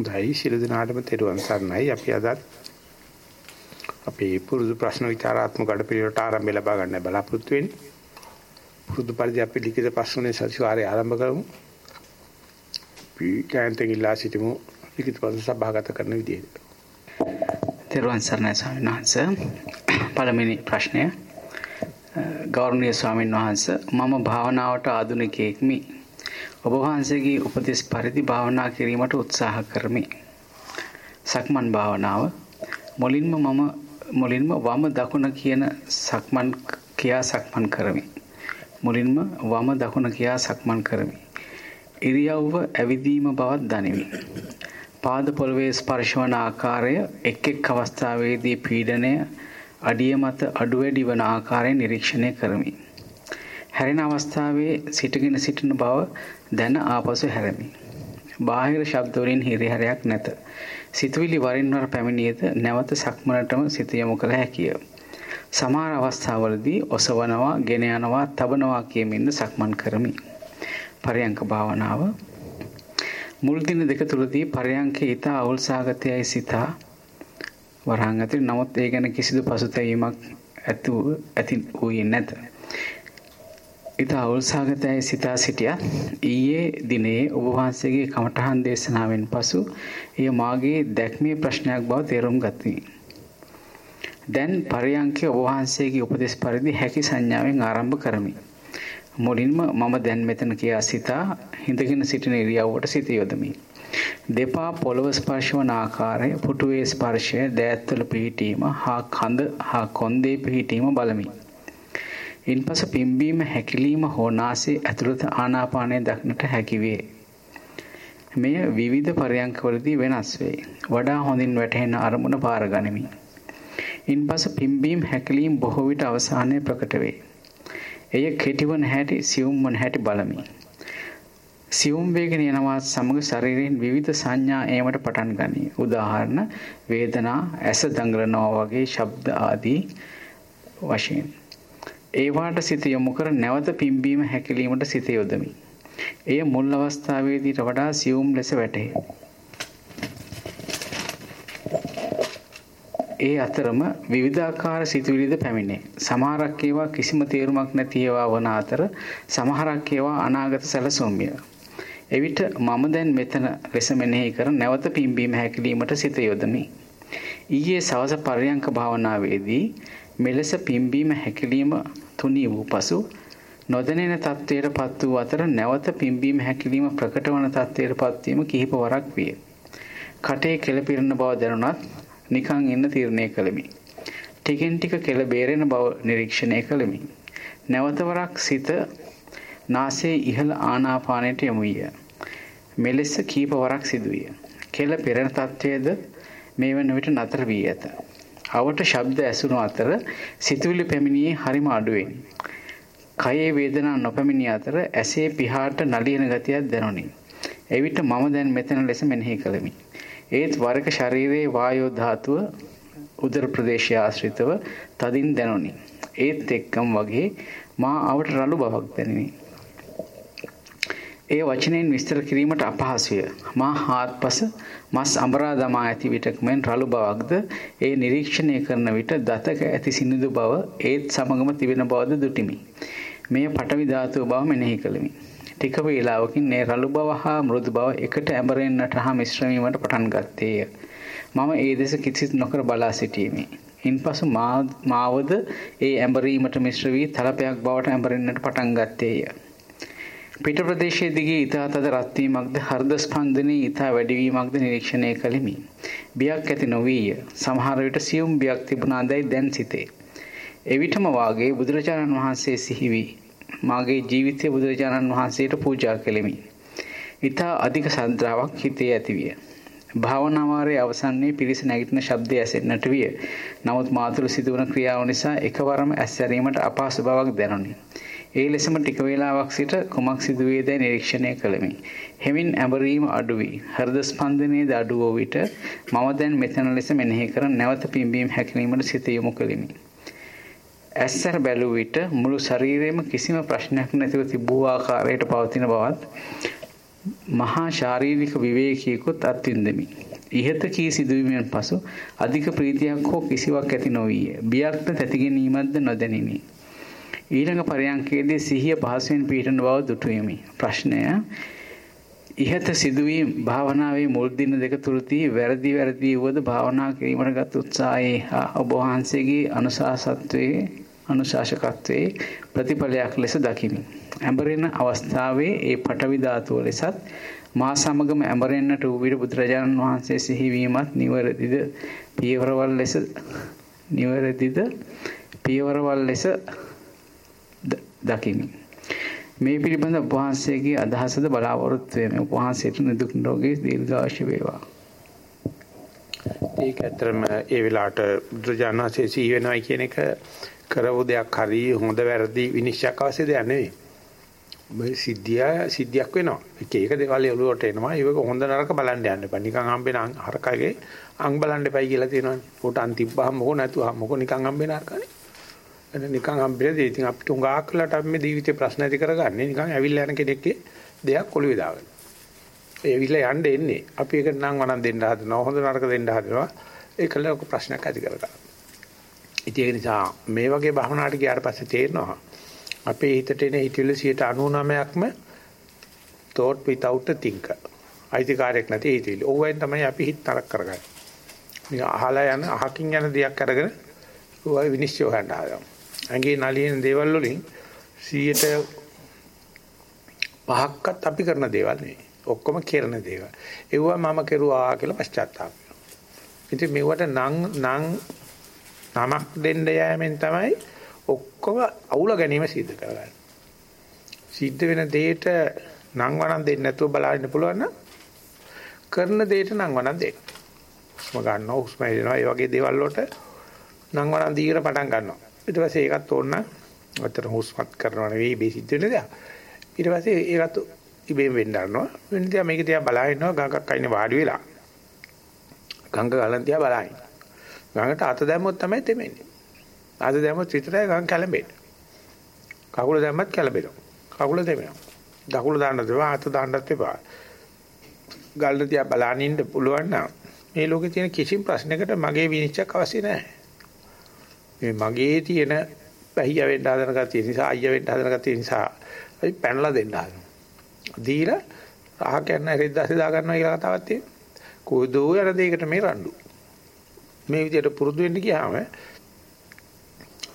හොඳයි සියලු දෙනාටම තෙරුවන් සරණයි. අපි අද අපේ පුරුදු ප්‍රශ්න විචාරාත්මක වැඩපිළිවෙලට ආරම්භය ලබා ගන්න බලාපොරොත්තු වෙන්නේ. පුරුදු පරිදි අපි ලිඛිත ප්‍රශ්නෝනේ සතිವಾರය ආරම්භ කරමු. අපි කැන්තෙන් ඉල්ලා සිටිමු ලිඛිත ප්‍රශ්න සභාගත කරන විදිහට. තෙරුවන් සරණයි ස්වාමීන් වහන්සේ. පළවෙනි ප්‍රශ්නය ගෞරවනීය ස්වාමීන් වහන්සේ මම භාවනාවට ආධුනිකයෙක්මි. ඔබ වහන්සේගේ උපදෙස් පරිදි භාවනා කිරීමට උත්සාහ කරමි. සක්මන් භාවනාව මුලින්ම මම මුලින්ම වම දකුණ කියන සක්මන් කියා සක්මන් කරමි. මුලින්ම වම දකුණ කියා සක්මන් කරමි. ඉරියව්ව ඇවිදීම බවත් දනිමි. පාද පොළවේ ස්පර්ශ වන ආකාරය එක් එක් අවස්ථාවේදී පීඩනය අඩිය මත අඩු වැඩි වන ආකාරය නිරීක්ෂණය කරමි. හැරෙන අවස්ථාවේ සිටගෙන සිටින බව දැන ආපසු හැරමි. බාහිර ශබ්ද වලින් හිරිහැරයක් නැත. සිතුවිලි වරින් වර පැමිණියද නැවත සක්මනටම සිත යොමු කළ හැකිය. සමහර අවස්ථාවලදී ඔසවනවා, ගෙන යනවා, තබනවා කියමින් සක්මන් කරමි. පරයන්ක භාවනාව මුල් දින දෙක තුලදී පරයන්කේ ඊට අවුල්සාගතයයි සිතා වරහන් ඇතුළේ නමුත් ඒ ගැන කිසිදු පසුතැවීමක් ඇති ඇති වූයේ නැත. ඊට අවුල්සාගතයි සිතා සිටියා ඊයේ දිනේ ඔබ වහන්සේගේ කමඨහන් දේශනාවෙන් පසු එය මාගේ දැක්මේ ප්‍රශ්නයක් බව තේරුම් ගත්තා. දැන් පරයන්කේ ඔබ වහන්සේගේ උපදේශ පරිදි හැකි සංඥාවෙන් ආරම්භ කරමි. මුලින්ම මම දැන් මෙතන කියා සිතා හිඳගෙන සිටින ඉරියව්වට සිත යොදමි. දෙපා පොළව ස්පර්ශ වන ආකාරය, පුටුවේ ස්පර්ශය, දෑත්වල පිහිටීම, හා කඳ හා කොන්දේ පිහිටීම බලමි. ඉන්පසු පිම්බීම හැකිලිම හෝ නාසයේ ඇතුළත ආනාපානය දක්නට හැකි වේ. මෙය විවිධ පරයන්කවලදී වෙනස් වේ. වඩා හොඳින් වැටහෙන අරමුණ පාර ගනිමි. ඉන්පසු පිම්බීම හැකිලිම බොහෝ විට අවසානයේ ප්‍රකට වේ. එය කෙටිවන හැටි සියුම් වන හැටි බලමි. සියුම් වේගෙන යනවත් සමග ශරීරයෙන් විවිධ සංඥා ඒමට පටන් ගනී. උදාහරණ වේදනා, ඇස දඟලනවා වගේ ශබ්ද ආදී වශයෙන්. ඒවාට සිත යොමු කර නැවත පිම්බීම හැකිලීමට සිත යොදමි. එය මුල් අවස්ථාවේදීට වඩා සියුම් ලෙස වැටේ. ඒ අතරම විවිධාකාර සිතුවිලිද පැමිණේ. සමහරක් ඒවා කිසිම තේරුමක් නැති ඒවා වන අතර සමහරක් ඒවා අනාගත සැලසුම්ය. එවිට මම දැන් මෙතන ලෙස මෙනෙහි කර නැවත පිම්බීම හැකිලීමට සිත යොදමි. ඊයේ සවස පර්යංක භාවනාවේදී මෙලෙස පිම්බීම හැකිලිම තුනී වූ පසු නොදැනෙන තත්ත්වයට පත් වූ අතර නැවත පිම්බීම හැකිලිම ප්‍රකට වන තත්ත්වයට පත්වීම කිහිප වරක් විය. කටේ කෙළ පිරෙන බව දැනුණත් නිකන් ඉන්න තීරණය කළෙමි. ටිකෙන් ටික කෙළ බේරෙන බව නිරීක්ෂණය කළෙමි. නැවත වරක් සිත නාසයේ ඉහළ ආනාපානයට යොමු විය. මෙලෙස කීප වරක් සිදුවිය. කෙළ පෙරෙන තත්ත්වයේද මේ වන විට නතර වී ඇත. අවට ශබ්ද ඇසුණු අතර සිතුවිලි පැමිණියේ හරිම අඩුවෙන්. කයේ වේදනා නොපැමිණි අතර ඇසේ පිහාට නලියන ගතියක් දැනුනි. එවිට මම දැන් මෙතන ලෙස මෙනෙහි කළෙමි. ඒත් වරක ශරීරයේ වායෝ ධාතුව උදර ප්‍රදේශය ආශ්‍රිතව තදින් දැනුනි. ඒත් එක්කම වගේ මා අවට රළු බවක් දැනිනි. ඒ වචනයෙන් විස්තර කිරීමට අපහසුය. මා හාත්පස මස් අඹරා දමා ඇති විටක මෙන් රළු බවක්ද ඒ නිරීක්ෂණය කරන විට දතක ඇති සිනිඳු බව ඒත් සමගම තිබෙන බවද දුටිමි. මෙය පටවි ධාතුව බව මෙනෙහි කළෙමි. ටික වේලාවකින් මේ රළු බව හා මෘදු බව එකට ඇඹරෙන්නට හා මිශ්‍ර වීමට පටන් ගත්තේය. මම ඒ දෙස කිසිත් නොකර බලා සිටීමි. ඉන්පසු මාවද ඒ ඇඹරීමට මිශ්‍ර වී තලපයක් බවට ඇඹරෙන්නට පටන් ගත්තේය. පිට ප්‍රදේශයේ දිගේ ඊතා තද රත් වීමක්ද හෘද ස්පන්දනයේ ඊතා වැඩි වීමක්ද නිරීක්ෂණය කළෙමි. බියක් ඇති නොවිය. සමහර විට සියුම් බියක් තිබුණාදයි දැන් සිතේ. එවිටම වාගේ බුදුරජාණන් වහන්සේ සිහි වී මාගේ ජීවිතය බුදුරජාණන් වහන්සේට පූජා කෙලිමි. ඊතා අධික සන්ද්‍රාවක් හිතේ ඇතිවිය. භාවනා වාරයේ අවසන්යේ පිරිස නැගිටින ශබ්දය ඇසෙන්නට විය. නමුත් මාතුළු සිදුවන ක්‍රියාව නිසා එකවරම ඇස් ඇරීමට අපහසු බවක් දැනුනි. ඒ ලෙසම ටික වේලාවක් සිට කුමක් සිදුවේදයි නිරීක්ෂණය කළෙමි. හෙමින් ඇඹරීම අඩු වී හෘද ස්පන්දනයේද අඩු වූ විට මම දැන් මෙතන ලෙස මෙනෙහි කර නැවත පිම්බීම හැකිලීමට සිත යොමු කළෙමි. ඇස්සර බැලුව විට මුළු ශරීරයේම කිසිම ප්‍රශ්නයක් නැතිව තිබූ ආකාරයට පවතින බවත් මහා ශාරීරික විවේකීකුත් අත්විඳෙමි. ඉහත කී සිදුවීමෙන් පසු අධික ප්‍රීතියක් හෝ කිසිවක් ඇති නොවිය. බියක්ද තැතිගැනීමක්ද නොදැනිනි. ඊළඟ පරයන්කේදී සිහිය පහසුවෙන් පිහිටන බව දුටුවෙමි. ප්‍රශ්නය ඉහත සිදුවීම් භාවනාවේ මුල් දින දෙක තුරදී වැරදි වැරදි වුවද භාවනා කිරීමට ගත් උත්සාහයේ හා ඔබ වහන්සේගේ අනුශාසකත්වයේ අනුශාසකත්වයේ ප්‍රතිඵලයක් ලෙස දකිමි. ඇඹරෙන අවස්ථාවේ ඒ පටවි ධාතුව ලෙසත් මා සමගම ඇඹරෙන්නට වූ විට බුදුරජාණන් වහන්සේ සිහිවීමත් නිවැරදිද පියවරවල් ලෙස නිවැරදිද පියවරවල් ලෙස දකිමි. මේ පිළිබඳ උපවහන්සේගේ අදහසද බලාපොරොත්තු වෙමි. උපවහන්සේට නිදුක් නිරෝගී දීර්ඝායුෂ වේවා. ඒක ඇත්තටම ඒ වෙලාවට බුදුජානනාංශයේ සී වෙනවයි කියන එක කරවු දෙයක් හරි හොඳ වැරදි විනිශ්චයක් අවශ්‍ය දෙයක් නෙවෙයි. මේ සිද්ධිය සිද්ධියක් වෙනවා. එක එක දේවල් ඔලුවට එනවා. ඒක හොඳ නරක බලන්න යන්න එපා. නිකන් හම්බෙන හරකගේ අං බලන්න එපයි කියලා තියෙනවානේ. උට අන් තිබ්බහම මොකෝ නැතුවම මොකෝ නිකන් හම්බෙන හරකනේ. එන නිකන් හම්බෙලා දෙයි. ඉතින් අපිට උඟාක් කළාට අපි මේ ජීවිතේ ප්‍රශ්න ඇති කරගන්නේ නිකන් ඇවිල්ලා යන කෙනෙක්ගේ දෙයක් ඔලුවේ දාගෙන. ඒ ඇවිල්ලා යන්න එන්නේ. අපි ඒකට නම් වණන් දෙන්න හදනවා. හොඳ නරක දෙන්න හදනවා. ඒකල ඔක ප්‍රශ්නයක් ඇති කරගන්න. ඉතින් ඒ නිසා මේ වගේ භවනාට ගියාට පස්සේ තේරෙනවා අපේ හිතට එන හිතවිලි 99%ක්ම thought without a thinker. අයිතිකාරයක් නැති හිතවිලි. ඕවෙන් තමයි අපි හිත තරක් කරගන්නේ. මේක අහලා යන අහකින් යන දෙයක් අරගෙන ඔය විනිශ්චය හොයන්න ආවා. ඇඟේ නලියන දේවල් වලින් 100ට පහක්වත් අපි කරන දේවල් නෙවෙයි. ඔක්කොම කරන දේවල්. ඒවා මම කෙරුවා කියලා පශ්චාත්තාප වෙනවා. ඉතින් මේවට නම් නම් නමක් දෙන්න යෑමෙන් තමයි ඔක්කොම අවුල ගැනීම සිද්ධ කරගන්න. සිද්ධ වෙන දෙයට නම් වණන් දෙන්න නැතුව බලන්න පුළුවන් නම් කරන දෙයට නම් වණන් දෙන්න. හුස්ම ගන්නවා හුස්ම එනවා ඒ වගේ දේවල් වලට නම් වණන් දීගෙන පටන් ගන්නවා. ඊට පස්සේ ඒකත් ඕන අතර හුස්මත් කරනවා නෙවෙයි මේ සිද්ධ වෙන දෙයක්. ඊට පස්සේ ඒකත් ඉබේම වෙන්න ගන්නවා. වෙන දිහා මේක දිහා බලා ඉන්නවා ගඟක් අයිනේ වාඩි වෙලා. ගඟ ගලන් දිහා බලා ඉන්න. ගඟට අත දැම්මොත් තමයි තෙමෙන්නේ. අත දැම්මොත් විතරයි ගම් කැළඹෙන්නේ. කකුල දැම්මත් කැළඹෙනවා. කකුල දෙවෙනවා. දකුල දාන්න දෙපා අත දාන්නත් එපා. ගල්න තියා බලන්න ඉන්න පුළුවන් නම් මේ ලෝකේ තියෙන කිසිම ප්‍රශ්නයකට මගේ විනිශ්චයක් අවශ්‍ය නැහැ. මේ මගේ තියෙන පැහිය වෙන්න හදන ගතිය නිසා අයියා වෙන්න හදන ගතිය නිසා අපි පැනලා දෙන්න හදනවා. දීලා රහ කන්න රෙද්දාසේ දා ගන්නවා කියලා කතාවක් තියෙනවා. කොහොදෝ යන දෙයකට මේ රණ්ඩු. මේ විදිහට පුරුදු වෙන්න ගියාම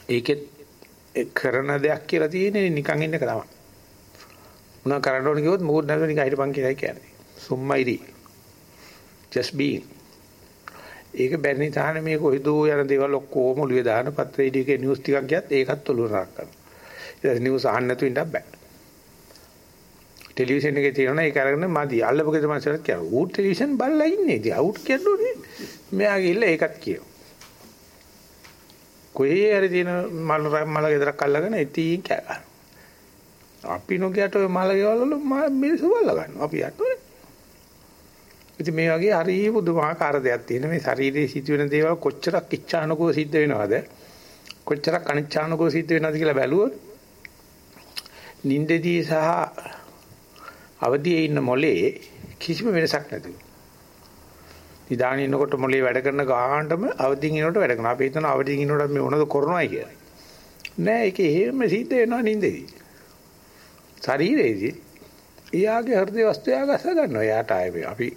ඒකෙත් කරන දෙයක් කියලා තියෙන්නේ නිකන් ඉන්න එක තමයි. මොනවා කරන්න ඕන කිව්වොත් මොකද නැතුව නිකන් හිටපන් කියලායි කියන්නේ. සුම්මයිරි. just being. ඒක බැරි නිසානේ මේ කොයිදෝ යන දේවල් ඔක්කොම ඔළුවේ දාන පත්‍රයේ ඩීකේ නිවුස් ටිකක් ගියත් ඒකත් ඔළුව රාක් කරනවා. ඊට නිවුස් අහන්න නැතුව ඉන්න බෑ. ටෙලිවිෂන් එකේ තියෙනවා ඒක අරගෙන මදි. අල්ලපු ගෙදර මාසරත් කියනවා. ඌ ටෙලිවිෂන් බලලා ඉන්නේ. ඉතින් අවුට් කියනෝනේ. මෙයා ගිහලා ඒකත් කියනවා. කොහේ හරි තියෙන මල මල ගෙදරක් අල්ලගෙන ඉතින් කෑ ගන්නවා. අපි නොගියට ඔය මල ගෙවල් වල මිනිස්සු වල්ලා ගන්නවා. අපි යන්නේ. ඉතින් මේ වගේ හරි බුදුමාකාර දෙයක් තියෙන මේ ශරීරයේ සිදුවෙන දේවල් කොච්චරක් ඉච්ඡානුකෝ සිද්ධ වෙනවද? කොච්චරක් අනිච්ඡානුකෝ සිද්ධ වෙනවද කියලා බැලුවොත් නින්දදී සහ අවදියේ ඉන්න මොලේ කිසිම වෙනසක් නැතිව. නිදාගෙන ඉන්නකොට මොලේ වැඩ කරන ගානටම අවදිින් ඉන්නකොට වැඩ කරනවා. අපි හිතනවා අවදිින් ඉන්නකොට මේ මොනවද කරනවයි කියලා. නෑ ඒක එහෙම සිද්ධ වෙනවා නින්දේදී. ශරීරයේදී එයාගේ හෘද වස්තු එයා ගස ගන්නවා. එයාට ආයේ අපි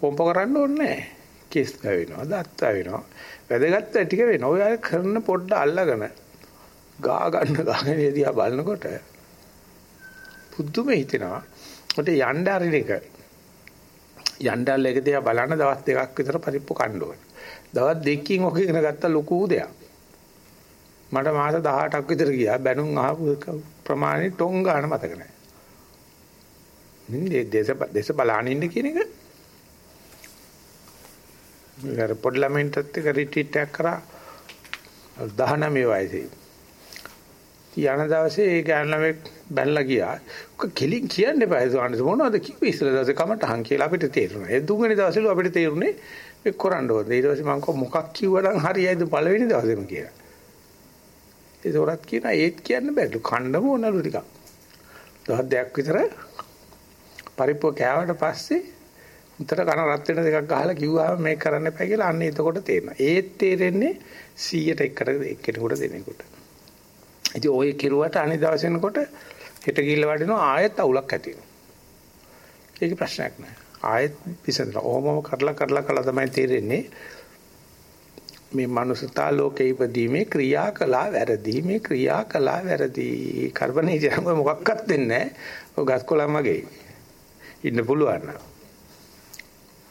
පොම්ප කරන්න ඕනේ නෑ. කෙස් වෙනවා, දත් වෙනවා. වැදගත් ටික වෙනවා. ඔය කරන පොඩ්ඩ අල්ලගෙන ගා ගන්න ගාගෙන එදියා බලනකොට පුදුම හිතෙනවා. ඔතේ යන්න අරින එක යණ්ඩල් එක දිහා බලන්න දවස් දෙකක් විතර පරිප්පු කන්න ඕනේ. දවස් දෙකකින් ඔක ඉගෙන ගත්ත ලොකු දෙයක්. මට මාස 18ක් විතර ගියා බැනුම් අහපු ප්‍රමාණය ටොං ගන්න මතක නැහැ. මින් දේශ දේශ බලන්න ඉන්න කියන එක. මම පොඩි ළමයින්ටත් එක රිට්‍රීට් එකක් කරා 19 වයසේ. යන දවසේ ඒ ගෑනලමෙක් බැලලා ගියා. ඔක කෙලින් කියන්න එපා. ඒ මොනවද කිව්වේ ඉස්සෙල්ලා දවසේ කමටහන් කියලා අපිට තේරුණා. ඒ දුන්වෙනි දවසේලු අපිට තේරුනේ මේ කරන්න ඕනේ. ඊට පස්සේ මම මොකක් කිව්වනම් හරියයිද පළවෙනි දවසේම කියලා. ඒ උරත් කියනවා ඒත් කියන්න බෑලු. කණ්ඩම ඕනලු ටිකක්. දවස් දෙකක් විතර පරිප්පුව කෑවට පස්සේ උතර කන රත් වෙන දෙකක් ගහලා කිව්වම මේක කරන්න එපා කියලා අන්න එතකොට තේරෙනවා. ඒත් තේරෙන්නේ 100ට එකට එක්කෙනෙකුට දෙනෙකුට. ඉතින් ඔය කෙරුවට අනිත් දවසෙනකොට හෙට ගිහිල්ලා වඩිනවා ආයෙත් අවුලක් ඇති වෙනවා. ඒක ප්‍රශ්නයක් නෑ. ආයෙත් විසඳලා ඕමම කරලා කරලා කළා තමයි තේරෙන්නේ මේ මනුසතා ලෝකේ ඉපදීමේ ක්‍රියා කළා වැරදි මේ ක්‍රියා කළා වැරදි කර්මනේ ජනම මොකක්වත් දෙන්නේ නැහැ ඔය ගස්කොළන් වගේ ඉන්න පුළුවන් නම්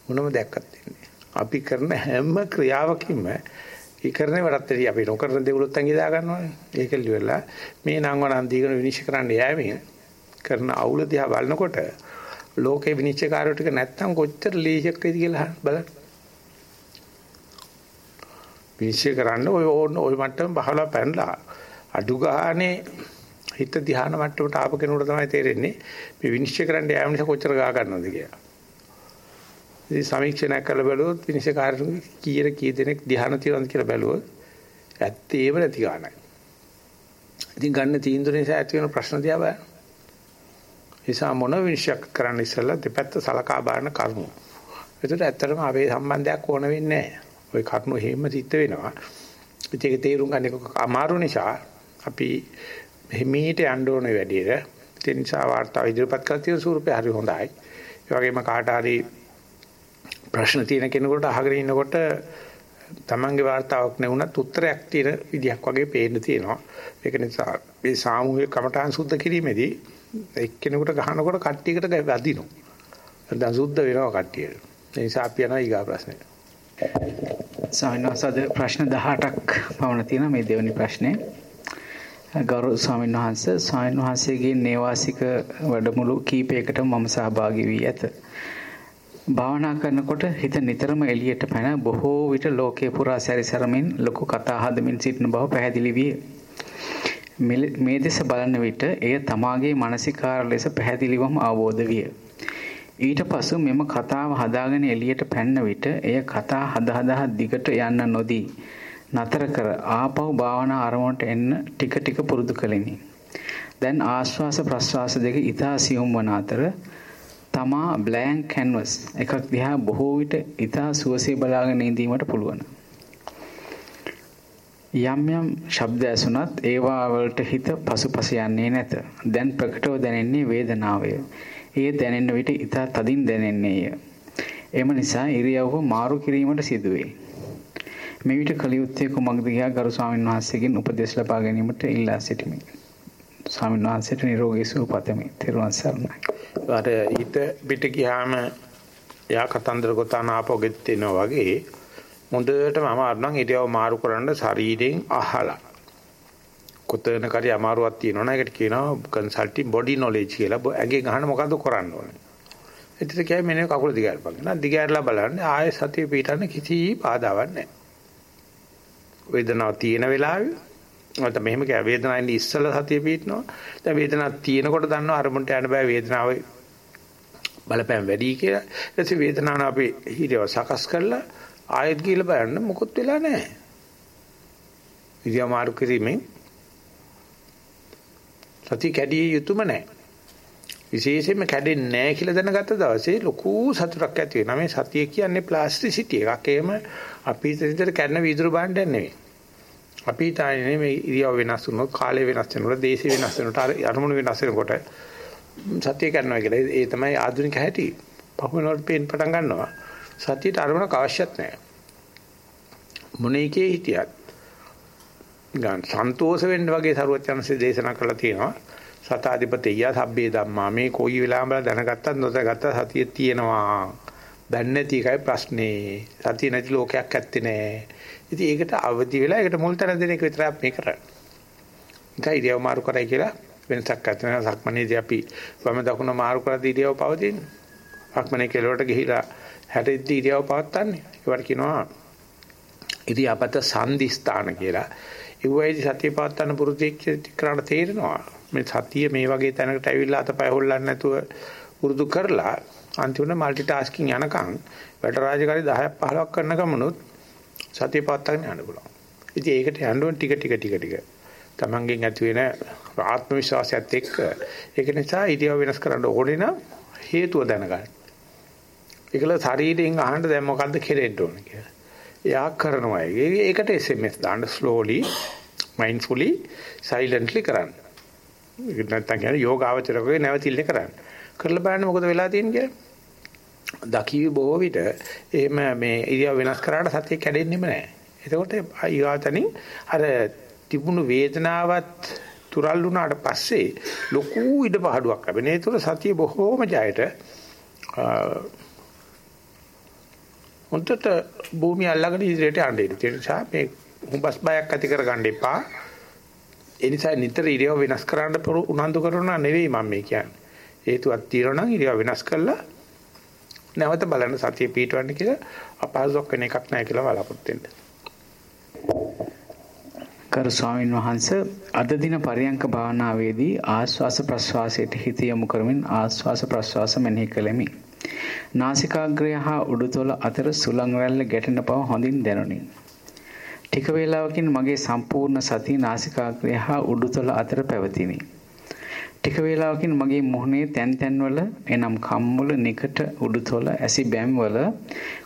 මොනම දෙයක්වත් දෙන්නේ අපි කරන හැම ක්‍රියාවකින්ම ඒ කරන වැඩත් අපි නොකරන දේවලුත් අංගිදා ගන්නවානේ ඒක ලියලා මේ නම් වණන් දීගෙන විනිශ්චය කරන්න යෑමෙන් කරන අවුල දිහා බලනකොට ලෝකේ විනිශ්චයකාරයෝ ටික නැත්තම් කොච්චර ලීෂයක් වෙයිද කියලා බලන්න. විනිශ්චය කරන්න ඔය ඔය මට්ටම බහලා පැනලා අඩු ගානේ හිත ධ්‍යාන මට්ටමට ආපු කෙනෙකුට තමයි තේරෙන්නේ මේ විනිශ්චය කරන්න යාම නිසා කොච්චර ගා ගන්නවද කියලා. ඉතින් සමීක්ෂණයක් කරලා බලුවොත් විනිශ්චයකාරතුන් කීයට කී දෙනෙක් ධ්‍යාන තියනවද කියලා බැලුවොත් ඇත්තේම නැති ගානයි. ඉතින් ගන්න තීන්දුව නිසා ඇති වෙන ප්‍රශ්න දිහා බලන්න. නිසා මොන විනිශ්චය කරන්න ඉස්සෙල්ලා දෙපැත්ත සලකා බලන කරුණු. ඒකට ඇත්තටම අපේ සම්බන්ධයක් ඕන වෙන්නේ නැහැ. ওই කරුණු හේම සිද්ධ වෙනවා. ඒක තේරුම් ගන්න එක අමාරු නිසා අපි හිමීට යන්න ඕනේ වැඩියට. ඒ නිසා වාර්තාව ඉදිරිපත් කර තියෙන ස්වරූපය හරි හොඳයි. ඒ වගේම කාට හරි ප්‍රශ්න තියෙන කෙනෙකුට අහගෙන ඉන්නකොට තමන්ගේ වார்த்தාවක් නැුණත් උත්තරයක් තියෙන විදිහක් වගේ පේන්න තියෙනවා. ඒක නිසා මේ සාමූහික කමඨාන් සුද්ධ කිරීමේදී එක්කෙනෙකුට ගහනකොට කට්ටියකට වැදිනවා. දැන් සුද්ධ වෙනවා කට්ටියට. ඒ නිසා අපි යනවා ඊගා ප්‍රශ්නෙට. සාමිනවාසද ප්‍රශ්න 18ක් පවන තියෙන මේ දෙවැනි ප්‍රශ්නේ. ගරු ස්වාමීන් වහන්සේ ස්වාමීන් වහන්සේගේ නේවාසික වැඩමුළු කීපයකට මම සහභාගී වී ඇත. භාවනා කරනකොට හිත නිතරම එළියට පැන බොහෝ විට ලෝකේ පුරා සැරිසරමින් ලොකු කතා හදමින් සිටින බව පැහැදිලි විය. මේ දෙස බලන විට එය තමාගේ මානසිකාර ලෙස පැහැදිලිවම අවබෝධ විය. ඊට පසු මෙම කතාව හදාගෙන එළියට පැන්න විට එය කතා හද හදා දිගට යන්න නොදී නතර කර ආපහු භාවනා අරමුණට එන්න ටික ටික පුරුදු කළෙමි. දැන් ආශ්වාස ප්‍රශ්වාස දෙක ඊතා සියුම් වන අතර තමා බ්ලැන්ක් කැන්වස් එකක් දිහා බොහෝ විට ඊතා සුවසේ බලාගෙන ඉඳීමට පුළුවන්. යම් යම් ශබ්ද ඇසුණත් ඒවා වලට හිත පසුපස යන්නේ නැත. දැන් ප්‍රකටව දැනෙන්නේ වේදනාවය. ඒ දැනෙන විට ඊට තදින් දැනෙන්නේය. එම නිසා ඉරියව්ව මාරු කිරීමට සිදුවේ. මේ විට කලියුත්තේ කුමක්ද කියා ගරු ස්වාමීන් වහන්සේගෙන් උපදෙස් ලබා ගැනීමට ඉල්ලා සිටිමි. ස්වාමීන් වහන්සේට නිරෝගී සුව පතමි. තෙරුවන් සරණයි. අර ඊට පිට ගියාම යා කතන්දර ගොතන ආපෝගෙත් වෙනවා වගේ හොඳටම අමාරු නම් ඉරියව් මාරු කරන්න ශරීරයෙන් අහලා. කොතන කරි අමාරුවක් තියෙනවා නම් ඒකට කියනවා කන්සල්ටිං බොඩි නොලෙජ් කියලා. ඇඟෙන් අහන මොකද්ද කරන්න ඕනේ. එතන කියයි මෙන්න කකුල දිගහැරපන්. නා දිගහැරලා බලන්න ආයෙ සතිය පිටන්න කිසි බාධාවක් නැහැ. වේදනාවක් තියෙන වෙලාවේ නැත්නම් මෙහෙම කිය වේදනාවෙන් ඉස්සලා සතිය පිටනවා. දැන් වේදනාවක් තියෙනකොට දන්නවා අරමුණට යන්න බෑ වේදනාවේ බලපෑම් වැඩි කියලා. ඊට පස්සේ වේදනාව අපි හිතව සකස් කරලා ආයෙත් ගිහලා බලන්න මොකොත් වෙලා නැහැ. ඉරියා මාරු කිරීමෙන් සතිය කැඩිය යුතුම නැහැ. විශේෂයෙන්ම කැඩෙන්නේ නැහැ කියලා දැනගත්ත දවසේ ලොකු සතුටක් ඇති වෙනවා. මේ සතිය කියන්නේ ප්ලාස්ටිසිටි එකක්. එහෙම අපි ඉතින් කරන වීදුරු භාණ්ඩයක් නෙවෙයි. අපි තාන්නේ මේ ඉරියව් වෙනස් වුණොත් කාලය වෙනස් වෙනකොට දේශය වෙනස් වෙනකොට අරමුණු වෙනස් වෙනකොට සතිය කරනවා කියලා. ඒ තමයි ආධුනික හැටි. පහුවෙනකොට පේන්න පටන් ගන්නවා. සතියට අරමුණක් අවශ්‍යත් නැහැ. මොන එකේ හිටියත් ගන්න සන්තෝෂ වෙන්න වගේ සරුවත් යනසේ දේශනා කරලා තියෙනවා. සතාධිපතිය සබ්බේ ධම්මා මේ කොයි වෙලාවම දැනගත්තත් නොදැනගත්තත් සතිය තියෙනවා. දැන් නැති එකයි ප්‍රශ්නේ. සතිය නැති ලෝකයක් ඇත්තේ නැහැ. ඉතින් ඒකට අවදි වෙලා ඒකට මුල් තැන දෙන එක විතරයි මේ කරන්නේ. නිකන් ඉරියව් මාරු කරයි කියලා වෙනසක් නැත්නම් සක්මනේදී අපි වම දකුණ මාරු කරලා ඉරියව් පවතින. සක්මනේ කෙලවට ගිහිලා හැටෙද්දි ඉරියව් පවත්තන්නේ. ඒවට කියනවා ඉරියාපත සංදිස්ථාන කියලා. ඒ වයිදි සතිය පවත්තන පුරුදු කරාට තේරෙනවා. මේ සතිය මේ වගේ තැනකට ඇවිල්ලා අතපය හොල්ලන්නේ නැතුව පුරුදු කරලා අන්තිමට মালටි ටාස්කින් යනකම් වැඩ රාජකාරි 10ක් 15ක් කරන ගමනොත් සතිය පවත්තගෙන යන්න පුළුවන්. ඉතින් ඒකට යන්න ඕන ටික ටික ටික ටික. Tamangen ඇති වෙන ආත්ම විශ්වාසයත් එක්ක ඒක නිසා ඉරියව් වෙනස් කරන්න ඕනේ නම් හේතුව දැනගන්න. ඒකල ශරීරයෙන් අහන්න දැන් මොකද්ද කෙරෙන්න ඕන කියලා. එයා කරනවා. ඒකට SMS දාන්න slowly mindfully silently කරන්න. ඒක නැත්තම් කියන්නේ යෝගාවචරකේ නැවතිල්ල කරන්න. කරලා බලන්න මොකද වෙලා තියෙන්නේ කියලා. දකිවි බොහෝ විට එහෙම මේ ඉරියව් වෙනස් කරාට සතිය කැඩෙන්නෙම නැහැ. එතකොට ඊගාතනින් අර තිබුණු වේදනාවත් තුරල් වුණාට පස්සේ ලොකු ඉඩ පහඩුවක් ලැබෙන. ඒ තුර සතිය බොහෝම ජයට උන්ටට භූමිය අල්ලගෙන ඉදිරියට යන්න ඉඩ තියෙන නිසා මේ හුඹස් බයක් ඇති කරගන්න එපා. ඒ නිසා නිතර ඉරියව් වෙනස් කරන්න උනන්දු කරනවා නෙවෙයි මම මේ කියන්නේ. හේතුවක් තියෙනවා නම් ඉරියව් වෙනස් කළා නැවත බලන්න සතිය පිටවන්න කියලා අපහසුයක් වෙන එකක් නැහැ කියලා බලාපොරොත්තු වෙන්න. කරු ස්වාමින් වහන්සේ අද දින පරියංක භාවනාවේදී ආස්වාස ප්‍රස්වාසයට හිත යොමු කරමින් ආස්වාස ප්‍රස්වාස මෙනෙහි කළෙමි. නාසිකාග්‍රය හා උඩුතොල අතර සුළං රැල්ල ගැටෙන බව හොඳින් දැනුනි. ටික වේලාවකින් මගේ සම්පූර්ණ සතිය නාසිකාග්‍රය හා උඩුතොල අතර පැවතිනි. ටික වේලාවකින් මගේ මුහුණේ තැන් තැන්වල එනම් කම්වල නිකට උඩුතොල ඇසි බැම්වල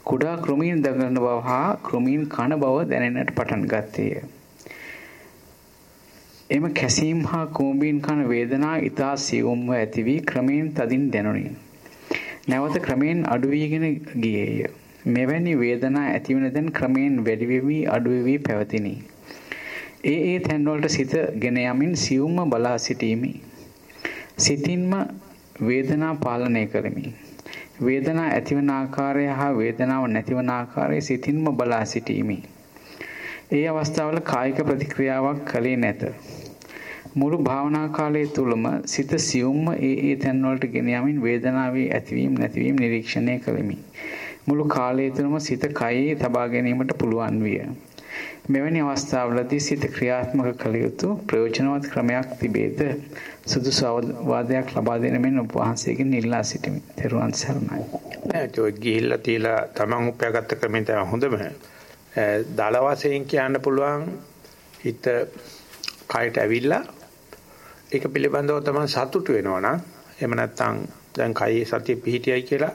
කුඩා කෘමීන් දඟලන බව හා කෘමීන් කන බව දැනෙන්නට පටන් ගත්තේය. එම කැසීම් හා කූඹීන් කන වේදනා ඊතා සියුම්ව ඇති වී ක්‍රමයෙන් තදින් දැනුනි. නැවත ක්‍රමයෙන් අඩු වීගෙන ගියේය. මෙවැනි වේදනා ඇතිවන දැන් ක්‍රමයෙන් වැඩි වෙවි අඩු වෙවි පැවතිනි. ඒ ඒ තැන්වලට සිත ගෙන යමින් සියුම්ම බලා සිටීමේ සිතින්ම වේදනා පාලනය කරමි. වේදනා ඇතිවන ආකාරය හා වේදනාව නැතිවන ආකාරය සිතින්ම බලා සිටීමි. ඒ අවස්ථාවල කායික ප්‍රතික්‍රියාවක් කළේ නැත. මුළු භාවනා කාලය තුලම සිත සියුම්ම ඒ ඒ තැන්වලට ගෙන යමින් වේදනාවේ ඇතිවීම නැතිවීම නිරීක්ෂණය කළෙමි. මුළු කාලය තුලම සිත කයේ තබා ගැනීමට පුළුවන් විය. මෙවැනි අවස්ථාවලදී සිත ක්‍රියාත්මක කළ යුතු ප්‍රයෝජනවත් ක්‍රමයක් තිබේද සුදුසු අවවාදයක් ලබා දෙන මෙන් ඔබ වහන්සේගෙන් ඉල්ලා සිටිමි. ත්වන් සරණයි. නෑ ඒක ගිහිල්ලා තියලා තමන් උපයාගත්ත ක්‍රමෙන් තමයි හොඳම. දල වශයෙන් කියන්න පුළුවන් හිත කයට ඇවිල්ලා ඒක පිළිබඳව තමයි සතුටු වෙනවා නම් එහෙම නැත්නම් දැන් කයේ සතිය පිහිටියයි කියලා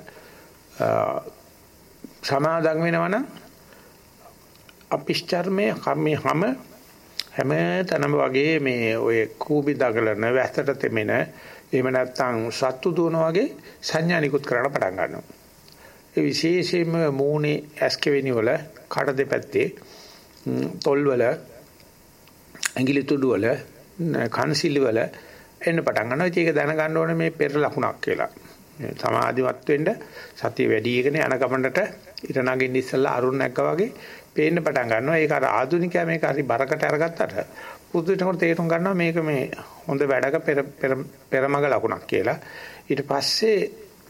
සමාදම් වෙනවා නම් අපිෂ්චර්මයේ කම්මේ හැම හැම තැනම වගේ මේ ඔය කූඹි දගලන වැස්සට තෙමෙන එහෙම නැත්නම් සත්තු දුවන වගේ සංඥා නිකුත් කරන්න පටන් ගන්නවා. ඒ විශේෂයෙන්ම මූණේ ඇස්කෙවෙනි වල කඩ දෙපැත්තේ තොල් වල ඇඟිලි තුඩු වල කන්සිලි වල එන්න පටන් ගන්නවා. ඒක දැනගන්න ඕනේ මේ පෙර ලකුණක් කියලා. සමාධිමත් වෙන්න සතිය වැඩි එකනේ යන ගමනට ඊට නගින්න ඉස්සෙල්ලා අරුණ නැක්කා වගේ පේන්න පටන් ගන්නවා. ඒක අර ආධුනිකයා මේක හරි බරකට අරගත්තට පුදුටනකොට තේරුම් ගන්නවා මේක මේ හොඳ වැඩක පෙර පෙරමග ලකුණක් කියලා. ඊට පස්සේ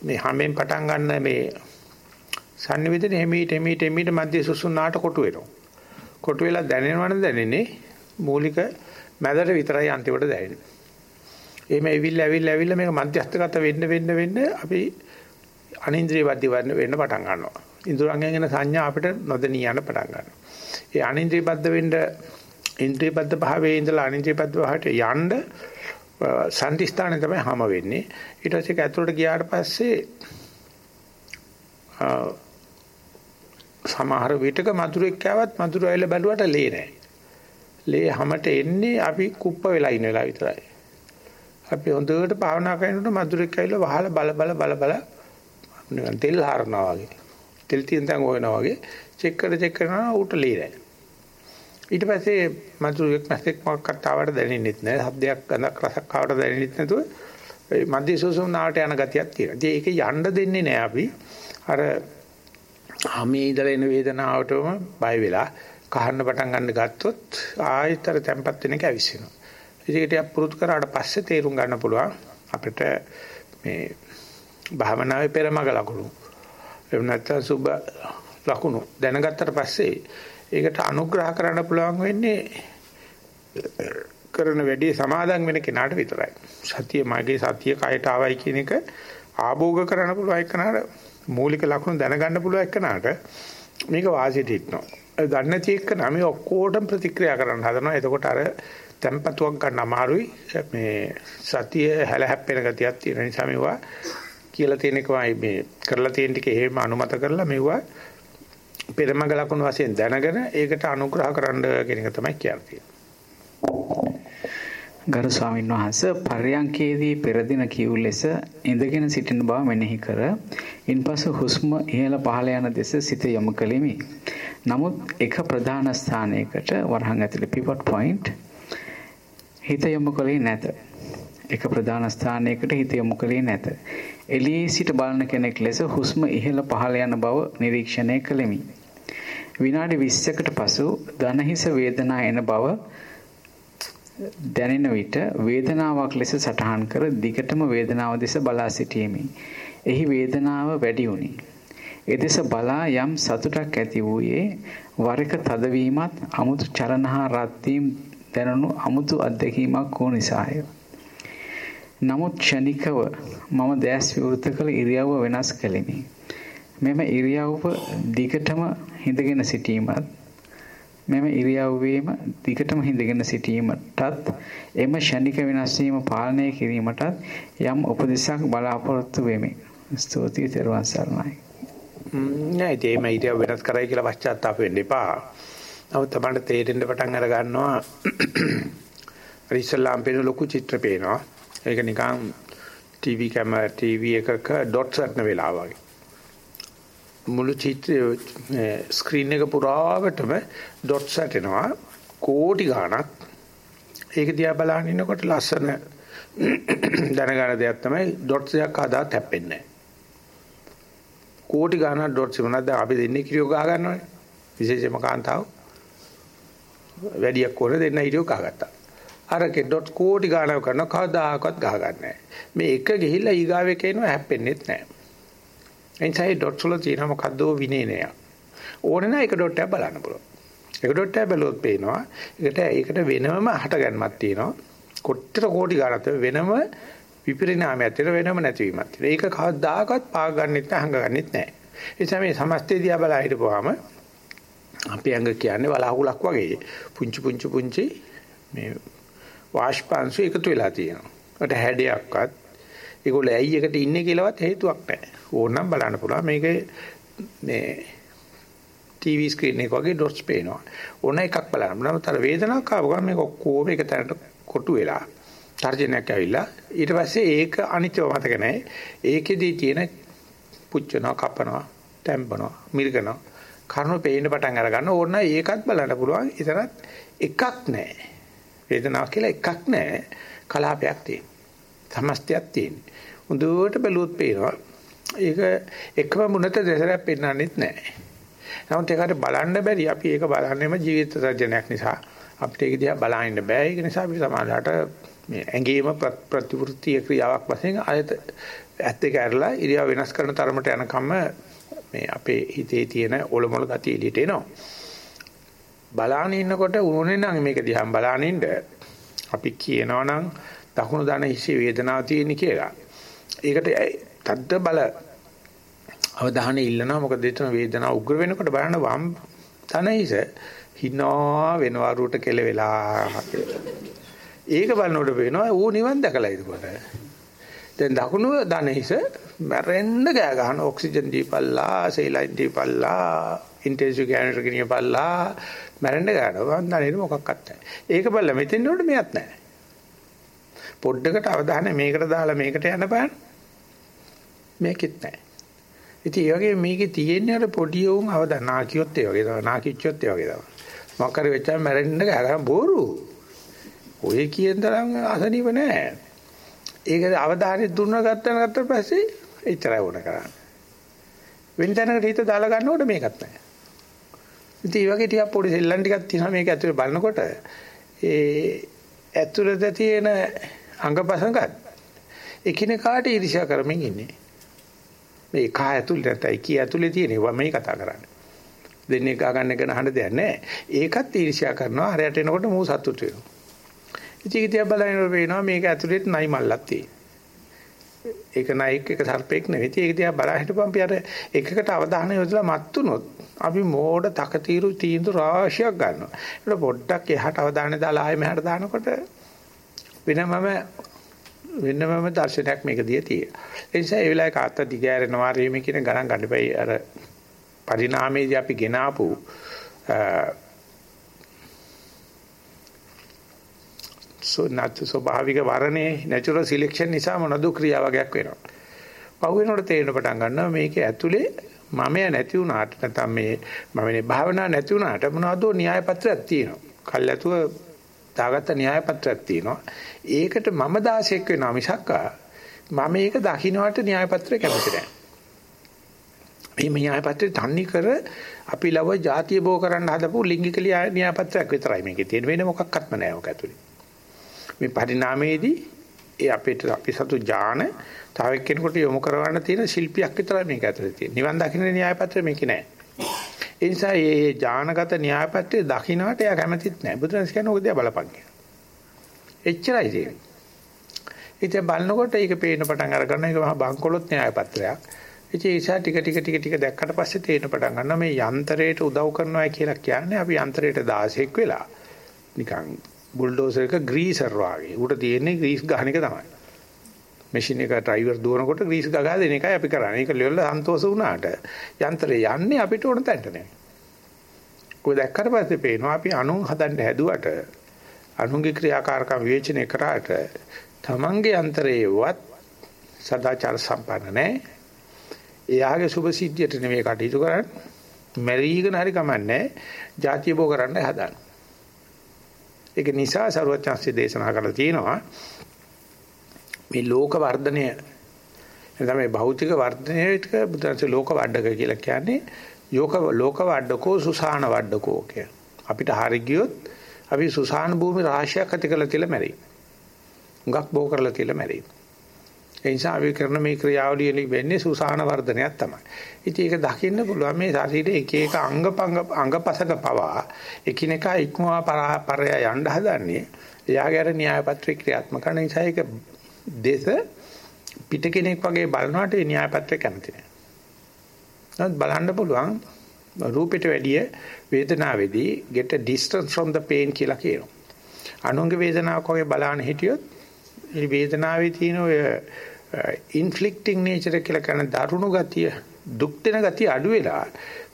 මේ හැමෙන් පටන් ගන්න මේ sannivedana එමීට එමීට එමීට මැදේ සුසුනාට කොටු වෙනවා. කොටු වෙලා දැනෙනවනේ දැනෙන්නේ මූලික මැදට විතරයි අන්තිමට දැනෙන්නේ. එහෙම ඇවිල්ලා ඇවිල්ලා ඇවිල්ලා මේක මධ්‍යස්ථගත වෙන්න වෙන්න වෙන්න අපි අනින්ද්‍රිය බද්ධ වෙන්න පටන් ගන්නවා. ඉන්ද්‍රයන්ගෙන් එන සංඥා අපිට නොදෙනී යන පටන් ගන්නවා. ඒ අනින්ද්‍රිය බද්ධ වෙන්න ඉන්ද්‍රිය බද්ධ භාවයේ ඉඳලා අනින්ද්‍රිය බද්ධ භාවයට යන්න සම්දිස්ථානේ තමයි හැම වෙන්නේ. ඊට පස්සේ ඒක ඇතුළට ගියාට පස්සේ සමහර විටක මధుරෙක් කෑවත් මధుර ඇවිල්ලා බැලුවට ලේ නැහැ. ලේ හැමට එන්නේ අපි කුප්ප වෙලා ඉන්න වෙලාව විතරයි. අපි හොඳට භාවනා කරනකොට මధుරෙක් ඇවිල්ලා වහලා බල බල බල බල නිකන් තෙල් හරනවා වගේ. තෙල් තියෙන තැන් හොයනවා වගේ චෙක් කර චෙක් කරනවා ඌට ලී නැහැ. ඊට පස්සේ මధుරෙක් නැසෙක් මොකක්වත් ආවට දැනෙන්නෙත් නැහැ. හබ්දයක් ගඳක් රසක් ආවට දැනෙන්නෙත් නැතුව ඒ මධ්‍ය සෝසුනාවට යන ගතියක් තියෙනවා. ඉතින් ඒක යන්න දෙන්නේ නැහැ අපි. අර හැමේ ඉඳලා එන වේදනාවටම බය වෙලා කහන්න පටන් ගන්න ගත්තොත් ආයතර තැම්පත් වෙන එක ඇවිස්සෙනවා. ඉතින් ඒක පුරුදු කරාට පස්සේ තේරුම් ගන්න පුළුවන් අපිට මේ භාවනාවේ පෙරමග ලකුණු. එහෙම නැත්නම් සුබ ලකුණු දැනගත්තට පස්සේ ඒකට අනුග්‍රහ කරන්න පුළුවන් වෙන්නේ කරන වැඩේ සමාදන් වෙන කෙනාට විතරයි. සතිය මගේ සතිය කයට ආවයි කියන එක ආභෝග කරන්න පුළුවන් එකනට මූලික ලක්ෂණ දැනගන්න පුළුවන් එකනට මේක වාසියට හිටනවා. දන්නේ නැති එක නම් ඔක්කොටම ප්‍රතික්‍රියා කරන්න හදනවා. එතකොට අර tempatuක් ගන්න අමාරුයි. මේ සතිය හැල හැප්පෙන ගතියක් තියෙන නිසා මේවා කියලා තියෙන එකමයි මේ කරලා තියෙන ටික එහෙම අනුමත කරලා මෙවුවා පෙරමග ලකුණු වශයෙන් දැනගෙන ඒකට අනුග්‍රහ කරන්න කියන එක තමයි කියන්නේ. ගරු ස්වාමීන් වහන්ස පර්යංකේදී පෙර දින කියු ලෙස ඉඳගෙන සිටින බව මෙනෙහි කර ඉන්පසු හුස්ම ඉහළ පහළ යන දෙස සිත යොමු කළෙමි. නමුත් එක ප්‍රධාන ස්ථානයකට වරහන් ඇතුළේ pivot point හිත යොමු කළේ නැත. එක ප්‍රධාන ස්ථානයකට හිත යොමු කළේ නැත. එළියේ සිට බලන කෙනෙක් ලෙස හුස්ම ඉහළ පහළ යන බව නිරීක්ෂණය කළෙමි. විනාඩි 20කට පසු දනහිස වේදනා එන බව දැනෙන විට වේදනාවක් ලෙස සටහන් කර දිගටම වේදනාව දෙස බලා සිටීමේ. එහි වේදනාව වැඩි වුණි. එදෙස බලා යම් සතුටක් ඇති වූයේ වර එක තදවීමත් අමුතු චලන හා රත් වීම දැනුණු අමුතු අත්දැකීමක් වූ නිසාය. නමුත් ක්ෂණිකව මම දැස් විවෘත කළ ඉරියව්ව වෙනස් කළෙමි. මෙම ඉරියව්ව දිගටම හිඳගෙන සිටීමත් මෙම ඉරියව්වේම දිගටම හිඳගෙන සිටීමටත් එම ෂණික වෙනස් වීම පාලනය කිරීමටත් යම් උපදෙසක් බලාපොරොත්තු වෙමි. ස්තුතියි තෙරුවන් සරණයි. නෑ ඒ මේ ඉරියව් වෙනස් කරයි කියලා පශ්චාත්තාප වෙන්න එපා. නමුත් තමයි තේරෙන්න පටන් අර ගන්නවා. අර ඉස්ලාම් පේන ලොකු චිත්‍ර පේනවා. ඒක නිකන් ටීවී කැමරා ටීවී එකක ඩොට්ස් ගන්න වෙලාව වගේ. මුළු චිත්‍රය ස්ක්‍රීන් එක පුරාවටම ඩොට්ස් ඇටෙනවා කෝටි ගණක්. ඒක දිහා බලන ඉන්නකොට ලස්සන දැනගන්න දෙයක් තමයි ඩොට්ස් එකක් ආදා තැපෙන්නේ කෝටි ගණන් ඩොට්ස් මොනවාද? අපි දෙන්නේ කිරියෝ ගහ ගන්නවනේ. විශේෂයෙන්ම කාන්තාව. වැඩියක් ඕන දෙන්න හිටියෝ ගහගත්තා අරකේ ඩොට් කෝටි ගණන් කරන කවදාකවත් ගහ ගන්නෑ මේ එක ගිහිල්ලා ඊගාවේ කේනවා හැප්පෙන්නේත් නැහැ එනිසා ඒ ඩොට්ස් වල තියෙන මොකද්ද විනේනය. ඕනේ නම් ඒක ඩොට් එකක් බලන්න පුළුවන්. ඒක ඩොට් එක බැලුවොත් පේනවා. ඒකට ඒකට වෙනම හටගන්මක් තියෙනවා. කොට්ටර කෝටි ගණන්ත වෙනම විපරිණාමයක් තියෙන වෙනම නැතිවීමක් තියෙනවා. ඒක කවදාකවත් පාග ගන්නෙත් නැහැ, හංග ගන්නෙත් නැහැ. ඒ නිසා මේ සමස්තය දිහා බලා හිටපුවාම අපේ ඇඟ කියන්නේ වලාකුලක් වගේ පුංචි පුංචි පුංචි මේ වාෂ්පාංශු එකතු වෙලා තියෙනවා. ඒකට හැඩයක්වත් ඒගොල්ලෝ ඇයි එකට ඉන්නේ කියලාවත් හේතුවක් නැහැ. ඕනනම් බලන්න පුළුවන්. මේක මේ TV screen එක වගේ dots පේනවා. ඕන එකක් බලන්න. නමුත් අර වේදනාවක් ආව ගමන් මේක ඔක්කොම එක තැනට කොටු වෙලා තර්ජනයක් ඇවිල්ලා ඊට පස්සේ ඒක අනිත්‍යව මතක නැහැ. ඒකෙදී තියෙන පුච්චනවා, කපනවා, තැම්බනවා, මිරිකනවා. කර්ම පේන්න පටන් අර ගන්න ඕන ඒකත් බලන්න පුළුවන්. ඒතරත් එකක් නැහැ. වේදනාවක් කියලා එකක් නැහැ. කලාපයක් තියෙනවා. සමස්තයක් තියෙනවා. හොඳට බැලුවොත් පේනවා. ඒක එකම මුණත දෙසරක් පෙන්වන්නෙත් නැහැ. නමුත් ඒකට බලන්න බැරි අපි ඒක බලන්නේම ජීවිත සර්ජනයක් නිසා. අපිට ඒක දිහා බලන්න බෑ. ඒක නිසා අපි සමාජයට මේ ඇඟේම ප්‍රතිවෘත්ති ක්‍රියාවක් වශයෙන් ආයත ඇත්ත එක ඇරලා ඉරියව් වෙනස් කරන තරමට යනකම් මේ අපේ හිතේ තියෙන ඔලොමොල ගතිය එළියට එනවා. බලාන ඉන්නකොට උනේ නම් මේක දිහා බලාන ඉන්න. අපි කියනවා නම් දකුණු දන හිසේ වේදනාව තියෙන කියලා. ඒකට තද්ද බල. අවධානය ඉල්ලනවා. මොකද එතන වේදනාව උග්‍ර වෙනකොට බලන්න වම් තන හිස හිනා වෙනවරුවට කෙල වෙලා ඒක බලනකොට පේනවා ඌ නිවන් දැකලා ඉදකොට දැන් දකුණු දන හිස මැරෙන්න ගෑ ගන්න ඔක්සිජන් දීපල්ලා සේලයින් දීපල්ලා. ඉන්ටෙන්සිව් ගෑනට ගෙනියපල්ලා මැරෙන්න ගන්නවා වන්දනේ මොකක්වත් නැහැ ඒක බලලා මෙතෙන් උඩ මෙයක් නැහැ පොඩ්ඩකට අවධානය මේකට දාලා මේකට යන්න බෑ මේකෙත් නැහැ. ඉතින් ඒ වගේ මේකේ තියෙන්නේ අර පොඩි උන් අවදා නාකියොත් ඒ වගේ තමයි නාකිච්චොත් ඒ වගේ තමයි. මොකක් හරි වෙච්චාම මැරෙන්න ගහගන්න බෝරු. ඔය කියන තරම් අසනීප නෑ. ඒක අවධානය දුන්න ගත්තා ගත්තා පස්සේ එච්චරයි වුණ කරන්නේ. වෙන තැනකට හිත දාලා ගන්නකොට මේකත් නැහැ. ඉතින් මේ වගේ ටිකක් පොඩි සෙල්ලම් ටිකක් තියෙනවා මේක ඇතුලේ බලනකොට ඒ ඇතුළත තියෙන අංගපසංගත් එකිනෙකාට ඊර්ෂ්‍යා කරමින් ඉන්නේ. මේ කා ඇතුළේ නැතයි කී ඇතුළේ තියෙනවා මේ කතා කරන්නේ. දෙන්නේ ගා ගන්න එක නහන්න දෙයක් නැහැ. ඒකත් ඊර්ෂ්‍යා කරනවා හරයට එනකොට මූ සතුටු වෙනවා. ඉතින් ඉතින් බලනකොට පේනවා මේක ඇතුළේත් නයි මල්ලක් තියෙනවා. ඒක නයික් එක සර්පෙක් නෙවෙයි. ඒක දිහා බලා හිටපම් අපි අර එකකට අවධානය යොදලා මත්තුනොත් අපි මෝඩ තකතිරු තීන්දුව රාශියක් ගන්නවා. ඒක පොඩ්ඩක් එහාට අවධානය දාලා ආයෙ මෙහාට දානකොට වෙනමම වෙනමම දර්ශනයක් මේක දිහා තියෙනවා. ඒ නිසා ඒ වෙලාවේ කාත්ත දිගෑරෙනවා රීමේ කියන ගණන් ගන්න බෑ. අර පරිණාමයේදී අපි ගෙන ආපු සෝනත් ස්වභාවික වරණේ නැචරල් සිලෙක්ෂන් නිසා මොනද ක්‍රියා වගේක් වෙනවා. පහු වෙනකොට තේරෙන පටන් ගන්නවා මේකේ ඇතුලේ මමය නැති වුණාට නැත්නම් මේ මමනේ භාවනා නැති වුණාට මොනවද න්‍යාය පත්‍රයක් තියෙනවා. කල්ැතුව දාගත්ත න්‍යාය පත්‍රයක් තියෙනවා. ඒකට මම 16ක් වෙනවා මිසක් මම මේක දකින්නට න්‍යාය පත්‍රය කැමති නැහැ. මේ න්‍යාය පත්‍රය තන්නේ කර අපි ලව ಜಾතිය බෝ කරන්න හදපු ලිංගික න්‍යාය පත්‍රයක් විතරයි මේකේ තියෙන වෙන මොකක්වත්ම නැහැ ඔක ඇතුලේ. මේ පරිණාමයේදී ඒ අපිට අපි සතු ඥාන තව එක්කෙනෙකුට යොමු කරවන්න තියෙන ශිල්පියක් විතරයි මේක ඇතුලේ තියෙන්නේ. නිවන් දකින්න න්‍යාය පත්‍රය මේකේ නැහැ. ඒ නිසා මේ ඥානගත න්‍යාය පත්‍රය දකින්නට එයා කැමතිත් නැහැ. බුදුරජාණන් කියන්නේ ඔක දිහා බලපන් කියලා. එච්චරයි තියෙන්නේ. ඉතින් බලනකොට ඒක පේන පටන් අරගන්න ඒක මහා බංකොලොත් න්‍යාය පත්‍රයක්. ඉතින් ඒ නිසා ටික ටික ටික ටික දැක්කට පස්සේ තේරෙන පටන් ගන්නවා මේ යන්ත්‍රයට උදව් කරනවා කියලා කියන්නේ අපි යන්ත්‍රයට 16ක් වෙලා නිකන් බුල්ඩෝසර් එක ග්‍රීසර් වාගේ. උට තියෙන්නේ ග්‍රීස් ගහන එක තමයි. මැෂින් එක ඩ්‍රයිවර් දුවනකොට ග්‍රීස් ගගා දෙන එකයි අපි කරන්නේ. ඒක ලෙවල සන්තෝෂ වුණාට යන්ත්‍රය යන්නේ අපිට ඕන තැනට නෙමෙයි. කොයි දැක්කට පස්සේ පේනවා අපි අනුන් හදන්න හැදුවට අනුන්ගේ ක්‍රියාකාරකම් විවේචනය කරාට තමන්ගේ යන්ත්‍රයේවත් සදාචාර සම්පන්න නැහැ. එයාගේ සුභ සිද්ධියට නෙමෙයි කටයුතු කරන්නේ. මැරීගෙන හරි කමන්නේ. ಜಾතිය බෝ කරන්න හදන. ඒක නිසා සරුවචාන්සේ දේශනා කරලා තියෙනවා මේ ලෝක වර්ධනය එතන මේ භෞතික වර්ධනයට බුදුන්සේ ලෝක වඩක කියලා කියන්නේ යෝක ලෝක වඩකෝ සුසාන වඩකෝ කිය. අපිට හරි ගියොත් අපි සුසාන භූමි රාශියක් ඇති කරලා තියලා මැරෙයි. හුඟක් බෝ කරලා තියලා මැරෙයි. ඒ නිසා අපි කරන මේ ක්‍රියාවලිය වෙන්නේ සුසාන වර්ධනයක් තමයි. ඉතින් ඒක දකින්න පුළුවන් මේ ශරීරයේ එක එක අංග අංගපසක පවා එකිනෙකා ඉක්මවා පරය යන්න හදන්නේ. එයාගේ අර න්‍යාය පත්‍රය ක්‍රියාත්මක කරන නිසා ඒක දේශ පිට කෙනෙක් වගේ බලනකොට ඒ න්‍යාය පත්‍රය කැමති නෑ. නමුත් බලන්න පුළුවන් රූපෙට වැඩිය වේදනාවේදී get a distance from the pain කියලා කියනවා. අනුන්ගේ වේදනාවක් වගේ බලන්න හිටියොත් මේ වේදනාවේ තියෙන ඔය ඉන්ෆ්ලික්ටිං nature කියලා කියන දරුණු ගතිය දුක් දෙන ගතිය අඩු වෙලා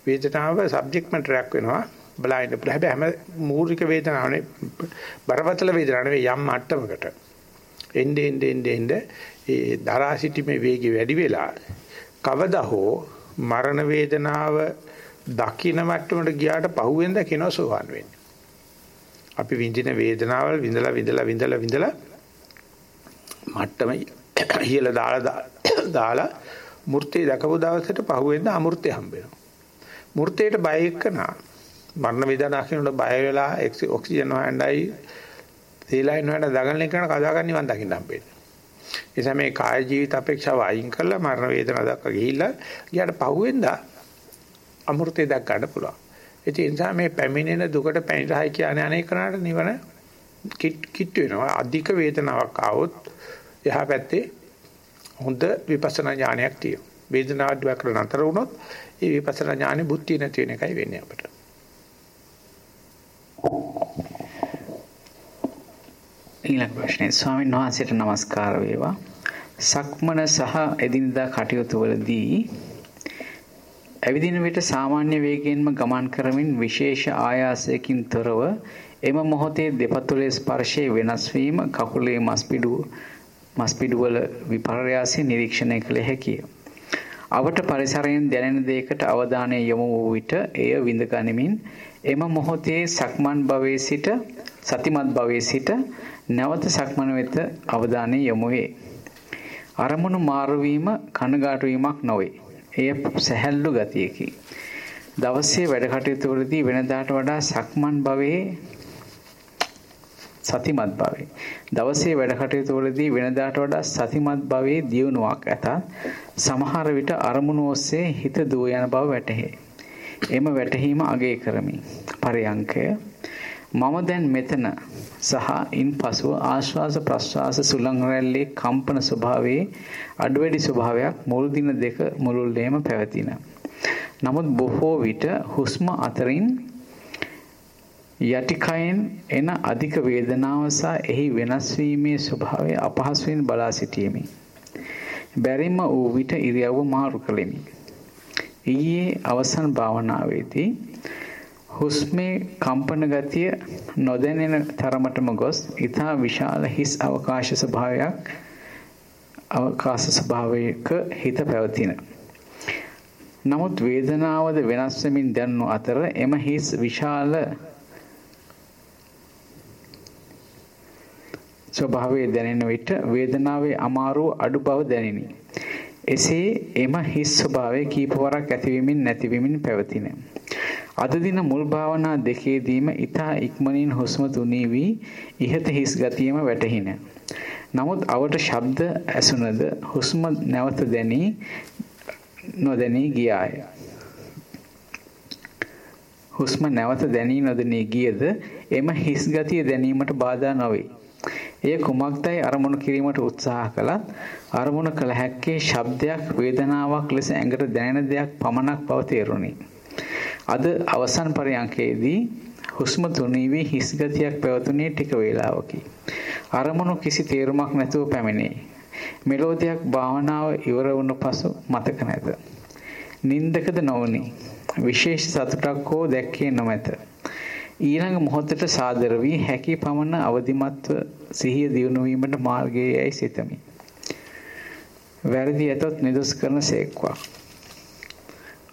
වේදනාව සබ්ජෙක්ට් මැටරයක් වෙනවා. බලන්න හැබැයි හැම මූලික වේදනාවනේ බරපතල වේදනාවක් නෙවෙයි යම් මට්ටමකට. එnde ende ende ende ඒ දරා සිටීමේ වේගය වැඩි වෙලා කවදා හෝ මරණ වේදනාව දකින්න මට්ටමට ගියාට පහුවෙන්ද කෙනෝ සෝවන් වෙන්නේ. අපි විඳින වේදනාවල් විඳලා විඳලා විඳලා විඳලා මට්ටම ඉහළ දාලා දාලා මූර්තිය දකපු දවසට පහුවෙන්ද අමූර්තිය හම්බ වෙනවා. මූර්තියට බය එක්කනා මරණ වේදනාවක් කියනකොට බය වෙලා ඔක්සිජන් හොයන්නයි තේලා ඉන්නවට දගන්න කරන කදාගන්න නිවන් දකින්න හම්බෙන්නේ. ඒ නිසා මේ කාය ජීවිත අපේක්ෂාව අයින් කරලා මරණ වේදනාව දක්වා ගිහිල්ලා ඊට පහුවෙන්දා අමෘතය දක් ගන්න පුළුවන්. ඒ නිසා මේ පැමිණෙන දුකට පැනිරහයි කියන්නේ අනේ කරාට නිවන කිට් වෙනවා. අධික වේදනාවක් ආවොත් එහා පැත්තේ හොඳ විපස්සනා ඥානයක් තියෙනවා. වේදනාව දුක කරලා නතර වුණොත් ඒ විපස්සනා ඥානෙ බුද්ධිය නැති වෙන එකයි වෙන්නේ අපිට. ඊළඟ ප්‍රශ්නේ ස්වාමීන් වහන්සේට নমස්කාර වේවා. සක්මන සහ එදිනදා කටයුතු වලදී ඇවිදින විට සාමාන්‍ය වේගයෙන්ම ගමන් කරමින් විශේෂ ආයාසයකින් තොරව එම මොහොතේ දෙපතුලේ ස්පර්ශයේ වෙනස් වීම කකුලේ මස්පිඩුව මස්පිඩුවල විපර්යාසය නිරීක්ෂණය කළ හැකිය. අවට පරිසරයෙන් දැනෙන දෙයකට අවධානය යොමු වූ විට එය විඳ ගනිමින් එම මොහොතේ සක්මන් භවයේ සිට සතිමත් භවයේ සිට නැවත සක්මන වෙත අවධානය යොමු වේ. අරමුණු මාරු වීම කනගාටු වීමක් නොවේ. එය සැහැල්ලු ගතියකි. දවසේ වැඩ කටයුතු වලදී වෙනදාට වඩා සක්මන් භවයේ සතිමත් භවයේ දවසේ වැඩ කටයුතු වලදී වෙනදාට වඩා සතිමත් භවයේ දියුණුවක් ඇත. සමහර විට අරමුණු ඔස්සේ හිත දුව යන බව වැටහේ. එම වැටහීම අගය කරමි. පරයන්කය මම දැන් මෙතන සහ ඉන්පසුව ආශ්වාස ප්‍රශ්වාස සුළං රැල්ලේ කම්පන ස්වභාවයේ අඩුවැඩි ස්වභාවයක් මුල් දින දෙක මුළුල්ලේම පැවතින. නමුත් බොහෝ විට හුස්ම අතරින් යටිකයෙන් එන අධික වේදනාව සහ එහි වෙනස් වීමේ ස්වභාවය අපහසුවෙන් බලා සිටීමේ බැරිම වූ විට ඉරියව්ව මාරු කළෙමි. ඊයේ අවසන් භාවනාවේදී හුස්මේ කම්පන ගතිය නොදැනෙන තරමටම ගොස් ඊතා විශාල හිස් අවකාශ ස්වභාවයක් අවකාශ ස්වභාවයක හිත පැවතින. නමුත් වේදනාවද වෙනස් වෙමින් දැනුණු අතර එම හිස් විශාල ස්වභාවය දැනෙන විට වේදනාවේ අමාරුව අඩු බව දැනිනි. එසේ එම හිස් ස්වභාවය කීපවරක් ඇතිවීමෙන් නැතිවීමෙන් පැවතින. අද දින මුල් භාවනා දෙකේදීම ඊතා ඉක්මනින් හුස්ම තුනී වී ඉහත හිස් ගතියම වැටහින. නමුත් අවට ශබ්ද ඇසුනද හුස්ම නැවත දැනී නොදැනී ගියාය. හුස්ම නැවත දැනී නොදැනී ගියද එම හිස් ගතිය දැනීමට බාධා නොවේ. එය කුමක්දයි අරමුණු කිරීමට උත්සාහ කළත් අරමුණ කළ හැක්කේ ශබ්දයක් වේදනාවක් ලෙස ඇඟට දැනෙන දෙයක් පමණක් බව තේරුණි. අද අවසන් පරයන්කේදී හුස්ම තුනී වී හිස් ගතියක් පැවතුනේ ටික වේලාවකි. අරමුණු කිසි තේරුමක් නැතුව පැමිණේ. මෙලෝදියක් භාවනාව ඉවර වුණ පසු මතක නැත. නින්දකද නොවුනි. විශේෂ සතුටක් හෝ දැක්කේ නොමැත. ඊළඟ මොහොතට සාදර වී හැකි පමණ අවදිමත්ව සිහිය දියුණු වීමට මාර්ගයයි සිතමි. වැරදි ඇතොත් නිදොස් කරන සේක්වා.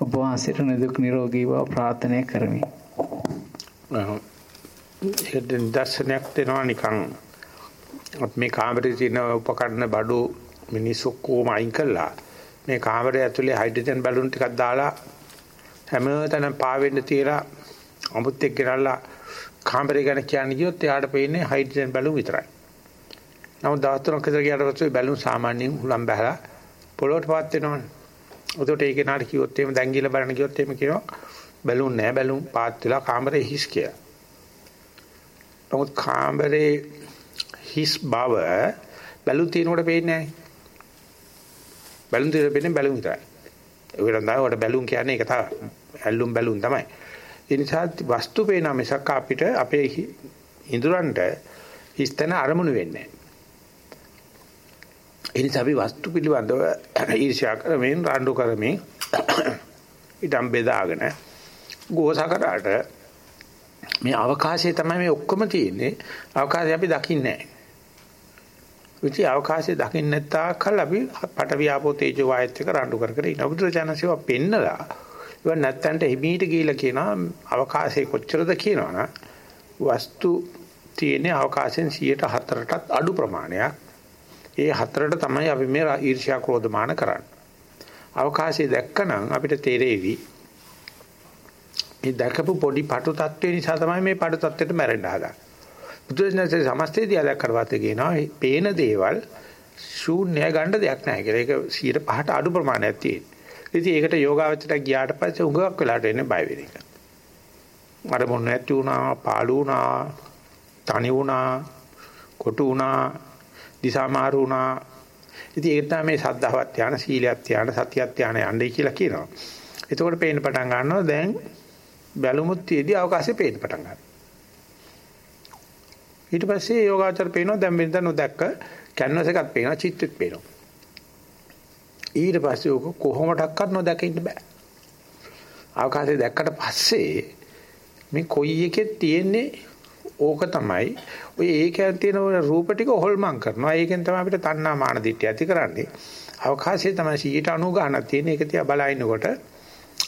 ඔබ වහන්සේට නිදුක් නිරෝගී බව ප්‍රාර්ථනා කරමි. ඒක දර්ශනයක් දෙනවා නිකන් මේ කාමරේ තියෙන උපකරණ බඩු මිනිස්සු කොහොම අයින් කළා මේ කාමරය ඇතුලේ හයිඩ්‍රජන් බැලුන් ටිකක් දාලා හැමතැනම පාවෙන්න තියලා අමුත් එක්ක ගෙනල්ලා කාමරේ ගැන කියන්නේ කිව්වොත් එයාට පේන්නේ හයිඩ්‍රජන් බැලුන් විතරයි. නමුත් දවස් තුනක් විතර ගියාට පස්සේ බැලුන් සාමාන්‍යයෙන් හුලම් බහලා පොළොවට පාත් වෙනවනේ. උදේට ඒ කෙනාට කිව්වොත් එහෙම දැන් ගිහලා බලන්න කිව්වොත් එහෙම කියනවා බැලුන් නැහැ බැලුන් පාත් වෙලා කාමරේ හිස් කියලා. නමුත් කාමරේ හිස් බව බැලුන් තියෙනකොට පේන්නේ නැහැ. බැලුන් තියෙන පේන්නේ බැලුන් විතරයි. ඒකට තමයි වල බැලුන් කියන්නේ ඒක තමයි. ඇල්ලුම් බැලුන් තමයි. ඒ නිසා වස්තු පේන මිසක් අපිට අපේ ඉඳුරන්ට හිස්තන අරමුණු වෙන්නේ නැහැ. ඒ නිසා අපි වස්තු පිළිබඳව ඊර්ෂ්‍යා කරමින් රණ්ඩු කරමින් ඉදම් බෙදාගෙන ගෝසකරාට මේ අවකාශයේ තමයි මේ ඔක්කොම තියෙන්නේ අවකාශය අපි දකින්නේ නැහැ. විචි අවකාශයේ දකින්න නැත්තාකල් අපි පටවිය ආපෝ තේජෝ වායත් එක රණ්ඩු කර කර ඉන්න බුදුරජාණන්සේව පෙන්නලා ඉව නැත්තන්ට හිමීට ගිහිලා කියනවා අවකාශයේ කොච්චරද කියනවනම් වස්තු තියෙන අවකාශයෙන් 104ටත් අඩු ප්‍රමාණයක් ඒ හතරට තමයි අපි මේ ඊර්ෂ්‍යා ක්‍රෝධමාන කරන්නේ. අවකාශය දැක්කනම් අපිට තේරෙවි මේ දැකපු පොඩි පටු තත්ත්වේ නිසා තමයි මේ පටු තත්ත්වෙට මැරෙන්න හදන්නේ. බුදුසසුනේ සමස්තයේදී අදක් කරවත් කියනවා මේ පේන දේවල් ශූන්‍ය ගන්න දෙයක් නැහැ කියලා. ඒක 105ට අඩු ප්‍රමාණයක් තියෙන. ඉතින් ඒකට යෝගාවචරය ගියාට පස්සේ උඟක් වෙලාට එන්නේ බය වෙන එක. අර මොන නැති වුණා, පාළු වුණා, තනි වුණා, කොටු වුණා දිසාමාරු වුණා. ඉතින් ඒක තමයි මේ සද්ධාවත් ධාන, සීලයක් ධාන, සතියක් ධාන යන්නේ කියලා කියනවා. එතකොට පේන්න පටන් ගන්නවා දැන් බැලුමුත් තියදී අවකාශය පේන්න පටන් ගන්නවා. ඊට පස්සේ යෝගාචර පේනවා දැන් වෙනද නොදැක්ක කැන්වස් එකක් පේනවා චිත්තෙත් පේනවා. ඊට පස්සේ ඔක කොහොමඩක්වත් නොදැක ඉන්න බෑ. අවකාශය දැක්කට පස්සේ මේ කොයි එකෙත් තියෙන්නේ ඕක තමයි ඔය ඒකෙන් තියෙන රූප ටික හොල්මන් කරනවා. ඒකෙන් තමයි අපිට තණ්හා මාන දිට්ඨිය ඇති කරන්නේ. අවකාශයේ තමයි 90 ගණක් තියෙන. ඒක තියා බලනකොට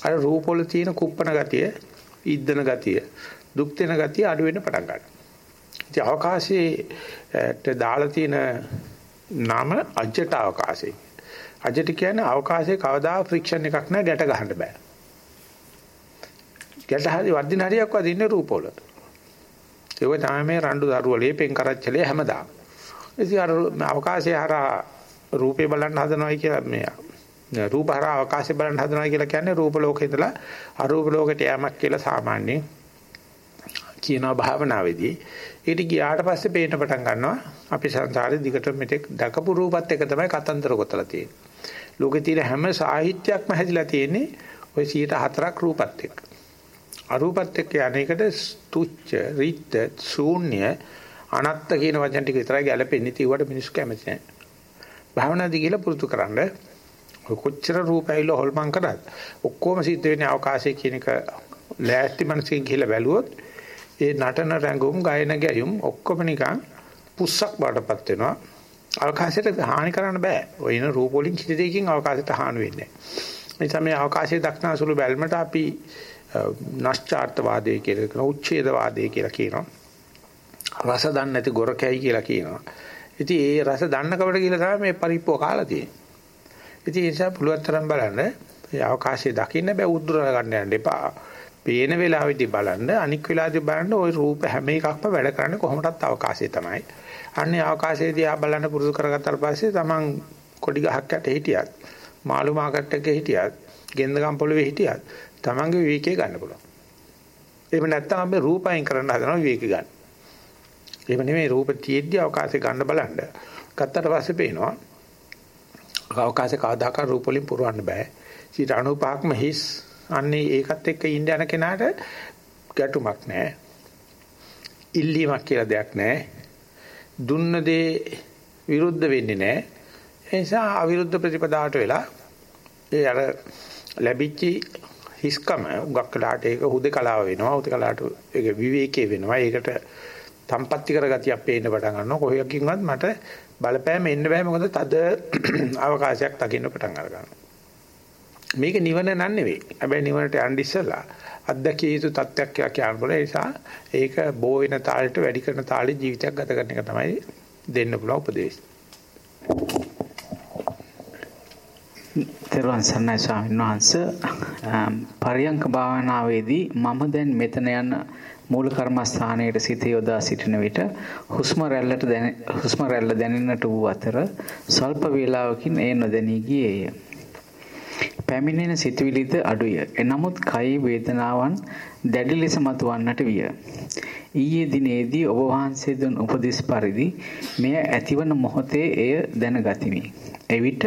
අර රූප වල තියෙන කුප්පන ගතිය, ඉද්දන ගතිය, දුක් දෙන ගතිය අඩු වෙන්න පටන් ගන්නවා. ඉතින් අවකාශයේට දාලා තියෙන නම අජට අවකාශය. අජට කියන්නේ අවකාශයේ කවදා ෆ්‍රික්ෂන් එකක් නැහැ ගැට ගහන්න බෑ. ගැට හරි වර්ධින හරියක් වදින්නේ රූප වල. ඒක තමයි මේ රණ්ඩු දරුවලේ පෙන් කරච්චලේ හැමදාම. ඉතින් අර අවකාශය හරහා රූපේ බලන්න හදනවයි කියලා මේ රූප හරහා අවකාශය බලන්න හදනවා කියලා කියන්නේ රූප ලෝකේ ඉඳලා අරූප ලෝකයට යamak කියලා සාමාන්‍යයෙන් කියනවා භාවනාවේදී. ඊට ගියාට පස්සේ පේන්න පටන් ගන්නවා අපි සංසාරේ දිගට මෙතෙක් දකපු රූපත් එක තමයි කතන්දර ගොතලා තියෙන්නේ. ලෝකේ තියෙන හැම සාහිත්‍යයක්ම හැදිලා තියෙන්නේ ওই 104ක් රූපත් එක්ක. අරූපත් එක්ක යන්නේකට තුච්ච, රිත්ත, ශූන්‍ය, අනත්ත කියන වචන ටික විතරයි ගැලපෙන්නේ. ඒවට මිනිස්සු කැමති නැහැ. භාවනාදී කියලා පුරුදු කරන්න ඔය කොච්චර රූපයිල හොල්මන් කරත් ඔක්කොම සිද්ධ වෙන්නේ අවකාශයේ කියන එක ලෑස්ති මනසකින් කියලා බැලුවොත් ඒ නටන රැඟුම් ගයන ගැයුම් ඔක්කොම නිකන් පුස්සක් බාටපත් වෙනවා අවකාශයට හානි කරන්න බෑ. ඔය ඉන රූප වලින් කිසි දෙයකින් අවකාශයට හානි වෙන්නේ නැහැ ඒ තමයි අවකාශයේ දක්නාසුළු බැල්මට අපි නැස්චාර්තවාදය කියලා කියනවා උච්ඡේදවාදය කියලා කියනවා. රස දන්නේ නැති ගොරකැයි කියලා කියනවා. ඉතින් ඒ රස දන්න කවට කියලා තමයි මේ පරිප්පුව කාලා තියෙන්නේ. ඉතින් ඒ නිසා පුළුවන් තරම් බලන්න මේ අවකාශයේ දකින්න බෑ උද්දුර ගන්න යන්න එපා. පේන වෙලාවෙදී බලන්න අනික් වෙලාවෙදී බලන්න ওই රූප හැම එකක්ම වැඩ කරන්නේ කොහොමදත් අවකාශයේ තමයි. අන්නේ අවකාශයේදී ආ බලන්න පුරුදු කරගත්තාට පස්සේ Taman කොඩි ගහක් යට හිටියත් මාළු මාකට් එකේ හිටියත් ගෙන්දගම් පොළවේ හිටියත් Tamanගේ විවේකේ ගන්න පුළුවන්. එහෙම නැත්නම් අපි රූපයෙන් කරන්න හදනවා විවේක ගන්න. එහෙම නෙමෙයි රූප තියෙද්දි අවකාශය ගන්න බලන්න. ගත්තට පස්සේ පේනවා අවකාශය කවදාකවත් රූප වලින් පුරවන්න බෑ. 95ක්ම හිස් අන්නේ ඒකත් එක්ක ඉන්න යන කෙනාට ගැටුමක් නැහැ. ඉල්ලීමක් කියලා දෙයක් නැහැ. දුන්න දේ විරුද්ධ වෙන්නේ නැහැ. ඒ නිසා අවිරුද්ධ ප්‍රතිපදාවට වෙලා ඒ අර ලැබිච්ච හිස්කම උගක් කලකට ඒක හුදකලාව වෙනවා. හුදකලාට ඒක විවේකී වෙනවා. ඒකට සම්පත්‍ති කරගතියක් පේන්න පටන් ගන්නවා. කොහොයකින්වත් මට බලපෑම එන්න බෑ මොකද තද අවකාශයක් දකින්න පටන් අර මේක නිවන නන් නෙවෙයි. හැබැයි නිවනට යන්න ඉස්සලා අත්දැකිය යුතු තත්ත්වයක් කියලා කියන්න පුළුවන්. ඒ නිසා ඒක බෝ වෙන තාලෙට වැඩි කරන තාලෙ ජීවිතයක් ගත කරන එක තමයි දෙන්න පුළුවන් උපදේශය. තෙරුවන් සරණයි ස්වාමීන් වහන්සේ පරියංක භාවනාවේදී මම දැන් මෙතන යන මූල කර්මස්ථානයේ සිත යොදා සිටින විට හුස්ම රැල්ලට හුස්ම රැල්ල දැනෙන්නට වූ අතර ස්වල්ප වේලාවකින් ඒ නොදැනී ගියේය. පැමිණෙන සිතුවිලිද අඩුය. එනමුත් කයි වේදනාවන් දැඩි ලෙස මතුවන්නට විය. ඊයේ දිනේදී ඔබ වහන්සේ දුන් උපදෙස් පරිදි මෙය ඇතිවන මොහොතේ එය දැනගතිමි. එවිට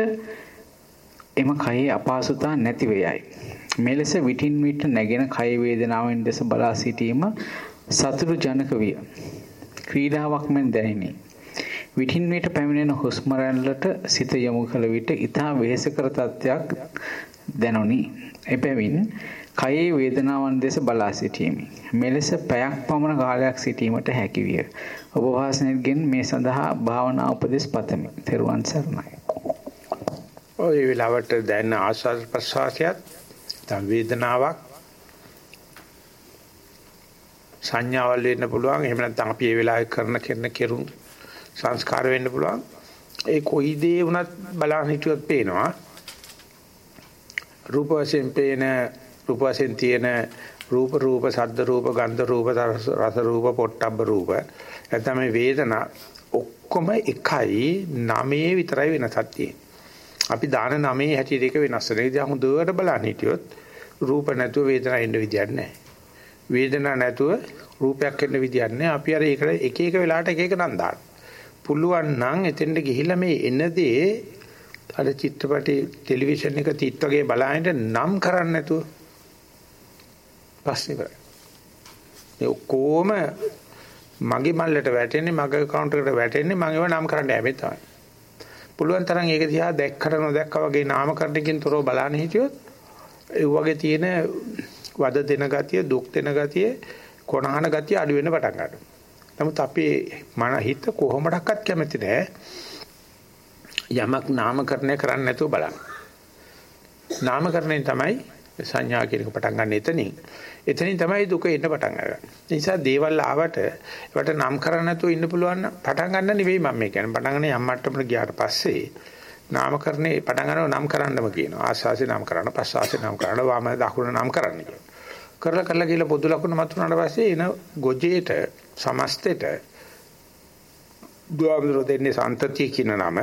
එම කයේ අපහසුතා නැති වේයයි. මෙලෙස විටින් විට නැගෙන කය වේදනාවෙන් දෙස බලා සිටීම සතුටු ජනක විය. ක්‍රීඩාවක් මෙන් දැනිනි. විටින් විට පැමිණෙන හුස්ම රැල්ලට සිත යොමු කළ විට ඊටා වෙහෙසකර තත්ත්වයක් දැනුනි. එබැවින් කයේ වේදනාවන් දෙස බලා සිටීමි. මෙලෙස පැයක් පමණ කාලයක් සිටීමට හැකි විය. ඔබ වහන්සේගෙන් මේ සඳහා භාවනා උපදෙස් පතමි. තෙරුවන් සරණයි. ඔය වෙලාවට දැනෙන ආස්වාද ප්‍රසවාසයත් තම වේදනාවක් සංඥාවල් වෙන්න පුළුවන්. එහෙම නැත්නම් අපි මේ වෙලාවේ කරන කෙරෙන කෙරුම් සංස්කාර වෙන්න පුළුවන්. ඒ කොයි දේ වුණත් බලන්න හිටියොත් පේනවා. රූප වශයෙන් පේන රූප වශයෙන් තියෙන රූප රූප ශබ්ද රූප ගන්ධ රූප රස රූප පොට්ටබ්බ රූප නැත්නම් මේ වේදනා ඔක්කොම එකයි නමේ විතරයි වෙනසක් තියෙන්නේ. අපි දාන නමේ හැටියට එක වෙනස් වෙන. ඉතින් හොඳට බලන්න හිටියොත් රූප නැතුව වේදනා එන්න විදියක් නැහැ. වේදනා නැතුව රූපයක් එන්න විදියක් නැහැ. අපි අර ඒකට එක එක වෙලාවට එක එක නම් දානවා. පුළුවන් නම් එතෙන්ට ගිහිල්ලා මේ එන දේ අර චිත්‍රපටි ටෙලිවිෂන් එක තිත් වගේ බලහින්න නම් කරන්න නැතුව පස්සේ කරා. මේ ඔක්කොම මගේ මල්ලට වැටෙන්නේ මගේ account එකට වැටෙන්නේ මම ඒවා නම් කරන්න යන්නේ තමයි. පුළුවන් තරම් ඒක දිහා දැක්කට නොදැක්කා වගේ නාමකරණකින් තොරව බලන්න හිටියොත් ඒ වගේ තියෙන වද දෙන ගතිය, දුක් දෙන ගතිය, කොනහන ගතිය අඩු වෙන්න පටන් ගන්නවා. නමුත් අපේ මන හිත කොහොමඩක්වත් කැමති නෑ යමක් නාමකරණය කරන්න නැතුව බලන්න. නාමකරණයෙන් තමයි සංඥා කියන එක පටන් ගන්න එතනින්. එතනින් තමයි දුක එන්න පටන් ගන්නේ. ඒ නිසා දේවල් ආවට ඒවට නම් කරන්න නැතුව ඉන්න පුළුවන් පටන් ගන්න නෙවෙයි මම මේ කියන්නේ. පටන් ගන්න යම් මට්ටමකට ගියාට පස්සේ නාමකරණේ පටන් ගන්නව නම් කරන්නම කියනවා. ආස්වාසේ නම් කරන්න, ප්‍රසවාසේ නම් කරන්න, වාම දකුණ නම් කරන්න කියනවා. කරලා කරලා කියලා පොදු ලකුණු මතුනට පස්සේ එන ගොජේට සමස්තෙට දුවම්දර දෙන්නේ සන්තතිය කියන නම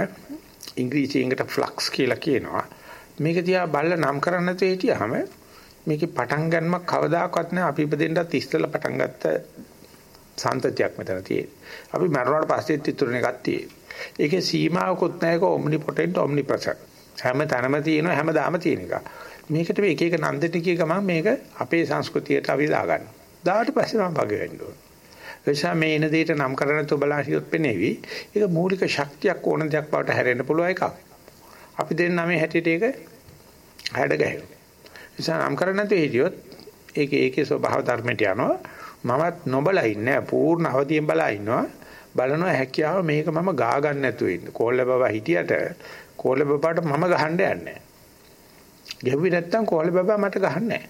ඉංග්‍රීසියෙන්කට ෆ්ලක්ස් කියලා කියනවා. මේක තියා බල්ල නම් කරන්න නැතුව හිටියාම මේකේ පටන් ගන්නමක් කවදාකවත් නෑ අපි ඉපදෙන්නත් ඉස්සෙල්ලා පටන් ගත්ත සන්තතියක් මෙතන තියෙන්නේ. අපි මරණයට පස්සෙත් ඉතුරුන එකක් තියෙන්නේ. ඒකේ සීමාවකුත් නැහැ ඒක ඔම්නිපොටෙන්ට් ඔම්නිප්‍රසන්ට්. හැම තැනම තියෙනවා හැමදාම තියෙන එක. මේකට මේ එක එක නන්දට කිය ගමන් මේක අපේ සංස්කෘතියට අපි දාගන්න. දාට පස්සේ මම වගේ වෙන්න ඕන. එනිසා මේ එන දෙයට නම් කරන තු බලාසියොත් පෙනේවි. ඒක මූලික ශක්තියක් ඕන දෙයක් බවට හැරෙන්න පුළුවන් එකක්. අපි දෙන්න මේ හැටියට ඒක හැඩ ගැහෙනවා. නිසා නම් කරන්නේ නැතුව හිටියොත් ඒක ඒකේ ස්වභාව ධර්මයට යනවා. මමත් නොබලා ඉන්නේ පූර්ණ අවදියෙන් බලා ඉන්නවා. බලනවා හැකියාව මේක මම ගා ගන්න නැතුව ඉන්න. කෝල්ල බබා හිටියට කෝල්ල බබාට මම ගහන්න යන්නේ නැහැ. ගෙව්වේ නැත්තම් කෝල්ල බබා මට ගහන්නේ නැහැ.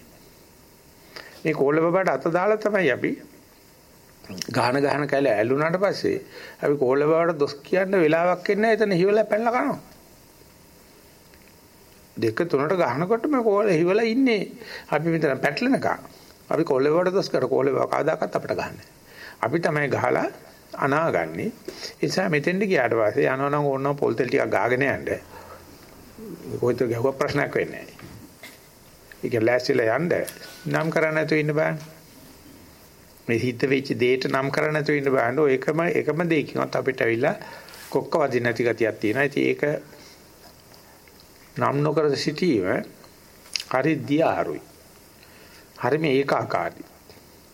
මේ කෝල්ල බබාට අත දාලා තමයි අපි ගහන ගහන කැල ඇල්ලුනාට පස්සේ අපි කෝල්ල බබාට දොස් කියන්න වෙලාවක් එන්නේ එතන හිවලා පැනලා කනවා. දෙක තුනට ගහනකොට මේ කෝල හිවලා ඉන්නේ අපි මෙතන පැටලෙනකම්. අපි කෝල්ල බබාට දොස් කර කෝල්ල බබා කවදාකවත් අපිට ගහන්නේ. අපි තමයි ගහලා අනාගන්නේ. ඒ නිසා මෙතෙන්ට ගියාට පස්සේ යනවා නම් ඕනනම් පොල් තෙල් ටිකක් ගාගෙන යන්න. කොහෙද ගැහුව ප්‍රශ්නයක් වෙන්නේ නැහැ. ඒක ලෑස්තිලා යන්න නම් කරන්න නැතුව ඉන්න බෑ. මේ හිත වෙච්ච දෙයට නම් කරන්න නැතුව ඉන්න බෑ. ඔය එකම එකම දෙයකින්වත් අපිට ඇවිල්ලා කොක්ක වදින්න නැති ගතියක් තියෙනවා. ඉතින් ඒක නම් නොකර සිටීම හරි දියාරුයි. හරිම ඒකාකාරයි.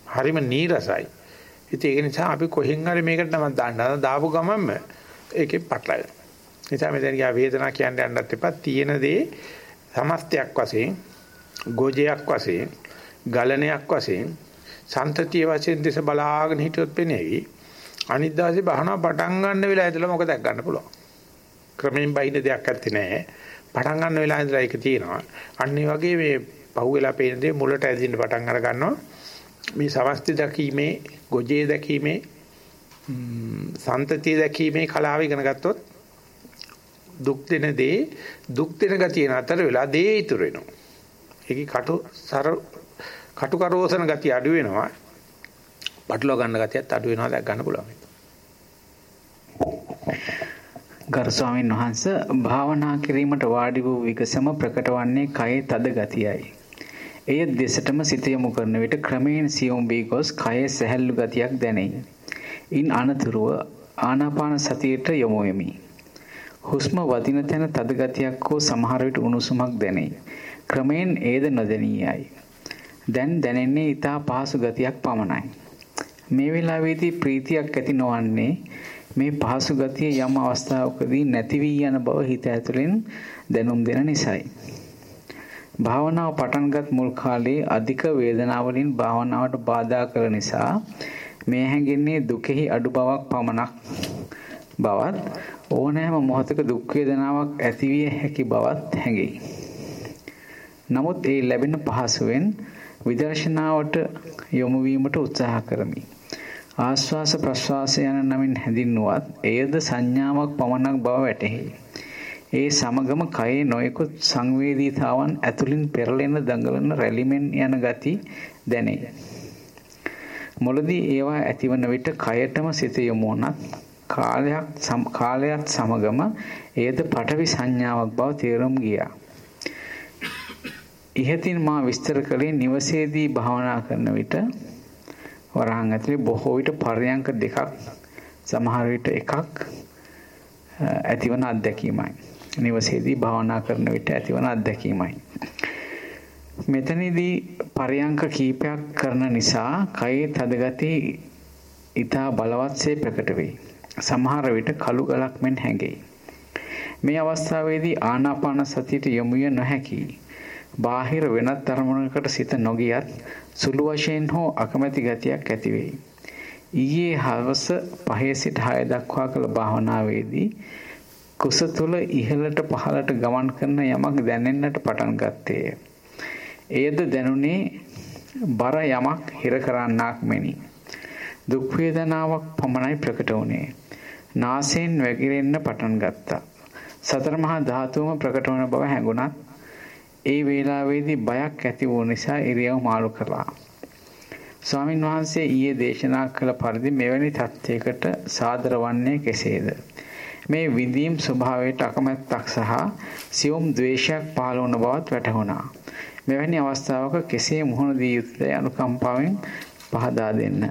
හරිම නීරසයි. ඉතින් ඒක නිසා අපි කොහෙන් හරි මේකට නමක් දාන්න දාපු ගමන්ම ඒකේ පටලයි. නිසා මෙතන ගියා වේදනාව කියන්න යන්නත් එපා. තියෙන දේ සමස්තයක් වශයෙන්, ගෝජයක් වශයෙන්, ගලණයක් වශයෙන්, සන්තතිය වශයෙන් දේශ බලාගෙන හිටියොත් පෙනේවි. අනිත් දවසේ බහනවා පටන් ගන්න වෙලාව ඉඳලා මොකද ගන්න පුළුවන්. ක්‍රමෙන් බහින දෙයක් ඇත්තේ නැහැ. පටන් ගන්න වෙලාව ඉඳලා ඒක තියෙනවා. අන්න වගේ මේ පහුවෙලා පේන දේ මුලට ඇදින්න පටන් අර ගන්නවා. මේ සමස්ත දැකීමේ ගොජේ දැකීමේ සන්තතිය දැකීමේ කලාව ඉගෙන ගත්තොත් දුක් දෙන දේ දුක් දෙන ගතිය නතර වෙලා දේ ඉතුරු වෙනවා. ඒකේ කටු සර කටු කරෝසන ගතිය අඩු වෙනවා. පටලවා ගන්න ගතියත් අඩු වෙනවා දැක් ගන්න පුළුවන්. ගරු ස්වාමීන් වහන්ස භාවනා කිරීමට වාඩි වූ විගසම ප්‍රකට වන්නේ කයේ තද ගතියයි. එය දෙසටම සිත යොමු කරන විට ක්‍රමයෙන් සියුම් වී ගොස් කයේ සැහැල්ලු ගතියක් දැනේ. ඉන් අනතුරුව ආනාපාන සතියට යොමු වෙමි. හුස්ම වදින තැන තද ගතියක් හෝ සමහර විට උණුසුමක් දැනේ. ක්‍රමයෙන් ඒද නොදැනියයි. දැන් දැනෙන්නේ ඊටා පහසු ගතියක් පමණයි. මේ වෙලාවේදී ප්‍රීතියක් ඇති නොවන්නේ මේ පහසු ගතිය යම් අවස්ථාවකදී නැති වී යන බව හිත ඇතුලෙන් දැනුම් දෙන නිසායි. භාවනාව පටන්ගත් මුල් කාලේ අධික වේදනාවලින් භාවනාවට බාධා කළ නිසා මේ හැඟෙන්නේ දුකෙහි අඩු බවක් පමණක් බවත් ඕනෑම මොහොතක දුක් වේදනාවක් ඇතිවිය හැකි බවත් හැඟෙයි. නමුත් ඒ ලැබෙන පහසුවෙන් විදර්ශනාවට යොමු වීමට උත්සාහ කරමි. ආස්වාස ප්‍රස්වාස යන නමින් හැඳින්නුවත් එයද සංඥාවක් පමණක් බව වැටහෙයි. ඒ සමගම කයේ නොයෙකුත් සංවේදීතාවන් ඇතුලින් පෙරලෙන දඟලන රැලිමෙන් යන ගති දැනේ. මුලදී ඒවා ඇතිවන විට කයටම සිත යොමු කාලයක් කාලයත් සමගම එයද පටවි සංඥාවක් බව තේරුම් ගියා. ඉහතින් මා විස්තර කළේ නිවසේදී භාවනා කරන විට වරහන් ඇතුලේ බොහෝ විට පරයන්ක දෙකක් සමහර විට එකක් ඇතිවන අත්දැකීමයි. නිවසේදී භාවනා කරන විට ඇතිවන අත්දැකීමයි. මෙතනදී පරයන්ක කීපයක් කරන නිසා කයේ තදගති ඊතා බලවත්සේ ප්‍රකට වෙයි. සමහර විට කළු ගලක් මෙන් හැඟෙයි. මේ අවස්ථාවේදී ආනාපාන සතියට යොමු විය නොහැකි. බාහිර වෙනත් අරමුණකට සිත නොගියත් සුළු වශයෙන් හෝ අකමැති ගතියක් ඇති වෙයි. ඊයේ හවස 5 සිට 6 දක්වා කළ භාවනාවේදී කුස තුල ඉහළට පහළට ගමන් කරන යමක් දැනෙන්නට පටන් ගත්තේය. එයද දැනුනේ බර යමක් හිර කරන්නාක් මෙනි. දුක් වේදනාවක් පමණයි ප්‍රකට වුණේ. නාසයෙන් වැగిරෙන්න පටන් ගත්තා. සතර මහා ධාතුවම ප්‍රකට වන බව හැඟුණත් ඒ වේලාවේදී බයක් ඇති වූ නිසා ඉරියව් මාරු කළා. ස්වාමින් වහන්සේ ඊයේ දේශනා කළ පරිදි මෙවැනි තත්යකට සාදර වන්නේ කෙසේද? මේ විඳීම් ස්වභාවයට අකමැත්තක් සහ සියුම් ද්වේෂයක් පහළ වන බවත් වැටහුණා. මෙවැනි අවස්ථාවක කෙසේ මුහුණ දී යුතුද අනුකම්පාවෙන් පහදා දෙන්න.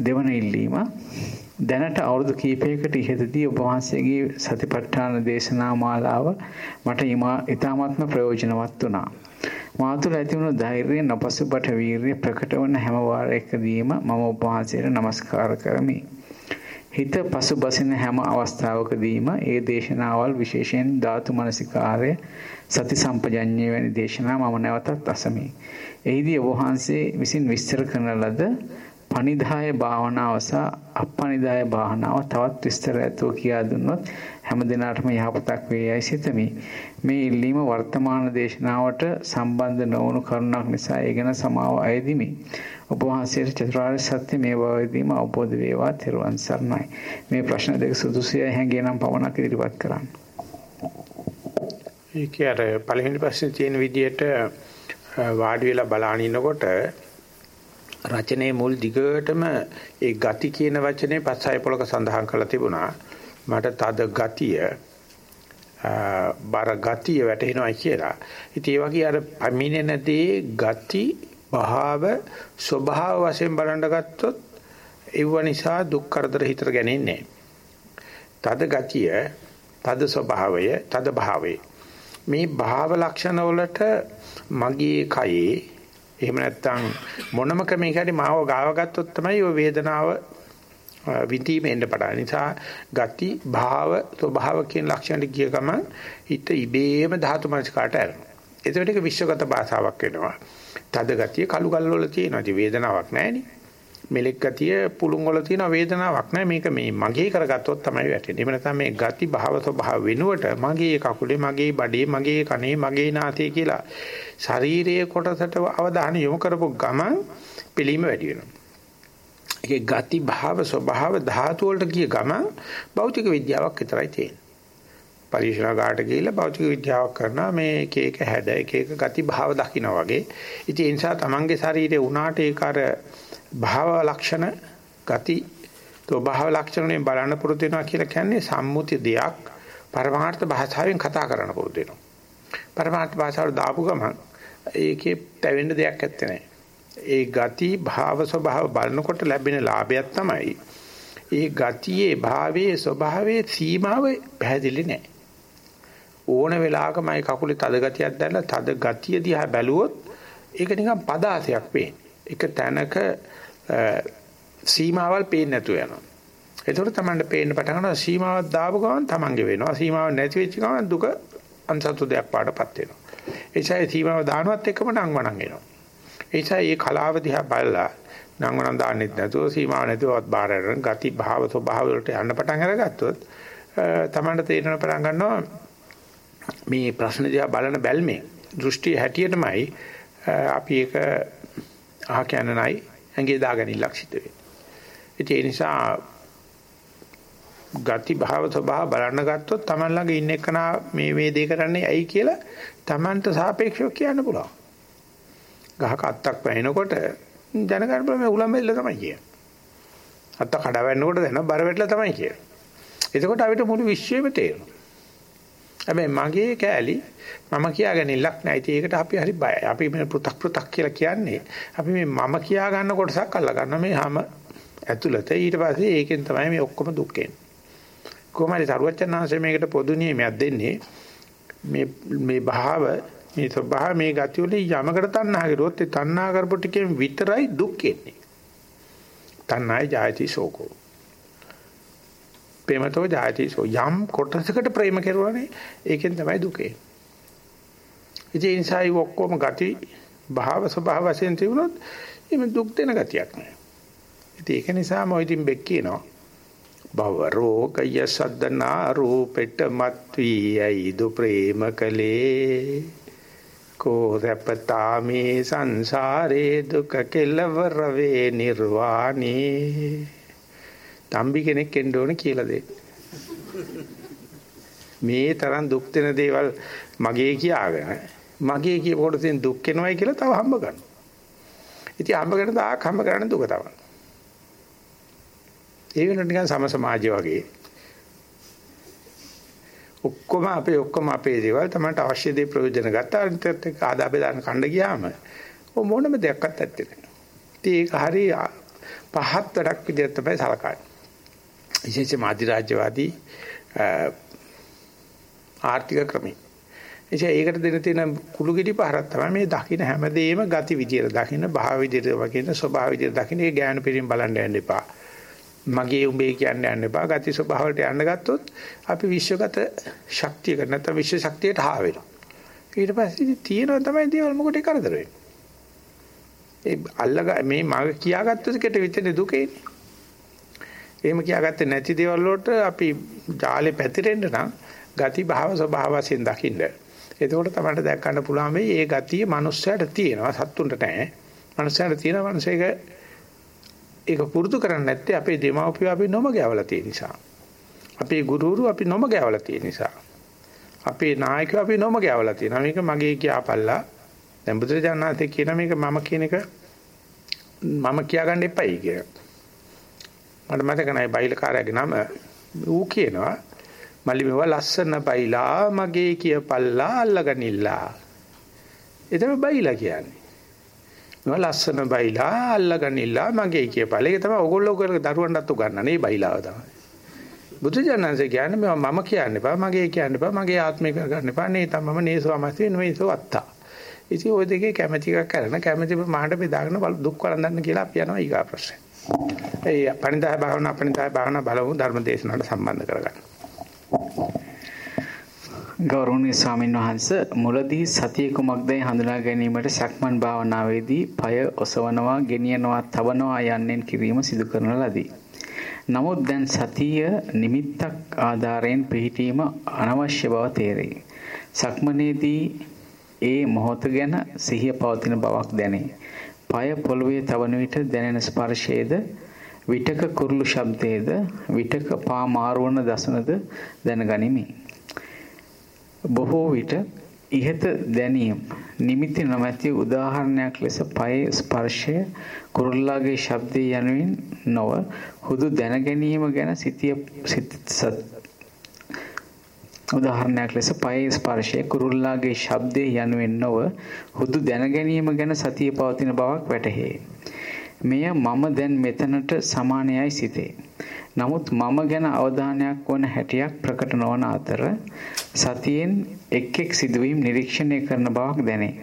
දෙවන ඉල්ලීම දැනට අවුරුදු කීපයකට ඉහතදී ඔබ වහන්සේගේ සතිපට්ඨාන දේශනා මාලාව මට ඉතාමත්ම ප්‍රයෝජනවත් වුණා. මා තුළ ඇතිවුණු ධෛර්යය නොපසුබට වීරිය ප්‍රකට වන හැම වාරයකදීම මම ඔබ වහන්සේට নমස්කාර කරමි. හිත පසුබසින හැම අවස්ථාවකදීම ඒ දේශනාවල් විශේෂයෙන් ධාතු මනසිකාරය සති සම්පජඤ්ඤය වැනි දේශනා මම නැවතත් අසමි. එහිදී ඔබ වහන්සේ විසින් විස්තර කරන ලද පනිදාය භාවනාව සහ අපනිදාය භාවනාව තවත් විස්තර ඇතුව කියා දුන්නොත් හැම දිනාටම යහපතක් වේ යයි සිතමි. මේ ඉල්ලීම වර්තමාන දේශනාවට සම්බන්ධ නොවුණු කරුණක් නිසා ඒ ගැන සමාව අයදිමි. ඔබ වහන්සේට චතුරාර්ය සත්‍ය මේ බවදීම අවබෝධ වේවා තෙරුවන් සරණයි. මේ ප්‍රශ්න දෙක සුදුසුය හැංගේනම් පවණක් ඉදිරිපත් කරන්න. ඒක අර පළවෙනි ප්‍රශ්නේ තියෙන විදිහට වාඩි වෙලා බලාගෙන ඉනකොට රචනයේ මුල් දිගටම ඒ ගති කියන වචනේ පස්සය පොලක සඳහන් කරලා තිබුණා. මට තද ගතිය බර ගතිය වැටෙනවා කියලා. ඉතින් ඒ වගේ අර පමිනෙන දේ ගති භාව ස්වභාව වශයෙන් බලන්න ගත්තොත් ඒව නිසා දුක් කරදර හිතට ගන්නේ තද ගතිය, තද ස්වභාවය, තද භාවය. මේ භාව ලක්ෂණ වලට මගේ කයේ එහෙම නැත්නම් මොනම ක්‍රමයකට මාව ගාව ගත්තොත් තමයි ඔය වේදනාව විඳීම එන්න පටන් නිසා ගති භාව ස්වභාව කියන ලක්ෂණ ගිය ගමන් හිත ඉබේම ධාතු මනසකට ඇරෙනවා. ඒකට ඒක විශ්වගත භාෂාවක් වෙනවා. තද ගතිය කළු කල් වල තියෙනවා. ඉතින් වේදනාවක් නැහැනේ. මෙලෙක් ගතිය පුළුන් වල තියෙන වේදනාවක් නැහැ. මේක මේ මගේ කරගත්තොත් තමයි වැටෙන්නේ. එහෙම නැත්නම් මේ ගති භාව ස්වභාව වෙනුවට මගේ කකුලේ, මගේ බඩේ, මගේ කනේ, මගේ නාසයේ කියලා ශාරීරික කොටසට අවධානය යොමු කරපො ගමන් පිළීම වැඩි වෙනවා. ඒකේ ගති භාව ස්වභාව ධාතු වලට ගිය ගමන් භෞතික විද්‍යාවක් විතරයි තියෙන්නේ. පරීක්ෂණාගාරට ගිහිල්ලා භෞතික විද්‍යාවක් කරනවා මේ එක එක හැඩ එක එක ගති භාව දකින්න වගේ. ඉතින් ඒ නිසා තමන්ගේ ශරීරේ උනාට ඒක අර භාව ලක්ෂණ ගති ස්වභාව ලක්ෂණ වලින් බලන්න පුරුදු වෙනවා කියලා කියන්නේ සම්මුති දෙයක් පරමාර්ථ භාෂාවෙන් කතා කරන්න පුරුදු වෙනවා. පරමාර්ථ භාෂාවට දාපු ගමන් ඒකේ තැවෙන්න දෙයක් නැත්තේ නෑ. ඒ ගති භාව ස්වභාව බලනකොට ලැබෙන ලාභයක් තමයි ඒ ගතියේ භාවයේ ස්වභාවයේ සීමාව පැහැදිලි නෑ. ඕන වෙලාවක මයි කකුලේ තද ගතියක් දැල්ලා තද ගතිය දිහා බැලුවොත් ඒක නිකන් පදාසයක් පේන්නේ. එක තැනක සීමාවල් පේන්නේ නැතුව යනවා. ඒතකොට Tamanට පේන්න පටන් ගන්නවා සීමාවක් දාපු ගමන් Tamange වෙනවා. සීමාවක් නැති වෙච්ච ගමන් දුක අන්සතු දෙයක් පාඩපත් වෙනවා. ඒසයි සීමාව දානවත් එක්කම නංවනන් එනවා. ඒසයි මේ කලාව දිහා බලලා නංවනන් දාන්නෙත් නැතුව සීමාව නැතුවත් බාරගෙන ගති භාව ස්වභාව වලට යන්න පටන් අරගත්තොත් Tamanට තේරෙන පටන් ගන්නවා මේ ප්‍රශ්න දිහා බලන බැල්මේ දෘෂ්ටි හැටියටමයි අපි ඒක අහ කියනනයි ඇඟේ දාගෙන ඉලක්ෂිත වෙන්නේ. ඒ නිසා ගති භාව ස්වභාව බලන්න ගත්තොත් Taman ළඟ ඉන්න එකනා මේ මේ දේ කරන්නේ ඇයි කියලා Tamanට සාපේක්ෂව කියන්න පුළුවන්. ගහක අත්තක් වැහෙනකොට දැනගන්න බෑ මේ උලම් බෙල්ල තමයි කියන්නේ. අත්ත කඩවැන්නකොට දැන බර වැටලා තමයි කියන්නේ. එතකොට අපිට මුළු විශ්වයම තේරෙනවා. හැබැයි මගේ කෑලි මම කියාගෙන ඉලක් නැහැ. ඒකට අපි හරි බයයි. අපි මේ පෘ탁 පෘ탁 කියලා කියන්නේ අපි මේ මම කියා ගන්න කොටසක් අල්ල ගන්න මේ හැම ඇතුළත ඊට පස්සේ ඒකෙන් තමයි මේ ඔක්කොම දුක් එන්නේ. කොහොමද සරුවචනාංශය මේකට පොදු නියමයක් දෙන්නේ මේ මේ භාව මේ ස්වභාව මේ ගති වල යමකට තණ්හා කරුවොත් ඒ තණ්හා කරපු ටිකෙන් විතරයි දුක් එන්නේ. තණ්හායි ජායති සෝකෝ ප්‍රේමතෝ ජායති සෝ යම් කොටසකට ප්‍රේම කෙරුවානේ ඒකෙන් තමයි දුකේ. ඉතින් ඒ නිසා ඒ ඔක්කොම ගති භාව ස්වභාව වශයෙන් තිබුණොත් එimhe දුක් දෙන ගතියක් නෑ. ඉතින් ඒක නිසා මම ඉතින් බෙක් කියනවා භව රෝගය සද්දනා රූපෙට මත්වී ඇයිදු ප්‍රේම කලේ කෝ රැපතා මේ සංසාරේ දුක කෙලවර වේ නිර්වාණේ තම්බි කෙනෙක් එන්න ඕන කියලා දෙන්න. මේ තරම් දුක් දෙන දේවල් මගේ කියාගෙන මගේ කියපොට තියෙන දුක් වෙනවයි කියලා තව හම්බ ගන්නවා. ඉතින් හම්බ කරන දාක් හම්බ කරන දුක තමයි. ඒ වෙනුවට නිකන් සම සමාජය වගේ ඔක්කොම අපේ ඔක්කොම අපේ දේවල් තමයි අවශ්‍ය දේ ප්‍රයෝජන ගත්තා අනිත් එක්ක ආදා බෙදාන කණ්ඩ ගියාම මොනම දෙයක්වත් ඇත්තේ නැහැ. ඉතින් ඒක හරිය පහත් වැඩක් විදිහට තමයි සලකන්නේ. විශේෂයෙන්ම අධිරාජ්‍යවාදී ආර්ථික ක්‍රමී. එනිසා ඒකට දෙන තියෙන කුළු ගිඩි පහරක් තමයි මේ දකින්න හැමදේම ගති විදියට දකින්න භාව විදියට වගේ ස්වභාව විදියට දකින්න ඒ ඥාන පිරින් බලන්න යන්න එපා. මගේ උඹේ කියන්න යන්න එපා. ගති ස්වභාවයට යන්න ගත්තොත් අපි විශ්වගත ශක්තියකට නැත්නම් විශ්ව ශක්තියට හා වෙනවා. ඊට පස්සේ තියෙනවා තමයි දේවල් මොකට කරදර වෙන්නේ. ඒ අල්ලග මේ මම කියාගත්තොත් කෙට විතර දුකේනේ. එහෙම කියාගත්තේ නැති දේවල් වලට අපි ජාලේ පැතිරෙන්න නම් ගති භාව ස්වභාව වශයෙන් දකින්න. එතකොට තමයි දැක් ගන්න පුළුවන් මේ ඒ ගතිය මනුස්සයට තියෙනවා සත්තුන්ට නැහැ. මනුස්සයට තියෙනවා මනුස්සයක ඒක පුරුදු කරන්නේ නැත්තේ අපේ දෙමාපියෝ අපි නොම ගැවලා තියෙන නිසා. අපේ ගුරුවරු අපි නොම ගැවලා තියෙන නිසා. අපේ නායකයෝ අපි නොම ගැවලා තියෙනවා. මේක මගේ කියාපල්ලා. දැන් බුදුරජාණන්සේ කියන මේක මම කියන එක මම කියාගන්න එපයි කියලා. මට මතක නැහැ බයිලකාරයාගේ නම ඌ කියනවා මල්ලි මෙව ලස්සන බයිලා මගේ කියපල්ලා අල්ලගනිල්ලා. ඒ තමයි බයිලා කියන්නේ. මෙව ලස්සන බයිලා අල්ලගනිල්ලා මගේ කියපල්ලා. ඒක තමයි ඕගොල්ලෝ කරලා දරුවන්ටත් උගන්වන්නේ බයිලාව තමයි. බුදුජානන්සේ කියන්නේ මේවා මම කියන්න එපා මගේ කියන්න එපා මගේ ආත්මය කරගන්න එපා නේ තමම නේසවමස්සේ නෙමෙයිසෝ අත්තා. ඉතින් ওই දෙකේ කැමැති එකක් කරන කැමැති මහාට බෙදාගෙන දුක් වළඳන්න කියලා අපි යනවා ඊගා ප්‍රශ්නේ. ඒ පණිදාය භාවනා පණිදාය භාවනා බලමු ධර්ම දේශනාවට සම්බන්ධ කරගන්න. ගෞරවනීය ස්වාමින් වහන්ස මුලදී සතිය කුමක්දයි හඳුනා ගැනීමට සක්මන් භාවනාවේදී পায় ඔසවනවා, ගෙනියනවා, තබනවා යන්නෙන් කිරීම සිදු කරන ලදී. නමුත් දැන් සතිය නිමිත්තක් ආධාරයෙන් පිහිටීම අනවශ්‍ය බව තේරේ. සක්මනේදී ඒ මොහොත ගැන සිහිය පවතින බවක් දැනේ. পায় පොළවේ තවන විට දැනෙන ස්පර්ශයේද විටක කුරුළු ශබ්දයේද විටක පා මාරුවන දසනද දැනගනිමි. බොහෝ විට ඉහත දැනීම නිමිති නොමැති උදාහරණයක් ලෙස පයේ ස්පර්ශය කුරුල්ලාගේ ශබ්දය යනුවෙන් නොව හුදු දැන ගැනීම ගැන සිටිය උදාහරණයක් ලෙස පයේ ස්පර්ශය කුරුල්ලාගේ ශබ්දය යනුවෙන් නොව හුදු දැන ගැනීම ගැන සතිය පවතින බවක් වැටහේ. මෙය මම දැන් මෙතනට සමානයයි සිතේ. නමුත් මම ගැන අවධානයක් වන හැටියක් ප්‍රකට නොවන අතර සතියෙන් එක් එක් සිදුවීම් නිරීක්ෂණය කරන බවක් දැනේ.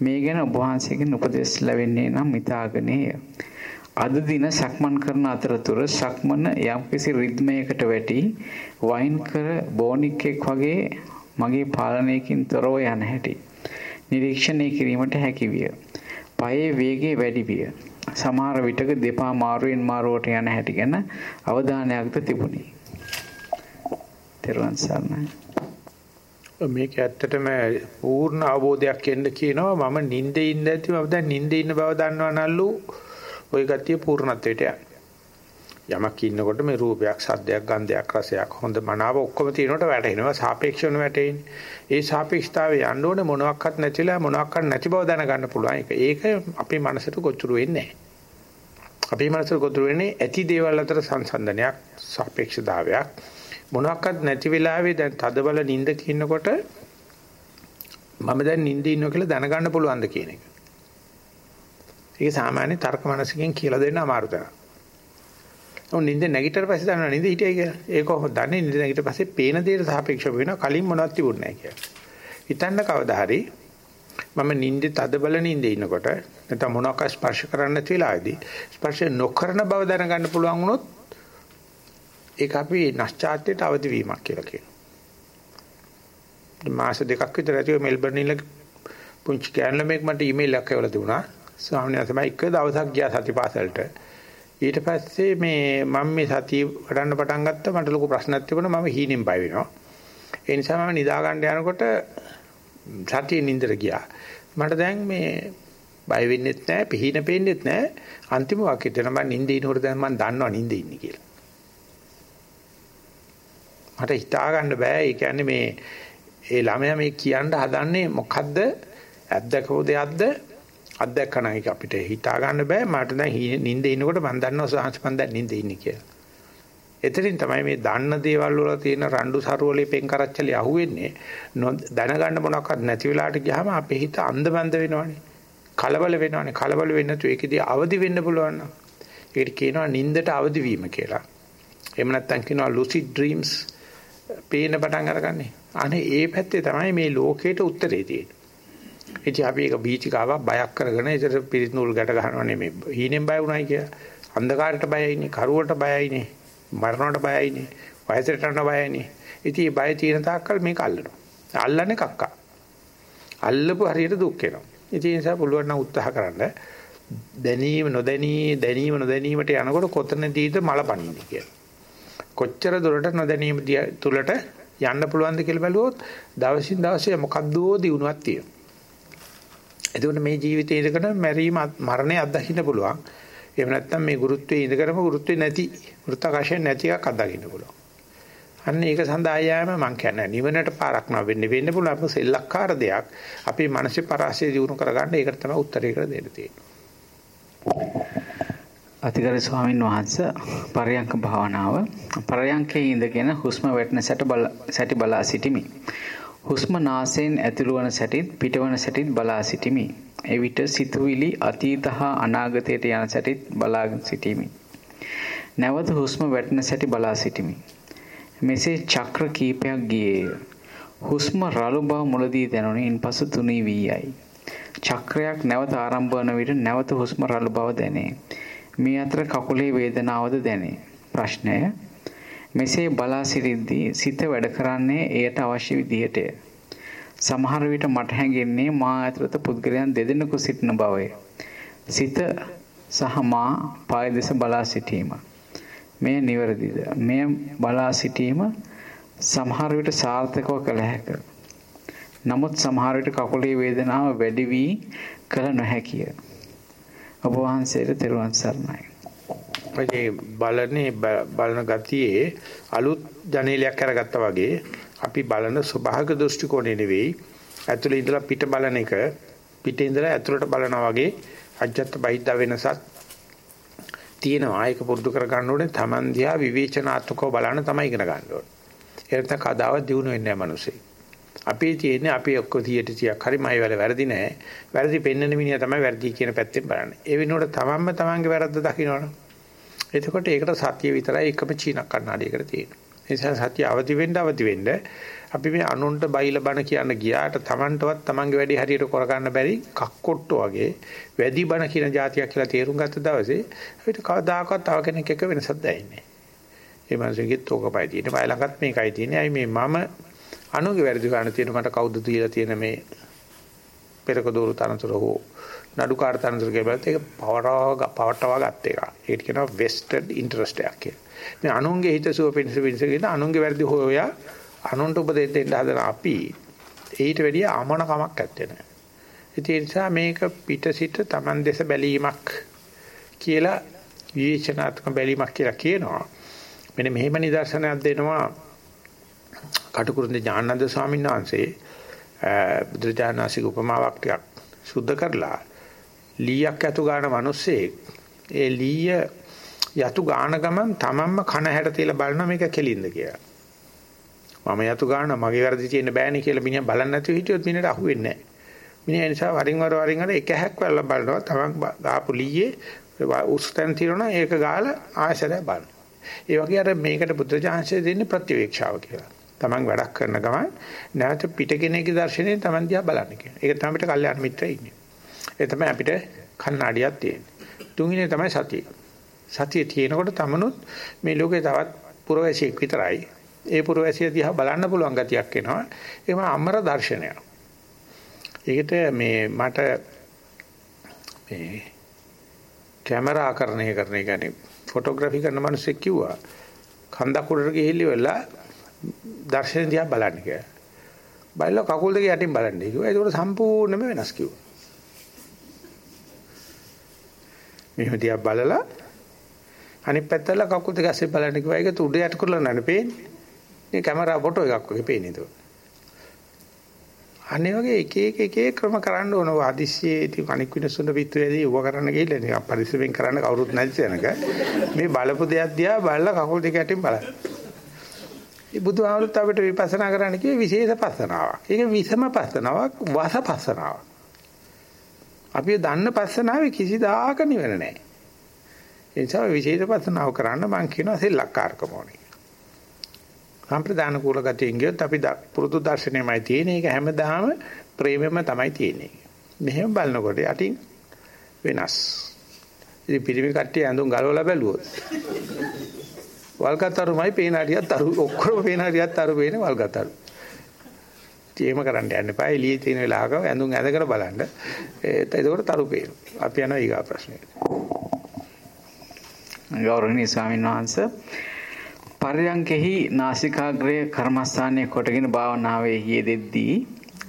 මේ ගැන ඔබ වහන්සේගෙන් උපදෙස් ලැබෙන්නේ නම් මිතාගනේය. අද දින සක්මන් කරන අතරතුර සක්මන යම්කිසි රිද්මයකට වැටි වයින් කර බෝනික්ෙක් වගේ මගේ පාලනයකින් තොරව යන හැටි නිරීක්ෂණය කිරීමට හැකි විය. පයේ වේගය වැඩි විය. සමහර විටක දෙපා මාරුවෙන් මාරුවට යන හැටි ගැන අවධානයක්ද තිබුණි. තෙරුවන් සරණයි. මේක ඇත්තටම පූර්ණ අවබෝධයක් එන්න කියනවා මම නිින්දේ ඉන්න ඇති මම දැන් නිින්දේ ඉන්න බව දන්නවා නල්ලු ওই ගතිය පූර්ණත්වයට යන. යමක් ඉන්නකොට මේ රූපයක්, සද්දයක්, ගන්ධයක්, රසයක් හොඳ මනාව ඔක්කොම තියෙනකොට වැටෙනවා සාපේක්ෂවම වැටෙන්නේ. ඒ සාපේක්ෂතාවය යන්න ඕනේ මොනවත් නැතිලා මොනවත් නැති බව දැනගන්න පුළුවන් එක. ඒක අපේ මනසට ගොචුරු වෙන්නේ නැහැ. අපේ මනසට ගොදුරු වෙන්නේ ඇති දේවල් අතර සංසන්දනයක් සාපේක්ෂතාවයක් මොනවාක්වත් නැති වෙලාවේ දැන් තදබල නිින්ද කියනකොට මම දැන් නිින්දේ ඉන්නවා කියලා දැනගන්න පුළුවන්ද කියන එක. ඒක සාමාන්‍ය තර්ක මනසකින් කියලා දෙන්න අමාරු තරම්. ඔව් නිින්ද නැගිටතර පස්සේ දන්නවා නිින්ද හිටියයි කියලා. ඒක කොහොමද දන්නේ නිින්ද නැගිට පස්සේ පේන දේට සාපේක්ෂව වෙනවා කලින් මොනවත් තිබුණ නැහැ කියලා. හිතන්න කවදා හරි මම නිින්දේ තද බල නිින්දේ ඉන්නකොට නැත්නම් මොනවාක ස්පර්ශ කරන්න නැති වෙලාවේදී ස්පර්ශ නොකරන බව දැනගන්න පුළුවන් වුණොත් ඒක අපි නැස්චාත්‍යයට අවදි වීමක් කියලා කියනවා. මාස දෙකක් විතර ඇතිව මෙල්බර්න් ඉල පුංචි කෑන්ලමෙක් මට ඊමේල් එකක් එවලා දුන්නා. ස්වාමීන් වහන්සේ මම එක දවසක් ගියා සතිපාසලට. ඊට පස්සේ මේ මම මේ සතිය වඩන්න පටන් ගත්තා මට ලොකු ප්‍රශ්නක් තිබුණා මම හීනෙන් බය වෙනවා. ඒ නිසා මම නිදා ගන්න යනකොට සතියේ නින්දට ගියා. මට දැන් මේ බය වෙන්නෙත් නැහැ, පිහින පේන්නෙත් නැහැ. අන්තිම වාක්‍යෙට නම් මම නින්දේ ඉනකොට දැන් මම දන්නවා නින්දේ ඉන්නේ කියලා. මට හිතා ගන්න බෑ. ඒ කියන්නේ මේ ඒ ළමයා මේ කියන්න හදන්නේ මොකද්ද? ඇද්දකෝ දෙයක්ද? අත්දැකන එක අපිට හිතා ගන්න බෑ. මට දැන් නින්දේ ඉන්නකොට මම දන්නවා සාංශ මම දැන් නින්දේ ඉන්නේ කියලා. එතනින් තමයි මේ දන්න දේවල් වල තියෙන රණ්ඩු සරුවලේ පෙන් කරච්චලේ අහුවෙන්නේ. දැනගන්න මොනක්වත් නැති වෙලාවට ගියාම අපේ හිත අන්ධබන්ද වෙනවනේ. කලබල වෙනවනේ. කලබල වෙන්නේ නැතු ඒකෙදී අවදි වෙන්න පුළුවන් නම්. ඒකට කියනවා නින්දට අවදි වීම කියලා. එහෙම නැත්නම් කියනවා lucid dreams පේන පටන් අරගන්නේ. අනේ ඒ පැත්තේ තමයි මේ ලෝකේට උත්තරේ තියෙන්නේ. ඉතින් අපි ඒක බීචිකාවක් බයක් කරගෙන ඒතර පිරිත් නූල් ගැට ගන්නවා නෙමෙයි. හීනෙන් බය වුණයි කියලා. අන්ධකාරයට බයයිනේ, කරුවට බයයිනේ, මරණයට බයයිනේ, වයසට යන බයයිනේ. ඉතින් මේ බය තියෙන තාක්කල් මේක අල්ලනවා. අල්ලන්නේ කක්කා. අල්ලපු හරියට දුක් වෙනවා. ඉතින් ඒ නිසා පුළුවන් නම් උත්සාහ කරන්න දැනීම නොදැනී දැනීම නොදැනීමට යනකොට කොතනදීද මල පනින්නේ කියලා. කොච්චර දුරට නොදැනීම තුලට යන්න පුළුවන්ද කියලා බැලුවොත් දවසින් දවසේ මොකද්දෝ දිනුවක් තියෙනවා. එතකොට මේ ජීවිතයේ ඉඳගෙන මැරීම මරණය අත්දකින්න පුළුවන්. එහෙම නැත්නම් මේ ගුරුත්වයේ ඉඳගෙනම ගුරුත්වේ නැති වෘත්තාකාශයෙන් නැති එකක් අත්දකින්න පුළුවන්. අන්න ඒක සඳහා යෑම මම කියන්නේ නිවනට පාරක් නා වෙන්න වෙන්න පුළුවන් අපේ සෙල්ලක්කාර දෙයක්. අපේ මානසික පරාසය දිනු කරගන්න ඒකට තමයි උත්තරේ කියලා දෙන්න තියෙන්නේ. අතිගරු ස්වාමින් වහන්සේ පරයන්ක භාවනාව පරයන්කේ ඉඳගෙන හුස්ම වැටෙන සැට බල සැටි බලා සිටිමි. හුස්ම නාසයෙන් ඇතුළු වන සැටිත් පිටවන සැටිත් බලා සිටිමි. එවිට සිතුවිලි අතීත හා අනාගතයට යන සැටිත් බලා සිටිමි. නැවත හුස්ම වැටෙන සැටි බලා සිටිමි. මෙසේ චක්‍ර කීපයක් ගියේය. හුස්ම රළු බව මුලදී දැනුනි ඉන්පසු තුනී වී යයි. චක්‍රයක් නැවත ආරම්භ වන විට නැවත හුස්ම රළු බව දැනේ. මේ අතර කකුලේ වේදනාවද දැනේ. ප්‍රශ්නය මෙසේ බලා සිටිද්දී සිත වැඩ කරන්නේ එයට අවශ්‍ය විදිහටය. සමහර විට මට හැඟෙන්නේ මා ඇතුළත පුද්ගලයන් දෙදෙනෙකු සිටින බවය. සිත සහ මා පාය දෙස බලා සිටීම. මෙය නිවැරදිද? මෙය බලා සිටීම සමහර විට සාර්ථකව කළ හැකිය. නමුත් සමහර විට කකුලේ වේදනාව වැඩි වී කළ නොහැකිය. ඔබ වහන්සේට තෙරුවන් සරණයි. මේ බලන්නේ බලන ගතියේ අලුත් ජනේලයක් අරගත්තා වගේ අපි බලන ස්වභාවික දෘෂ්ටි කෝණය නෙවෙයි ඇතුළේ ඉඳලා පිට බලන එක පිටේ ඉඳලා ඇතුළට බලනවා වගේ අජත්ත බහිද්ද වෙනසක් තියෙනවා ඒක පුරුදු කර ගන්න ඕනේ Taman දිහා විවේචනාත්මකව බලන්න තමයි ඉගෙන ගන්න ඕනේ. ඒ නැත්නම් කදාවත් දිනු වෙන්නේ නැහැ මිනිස්සේ. අපේ තියෙන්නේ අපි ඔක්කොම 100ට 100ක් හරි මයි වල වැරදි නැහැ. වැරදි පෙන්වන මිනිහා තමයි වැරදි කියන පැත්තෙන් බලන්නේ. ඒ වෙනුවට තමන්ම තමන්ගේ වැරද්ද දකින්නවනේ. එතකොට ඒකට සත්‍ය විතරයි එකම චීන කන්නඩියකට තියෙන්නේ. ඒ නිසා සත්‍ය අවදි වෙන්න අවදි වෙන්න අපි මේ අනුන්ට බයිලා බණ කියන්න ගියාට Tamanටවත් Tamanගේ වැඩේ හරියට කරගන්න බැරි කක්කොට්ටෝ වගේ වැඩි බණ කියන જાතියක් කියලා තේරුම් ගත්ත දවසේ අපිට කවදාකවත් තව කෙනෙක් එක්ක වෙනසක් දැනෙන්නේ නැහැ. ඒ මානසිකෙත් තෝකපයි තියෙන්නේ. මයි ළඟත් මේකයි තියෙන්නේ. අයි මේ මම අනුගේ වැරදි ගන්න තියෙන මට කවුද තියලා තියෙන මේ පෙරක දෝරු තනතුර හෝ නඩුකාර තනතුර කියලා ඒක පවරව පවටව ගත්ත එක. ඒකට කියනවා vested interest එකක් කියලා. මේ අනුන්ගේ හිතසුව පිණිස පිණිස කියන අනුන්ගේ වැරදි හොයා අනුන්ට උපදෙස් දෙන්න හදන අපි ඊට වැඩිය අමන කමක් ඇත්තේ නැහැ. ඒ නිසා මේක පිටසිට Taman දෙස බැලීමක් කියලා විවේචනාත්මක බැලීමක් කියලා කියනවා. මෙන්න මෙහෙම නිදර්ශනයක් දෙනවා කටුකුරුන්දේ ඥානන්ද ස්වාමීන් වහන්සේ බුදුචානන්සික උපමාවක් ටිකක් සුද්ධ කරලා ලීයක් යතු ගන්න මිනිස්සෙක් ඒ ලීය යතු ගාන ගමන් තමන්ම කන හැට තියලා බලනවා මේක කෙලින්ද කියලා. මම යතු ගාන මගේ වැරදි තියෙන්න බෑනේ කියලා මිනිහා බලන්නේ නැතුව හිටියොත් මිනිහට අහුවෙන්නේ නැහැ. මිනිහා නිසා වරින් වර වරින් වර එක හැක් වෙලා බලනවා තමන් ගාපු ලීයේ උස්තන් තිරනවා ඒක ගාලා ආයසරය බලනවා. ඒ වගේ අර මේකට බුද්ධජානසය දෙන්නේ ප්‍රතිවේක්ෂාව කියලා. තමන් වැඩක් කරන ගමන් නැවත පිටකෙනෙක්ගේ දර්ශනයෙන් තමන් දිහා බලන්න කියන. ඒක තමයි අපිට කල්යාණ මිත්‍රය ඉන්නේ. ඒ තමයි අපිට කන්නඩියක් තියෙන්නේ. තුන්වෙනි තමයි සතිය. සතිය තියෙනකොට තමනුත් මේ ලෝකේ තවත් පුරවැසියෙක් විතරයි. ඒ පුරවැසිය දිහා බලන්න පුළුවන් ගතියක් එනවා. ඒකම අමර දර්ශනයක්. ඒකට මේ මට මේ කැමරා කරණය කරන එක කියන්නේ ෆොටෝග්‍රැෆි කරන මිනිස්සෙක් කිව්වා කන්දක් උඩට ගිහිල්ලා දර්ශන දිහා බලන්න කියලා. බලලා කකුල් දෙක යටින් බලන්න කිව්වා. ඒක සම්පූර්ණයෙන්ම වෙනස් කිව්වා. මෙහෙම දිහා බලලා අනිත් පැත්තල කකුල් දෙක ඇස්සේ බලන්න කිව්වා. ඒක උඩ යට කරලා නෑ පේන්නේ. මේ කැමරා ෆොටෝ එකක් වගේ පේන්නේ ඒක. අනේ වගේ එක එක එක එක ක්‍රම කරන්න ඕන වාදිස්සියේ ඉතින් අනික් විනසුන පිටුවේදී ඌව කරන්න ගිහිල්ලා නිකන් පරිස්සමෙන් කරන්න කවුරුත් නැති තැනක මේ බලපු දෙයක් දිහා බලලා කකුල් දෙක යටින් බලන්න. මේ බුදුහාමුදුරුත් අපිට විපස්සනා කරන්න කිව්වේ විශේෂ පස්සනාවක්. ඒක විසම පස්සනාවක්, වාස පස්සනාවක්. අපි දන්න පස්සනාවේ කිසිදාක නිවන නැහැ. ඒ නිසා විශේෂපතනාව කරන්න මම කියනවා සෙල්ලක්කාරකම ඕනේ. සම්ප්‍රදාන කූල ගතියෙන් ගියොත් අපි පුරුදු දර්ශනයමයි තියෙන. ඒක හැමදාම ප්‍රේමෙම තමයි තියෙන්නේ. මෙහෙම බලනකොට යටින් වෙනස්. ඉතින් පිරිමි කට්ටිය ඇඳුම් ගලවලා බැලුවොත් වල්ගතරුමයි පේන හරියත් අරු ඔක්කොම පේන හරියත් අරු පේන වල්ගතරු. එහෙම කරන්න යන්න එපා. එළියේ තියෙන වෙලාවක ඇඳුම් ඇඳගෙන බලන්න. ඒත් එතකොට තරු පේනවා. අපි යනවා ඊගා ප්‍රශ්නෙට. ගෞරවනීය ස්වාමීන් වහන්සේ පරයන්කෙහි නාසිකාග්‍රය කර්මස්ථානයේ කොටගෙන භාවනාවේ යෙදෙද්දී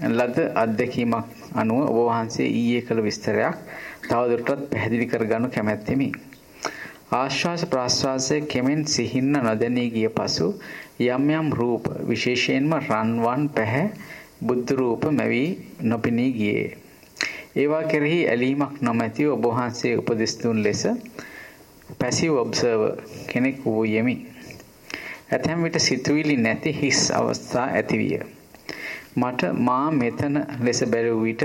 ලද අත්දැකීමක් අනුව ඔබ වහන්සේ ඊයේ කළ විස්තරයක් තවදුරටත් පැහැදිලි කරගනු කැමැත්තෙමි. ආශ්වාස ප්‍රාශ්වාසයේ කෙමෙන් සිහින්න නොදැනී ගිය පසු යම් යම් රූප විශේෂයෙන්ම රන්වන් පැහැ බුද්ධ රූප මැවි නොපෙනී ගියේ. ඒවා කෙරෙහි ඇලීමක් නොමැතිව ඔබ වහන්සේ උපදෙස් දුන් ලෙස පැසිව් ඔබ්සර්වර් කෙනෙක් වූ යෙමි. ඇතැම් විට සිතුවිලි නැති හිස් අවස්ථා ඇතිවිය. මට මා මෙතන ලෙස බැලූ විට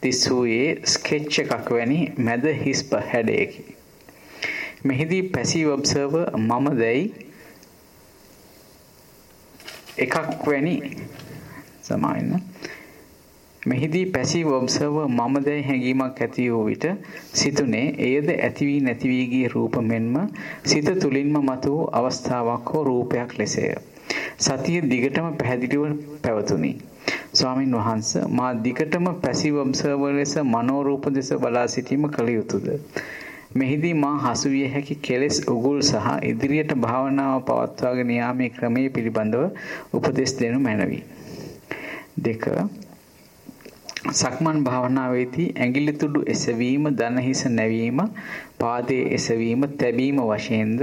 තිස්සූයේ ස්කෙච් එකක් වැනි මැද හිස් හැඩයකි. මෙහිදී පැසිව් ඔබ්සර්වර් මම දැයි එකක් වැනි සමායන්න මෙහිදී පැසිව් ඔබ්සර්වර් මම දැයි හැඟීමක් ඇති වූ විට සිතුනේ එයද ඇති වී නැති වී ගිය රූප මෙන්ම සිත තුලින්ම මතු වූ අවස්ථාවක් හෝ රූපයක් ලෙසය. සතිය දිගටම පැහැදිලිව පැවතුණි. ස්වාමින් වහන්සේ මා දිගටම පැසිව් ඔබ්සර්වර් ලෙස මනෝරූප දෙස බලා සිටීම කළ යුතුයද? මෙහිදී මා හසු විය හැකි කෙලෙස් උගුල් සහ ඉදිරියට භාවනාව පවත්වාගෙන යාමේ ක්‍රමයේ පිළිබඳව උපදෙස් දෙනු මැනවි. දෙක සක්මන් භාවනාවේදී ඇඟිලි තුඩු එසවීම, දන හිස නැවීම, පාදයේ එසවීම, තැබීම වශයෙන්ද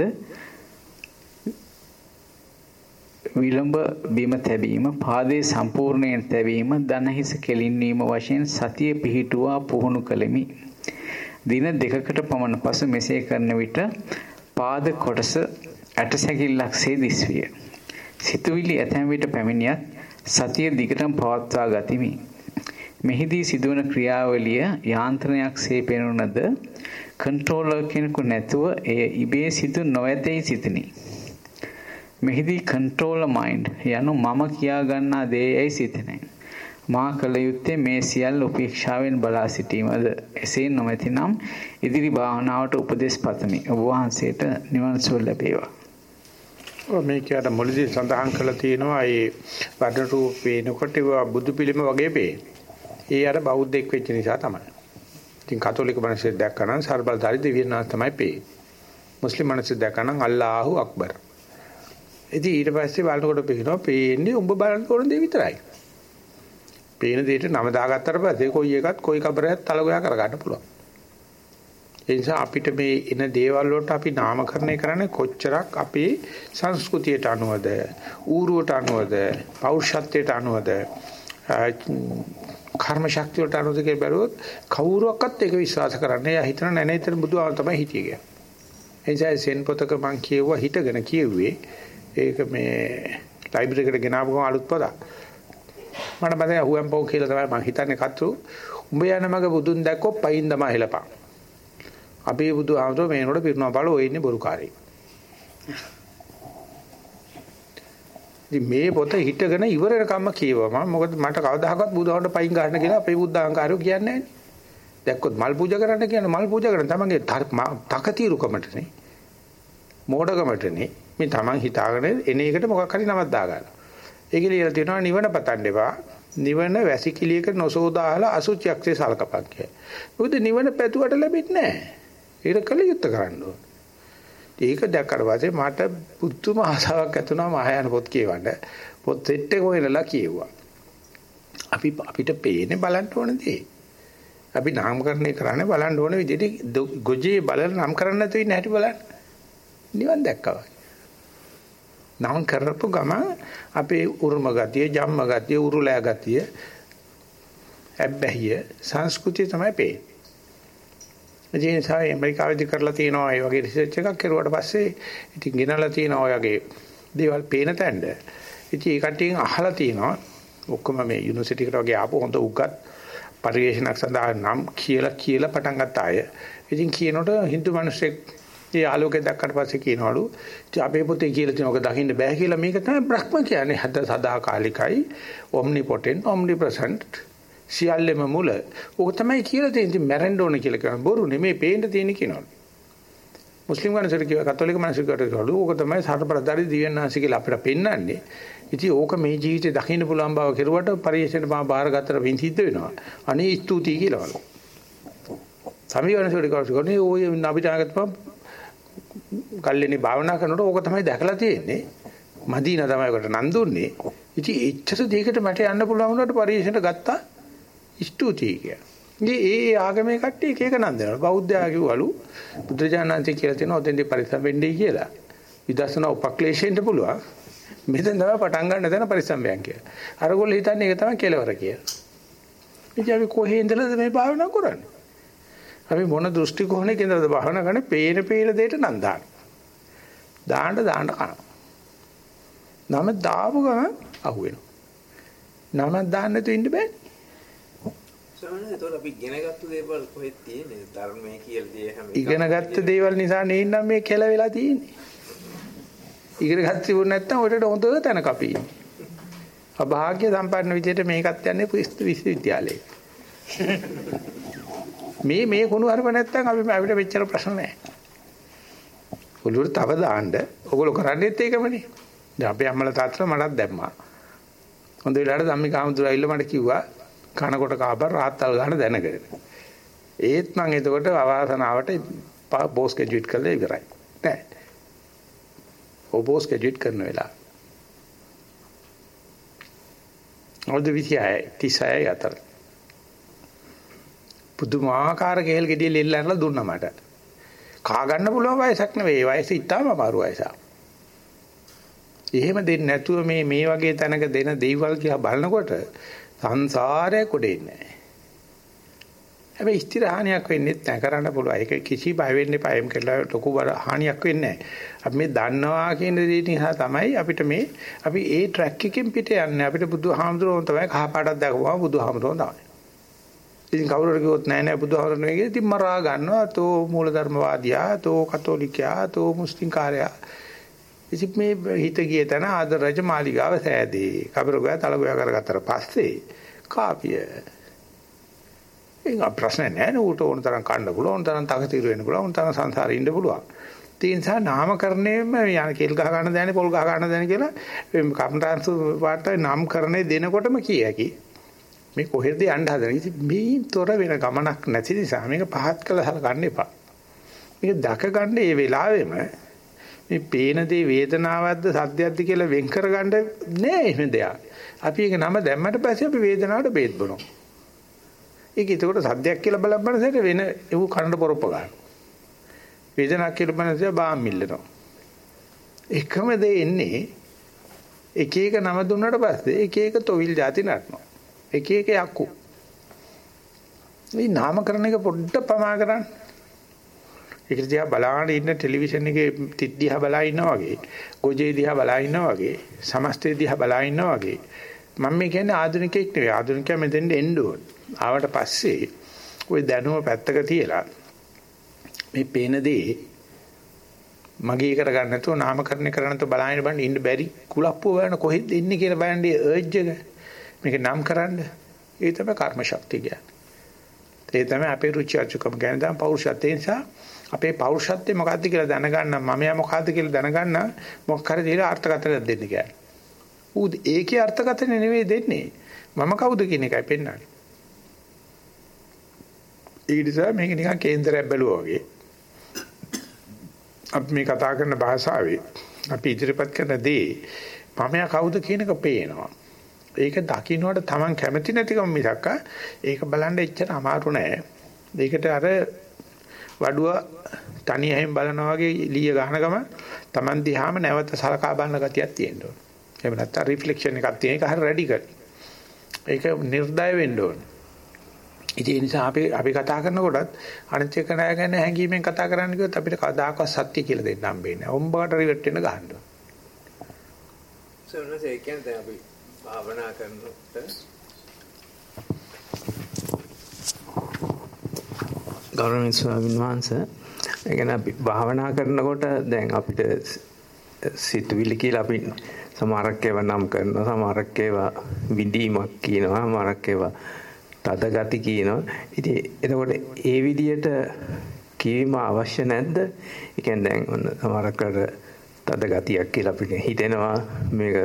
විලම්භ බිම තැබීම, පාදයේ සම්පූර්ණයෙන් තැබීම, දන හිස කෙලින්වීම වශයෙන් සතිය පිහිටුවා පුහුණු කළෙමි. දින දෙකකට පමණ පසු මෙසේ කරන විට පාද කොටස ඇටසැකිල්ලක්සේ දිස්විය. සිතුවිලි ඇතැම් විට පැමිණියත් සතිය දිගටම පවත්වා ගතිමි. මෙහිදී සිදුවන ක්‍රියාවලිය යාන්ත්‍රණයක්සේ පෙනුනද කන්ට්‍රෝලර් කෙනෙකු නැතුව එය ඉබේ සිදු නොඇතැයි සිතිනි. මෙහිදී කන්ට්‍රෝලර් මයින්ඩ් යනු මම කියා ගන්නා දේයයි සිතෙනයි. මා කළ යුත්තේ මේ සියල්ල උපේක්ෂාවෙන් බලා සිටීමද එසේ නොමැතිනම් ඉදිරි භාවනාවට උපදෙස් පතමි. ඔබ වහන්සේට නිවන් සුව ලැබේවා. මේක අර මුලදී සඳහන් කරලා තියෙනවා ඒ වර්ණ රූපේනකොට බුදු පිළිම වගේ පේන. ඒ අර බෞද්ධෙක් වෙච්ච නිසා තමයි. ඉතින් කතෝලික මිනිස්සු දැක්කනම් සර්බල්දාරි දෙවියන්වහන්සේ තමයි පේන්නේ. මුස්ලිම් මිනිස්සු දැක්කනම් අල්ලාහු අක්බර්. ඉතින් ඊට පස්සේ බලනකොට පේනවා පේන්නේ උඹ බලන්න ඕන දේ විතරයි. පේන දෙයට නම දාගත්තට පස්සේ කොයි එකත් කොයි කබරයක් තලගොයා කරගන්න පුළුවන්. ඒ නිසා අපිට මේ එන දේවල් වලට අපි නාමකරණය කරන්නේ කොච්චරක් අපේ සංස්කෘතියට අනුවද, ඌරුවට අනුවද, පෞරුෂත්වයට අනුවද කර්ම ශක්තිය වලට අනුද කියලා බැලුවොත් කවුරුවක්වත් ඒක විශ්වාස කරන්නේ නැහැ. හිතන නැ නේතර බුදුආව තමයි හිටියේ කියලා. ඒ නිසා සෙන් පොතක මං කියුවා හිටගෙන කියුවේ. ඒක මේ ලයිබ්‍රරි එකට ගෙනාවු ගමන් අලුත් පොතක්. මට මතකයි හුවම්පෝ කියලා තමයි මං හිතන්නේ කතු. උඹ යන මග බුදුන් දැක්කොත් පයින් තමයි හෙලපන්. අපේ බුදුආමතුරු මේනකොට පිරුණා බලෝ ඔය ඉන්නේ බොරුකාරී. ඉතින් මේ පොත හිටගෙන ඉවර වෙනකම්ම කියවම මොකද මට කවදාහක්වත් බුදුහාමට පයින් ගන්න කියලා අපේ බුද්ධ අහංකාරයෝ කියන්නේ නැහැ. දැක්කොත් මල් පූජා කරන්න කියන්නේ මල් පූජා කරන තමන්ගේ තකතිරුකමටනේ. මෝඩකමටනේ. මේ තමන් හිතාගෙන එන එකට මොකක් හරි නමක් දාගන්න. ඒකේ ලියලා තියෙනවා නිවන පතන්න එපා. නිවන වැසිකිළියක නොසෝදාහලා අසුචියක්සේ සලකපන් කිය. මොකද නිවන පැතුවට ලැබෙන්නේ නැහැ. ඒක කළ යුත්තේ කරන්න ඕන. ඒක දැක්කට පස්සේ මට පුදුම ආසාවක් ඇති වුණා මහායාන පොත් කියවන්න. පොත් සෙට් එක හොයලා කියෙව්වා. අපි අපිට පේන්නේ බලන්න ඕන දේ. අපි නාමකරණය කරන්නේ බලන්න ඕන විදිහට ගොජේ බලලා නම් කරන්න නැතුව ඉන්න හැටි බලන්න. නිවන් දැක්කවා. නම් කරපු ගම අපේ උරුම ගතිය, ජම්ම ගතිය, උරුලෑ ගතිය, හැබ්බැහිය සංස්කෘතිය තමයි පේන්නේ. ඒ නිසා ඇමරිකාවේදී කරලා තියෙනවා ඒ වගේ රිසර්ච් එකක් කරුවාට පස්සේ ඉතින් ගෙනලා තියෙනවා ඔය වගේ දේවල් පේන තැනට. ඉතින් ඒ කට්ටියන් අහලා තියෙනවා ඔක්කොම මේ යුනිවර්සිටි එකට වගේ ආපු හොඳ උගත් පරිශනාවක් සඳහා නම් කියලා කියලා පටන් ගත්ත අය. ඉතින් කියනකොට Hindu මිනිස්සෙක් ඒ ආලෝකය දැක්කට පස්සේ කියනවලු ඉතින් අපේ පොතේ කියලා තියෙන ඔක දකින්න බෑ කියලා මේක තමයි බ්‍රහ්ම කියන්නේ හද සදාකාලිකයි omnipotent omnipresent සියල්ලෙම මුල. ඕක තමයි කියලා තියෙන්නේ. ඉතින් මැරෙන්න ඕන කියලා කියන බොරු නෙමෙයි පේන්න තියෙන කියනවලු. මුස්ලිම් මනසට කියව කතෝලික මනසට කියවලු ඕක තමයි සතරපරදාරි දිව්‍යඥාන්සේ කියලා අපිට පෙන්වන්නේ. ඉතින් ඕක මේ ජීවිතේ දකින්න පුළුවන් බව කෙරුවට පරිශ්‍රයට මම බාරගත්තට වින් සිද්ධ වෙනවා. අනේ ස්තුතියි කියලාවලු. සමීවනසට කවුරුනේ ඔය නබිතාගත්පම් කල්ලිනේ භාවනා කරනකොට ඕක තමයි දැකලා තියෙන්නේ. මදීනා තමයි කොට නන් දුන්නේ. ඉතින් එච්චර දෙයකට මට යන්න පුළුවන් වුණාට පරිශ්‍රයට ගත්තා. ස්තුතියි කියලා. ඉතින් ඒ ආගමේ කට්ටිය එක එක නම් දෙනවා. බෞද්ධයා කිව්වලු බුදුජානනාංශය කියලා තියෙනවා ඔතෙන්දී පරිස්සම් වෙන්නයි කියලා. විදර්ශනා උපක්ලේශයෙන්ට පුළුවන්. මෙතෙන් තමයි පටන් ගන්න තැන පරිස්සම්යන් කියලා. අරගොල්ලෝ හිතන්නේ ඒක තමයි කෙලවර කියලා. ඉතින් අපි කොහේ ඉඳලාද මේ භාවනා කරන්නේ? අපි මොන දෘෂ්ටි කෝණයක ඉඳලාද භාවනා කරන්නේ? පේන පේන දෙයට නම් දාන්න. දාන්න දාන්න කනවා. නම දාපු ගමන් අහුවෙනවා. නම දාන්න නැතුව ඉන්න බෑ. සමහරවිට ඒතකොට අපි ඉගෙනගත්තු දේවල් කොහෙද තියෙන්නේ? ධර්මයේ කියලා දේ හැම ඉගෙනගත්ත දේවල් නිසා නෙන්නම් මේ කෙල වෙලා තියෙන්නේ. ඉගෙන ගන්න තිබුණ නැත්නම් ඔයකට හොඳ තැනක අපි ඉන්නේ. අභාග්‍ය සම්පන්න විදියට මේකත් යන්නේ විශ්වවිද්‍යාලේ. මේ මේ කුණු හරප නැත්නම් අපි අපිට මෙච්චර ප්‍රශ්න නැහැ. ඔළුවට තව දාන්න ඔගොල්ලෝ කරන්නේත් ඒකමනේ. දැන් අපේ අම්මලා තාත්තලා මටත් දැම්මා. හොඳ වෙලාවට ධම්මික ආමතුරු ඇවිල්ලා මට කිව්වා කනකොට කාබර් රාත්තල් ගන්න දැනගෙන. ඒත් මම එතකොට අවාසනාවට බෝස් ග්‍රැජුවේට් කරලා ඉවරයි. නෑ. ඔබෝස් ග්‍රැජුවේට් කරන වෙලාව. අවුරුදු 26 36 අතර. පුදුමාකාර කේල් ගෙඩිය ලෙල්ලන්නලා දුන්නා මට. කා ගන්න පුළුවන් වයසක් නෙවෙයි. ඒ වයස ඉතාම අමාරු වයසක්. එහෙම දෙන්නේ නැතුව මේ මේ වගේ තැනක දෙන දෙයිවල් කියලා බලනකොට සංසාරය කොටෙන්නේ නැහැ. හැබැයි ස්ථිර හානියක් වෙන්නේ නැහැ කරන්න පුළුවන්. ඒක කිසි බය වෙන්න එපා. එම් කියලා ලොකු හානියක් වෙන්නේ නැහැ. අපි මේ දන්නවා කියන දේ නිසා තමයි අපිට මේ අපි ඒ ට්‍රැක් එකෙන් පිට යන්නේ. අපිට බුදුහාමුදුරුවෝ තමයි කහ පාටක් දැකපුවා බුදුහාමුදුරුවෝ තමයි. ඉතින් කවුරු හරි කිව්වොත් නෑ නෑ බුදුහාමුදුරුවෝ නෙවෙයි ඉතින් මරා ගන්නවා. තෝ මූලධර්මවාදියා, තෝ කතෝලිකයා, තෝ මුස්ලිම් කාර්යයා. ඉතින් මේ හිත ගිය තැන ආදර රජ මාලිගාව සෑදී. කබරගා තලගා කරගත්තට පස්සේ කාපිය. ඒක ප්‍රශ්න නැහැ නේ ඌට ඕන තරම් කන්න පුළුවන් ඕන තරම් තකතිරු වෙන්න පුළුවන් ඕන තරම් සංසාරේ ඉන්න පුළුවන්. ඒ නිසා නාමකරණයෙම යන කෙල් ගහ ගන්න දැනේ පොල් ගහ ගන්න දැනේ කියලා කම්ටාන්සු වාර්තා නාමකරණය දෙනකොටම කිය හැකි. මේ කොහෙද යන්න හදන ඉතින් මේ තොර වෙන ගමනක් නැති නිසා මේක පහත් කළ හලගන්න එපා. මේක දක ගන්න මේ වෙලාවෙම මේ පේන දේ වේදනාවක්ද සද්දයක්ද කියලා වෙන් කරගන්න නෑ එහෙම දෙයක්. අපි ඒක නම දැම්මට පස්සේ අපි වේදනාවට බේත් බොනවා. ඒක ඒකට සද්දයක් කියලා බලපන්න සැර වෙන ඒව කනට පොරොප්ප ගන්නවා. වේදනාවක් කියලා බලනකොට බාම් මිල්ලනවා. එකම දේ එන්නේ එක එක නම දුන්නාට පස්සේ එක එක තොවිල් જાති නටනවා. එක එක යක්කු. මේ නාමකරණ එක පොඩ්ඩක් පමා කරන්න. ඒක දිහා බලාගෙන ඉන්න ටෙලිවිෂන් එකේ තිත් දිහා බලා ඉන්නා වගේ, ගොජේ දිහා බලා ඉන්නා වගේ, සමස්තය දිහා බලා ඉන්නා වගේ. මම මේ කියන්නේ ආධුනිකයෙක් නෙවෙයි. ආධුනිකයා මෙතෙන්ට එන්න ඕන. ආවට පස්සේ ওই දැනුම පැත්තක තියලා මේ පේන දේ මගේ කරගන්න නැතුව නාමකරණය කරන්න නැතුව බලහින් බලන්න ඉන්න බැරි කුලප්පුව බලන්න කොහෙද ඉන්නේ කියලා බලන්න අර්ජ් එක මේක නම් කරන්න ඒ තමයි කර්ම ශක්තිය කියන්නේ ඒ තමයි අපේ රුචි අරුචිකම ගැන දම් පෞරුෂත්වය නිසා අපේ පෞරුෂත්වය මොකද්ද කියලා දැනගන්න මමයා මොකද්ද කියලා දැනගන්න මොකක් හරි දීලා අර්ථකථනයක් දෙන්න කියන්නේ ඌ ඒකේ අර්ථකථන නෙවෙයි දෙන්නේ මම කවුද කියන එකයි පෙන්වන්නේ ඒ නිසා මේක නිකන් කේන්දරයක් බැලුවා වගේ. අපි මේ කතා කරන භාෂාවේ අපි ඉදිරිපත් කරන දේ මමයා කවුද කියන එක පේනවා. ඒක දකින්නට Taman කැමති නැතිකම මිසක් ඒක බලන්න එච්චර අමාරු නෑ. ඒකට අර වඩුව තනියෙන් බලනවා වගේ එළිය ගහන ගම Taman දිහාම නැවත සලකා බලන ගතියක් තියෙන්න ඕන. එහෙම නැත්නම් රිෆ්ලෙක්ෂන් එකක් තියෙන එක හරිය රැඩිකල්. ඒක නිර්දය වෙන්න ඕන. ඉතින් ඒ නිසා අපි අපි කතා කරනකොටත් අනිත් එක නෑ ගැන හැංගීමෙන් කතා කරන්න කිව්වොත් අපිට කවදාකවත් සත්‍ය කියලා දෙන්න හම්බෙන්නේ නැහැ. ඔම්බකට රිවර්ට් වෙන්න ගහන්න. සෝනස ඒ කියන්නේ දැන් අපි භාවනා කරනකොට ගෞරවනීය ස්වාමීන් වහන්සේ ඒ කියන්නේ අපි භාවනා කරනකොට දැන් අපිට සිතුවිලි කියලා අපි සමහරක් ඒවා නම් කරනවා සමහරක් ඒවා විඳීමක් කියනවා සමහරක් ඒවා තද ගති කියනවා. ඉතින් එතකොට ඒ විදියට කියවීම අවශ්‍ය නැද්ද? ඒ කියන්නේ දැන් ඔන්න සමහරකට තද ගතියක් කියලා අපිට හිතෙනවා මේක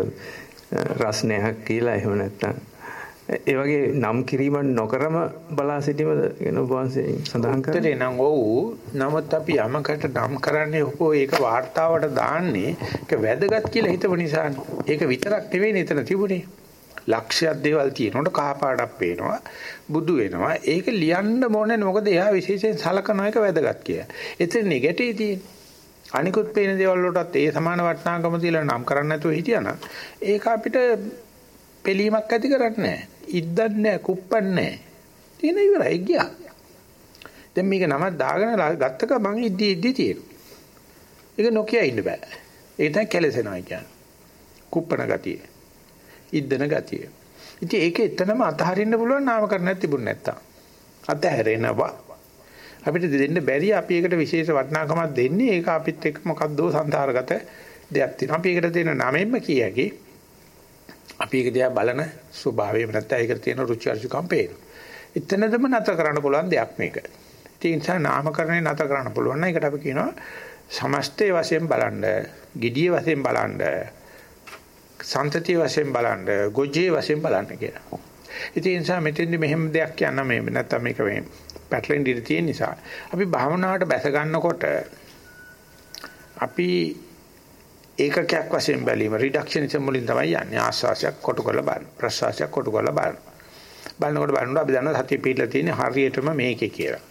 රස්නයක් කියලා එහෙම නැත්නම් ඒ වගේ නම් කිරීම නොකරම බලා සිටීමද කියන වහන්සේ සඳහන් කරා. ඒතරේ නම් ඔව්. නමුත් අපි යමකට නම් කරන්නේ හෝ ඒක වார்த்தාවට දාන්නේ ඒක වැදගත් කියලා හිතව නිසානේ. ඒක විතරක් නෙවෙයි නේතන තිබුණේ. ලක්ෂයක් දේවල් තියෙනකොට කහපාඩක් පේනවා. බුදු වෙනවා. ඒක ලියන්න ඕනේ මොකද එයා විශේෂයෙන් සලකන එක වැදගත් කියලා. ඒතර නෙගටිව් තියෙන්නේ. අනිකුත් පේන දේවල් වලටත් ඒ සමාන වටිනාකම තියලා නම් කරන්න නැතුව හිටියනම් ඒක අපිට පිළීමක් ඇති කරන්නේ නැහැ. ඉද්දක් නැහැ, කුප්පක් නැහැ. තියෙන ඉවරයි ගියා. දැන් මේක නමක් දාගෙන ගත්තක මං ඉද්දි ඉද්දි තියෙනවා. ඒක නොකිය ඉන්න බෑ. ඒක තමයි කෙලසෙනවා කියන්නේ. කුප්පන ගතිය. ඉද්දන ගතිය. ඉතින් ඒක එතනම අතහරින්න පුළුවන් නාමකරණයක් තිබුණ නැත්තම්. අතහැරෙනවා. අපිට දෙන්න බැරි අපි ඒකට විශේෂ වටිනාකමක් දෙන්නේ ඒක අපිත් එක්ක මොකද්දෝ සංසාරගත දෙයක් තියෙනවා. අපි ඒකට දෙන නමෙන්ම කියකි අපි ඒක දිහා බලන ස්වභාවය නැත්නම් ඒකට තියෙන රුචි අරුචිකම් පේනවා. එතනදම නැතර කරන්න පුළුවන් දෙයක් මේක. ඒ නිසා නාමකරණය නැතර කරන්න පුළුවන් නම් ඒකට අපි කියනවා සමස්තය වශයෙන් බලන්න, gediye වශයෙන් බලන්න, සන්තතිය වශයෙන් බලන්න, ගොජේ වශයෙන් බලන්න කියලා. ඉතින් ඒ නිසා මෙතෙන්දි මෙහෙම දෙයක් කියන්න මේ නැත්නම් මේක මේ පැටලෙන් දිර තියෙන නිසා අපි භාවනාවට බැස ගන්නකොට අපි ඒකකයක් වශයෙන් බැලීම රිඩක්ෂනිසම් වලින් තමයි යන්නේ ආස්වාසයක් කොටු කරලා බලන්න ප්‍රසවාසයක් කොටු කරලා බලන්න බලනකොට බලනකොට අපි දන්නවා සතිය පිටලා තියෙන්නේ හරියටම මේකේ කියලා.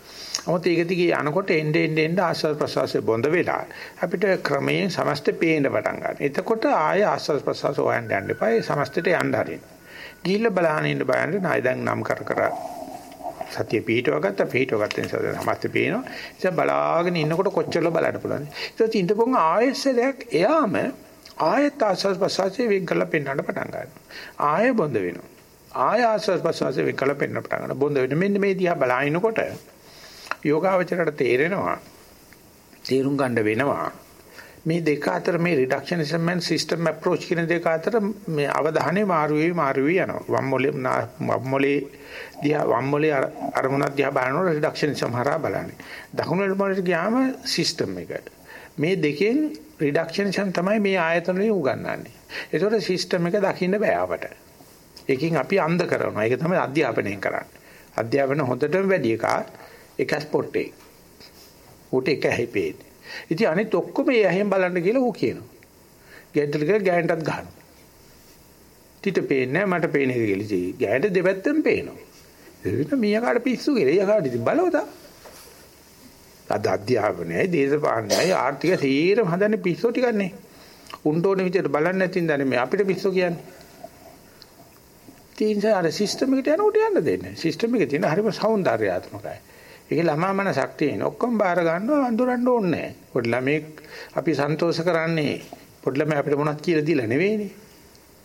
아무ත් ඒක දිගේ යනකොට එnde end end ආස්වාද ප්‍රසවාසයේ බොඳ වෙලා අපිට ක්‍රමයෙන් සමස්ත පේන්න පටන් ගන්නවා. එතකොට ආය ආස්වාද ප්‍රසවාස හොයන්න යන්න එපා. ඒ සමස්තයට යන්න හරින්න. ගිහිල්ලා බලහන් ඉන්න බලන්න නාය දැන් නම් කර කර සතිය පිටව ගත්තා පිටව ගත්ත නිසා සමස්ත පේනවා. ඉතින් බලාගෙන ඉන්නකොට කොච්චර බලන්න පුළුවන්ද? ඊට ඉඳපොන් ආයෙසරයක් එයාම ආයෙත් ආස්වාද ප්‍රසවාසයේ වෙන් කරලා පෙන්වන්න පටන් ගන්නවා. ආයෙ බොඳ වෙනවා. ආය ආස්වාද ප්‍රසවාසයේ වෙන් කරලා පෙන්වන්න පටන් ගන්නවා. බොඳ වෙන මෙන්න මේ දිහා බලාගෙනකොට යෝගාවචරයට තේරෙනවා තේරුම් ගන්න වෙනවා මේ දෙක අතර මේ රිඩක්ෂනිසම් and සිස්ටම් අප්‍රෝච් කියන දෙක අතර මේ අවධානය මාරු වෙවි මාරු වෙවි යනවා. වම් මොලේ වම් මොලේ දිහා වම් මොලේ අරමුණක් දිහා බලනකොට රිඩක්ෂනිසම් හරහා බලන්නේ. දකුණු මොලේට ගියාම සිස්ටම් එක. මේ දෙකෙන් රිඩක්ෂනිසම් තමයි මේ ආයතන වලින් උගන්වන්නේ. ඒතකොට සිස්ටම් එක දකින්න බෑ අපට. ඒකෙන් අපි අන්ධ කරනවා. ඒක තමයි අධ්‍යාපනයෙන් කරන්නේ. අධ්‍යාපන හොඳටම වැඩි එකා එක ස්පොට් එක. උට එක හැපේන්නේ. ඉතින් අනිත් ඔක්කොම ඒ ඇහෙන් බලන්න කියලා ඌ කියනවා. ගැටලක ගෑනටත් ගහනවා. තිත පේන්නේ මට පේන එක කියලා ඉතින් ගෑනට දෙපැත්තෙන් පේනවා. ඒක මීයාකාට පිස්සු කියලා. එයාකාට ඉතින් බලවදා. අද අධ්‍යාපනයයි දේශපාලනයයි ආර්ථික සීරම හදන්නේ පිස්සු ටිකන්නේ. උන්ට ඕන විදිහට බලන්නේ නැතිනම් දැන් මේ අපිට පිස්සු කියන්නේ. තීන්ස අර සිස්ටම් එකට යනකොට යන්න දෙන්නේ. සිස්ටම් එකේ තියෙන හරිම సౌందర్యාත්මකයි. ඒකේ ළමා මනසක් තියෙන. ඔක්කොම බාර ගන්නවා අඳුරන්න ඕනේ නැහැ. පොඩි ළමෙක් අපි සන්තෝෂ කරන්නේ පොඩි ළමයි අපිට මොනවද කියලා දීලා නෙවෙයිනේ.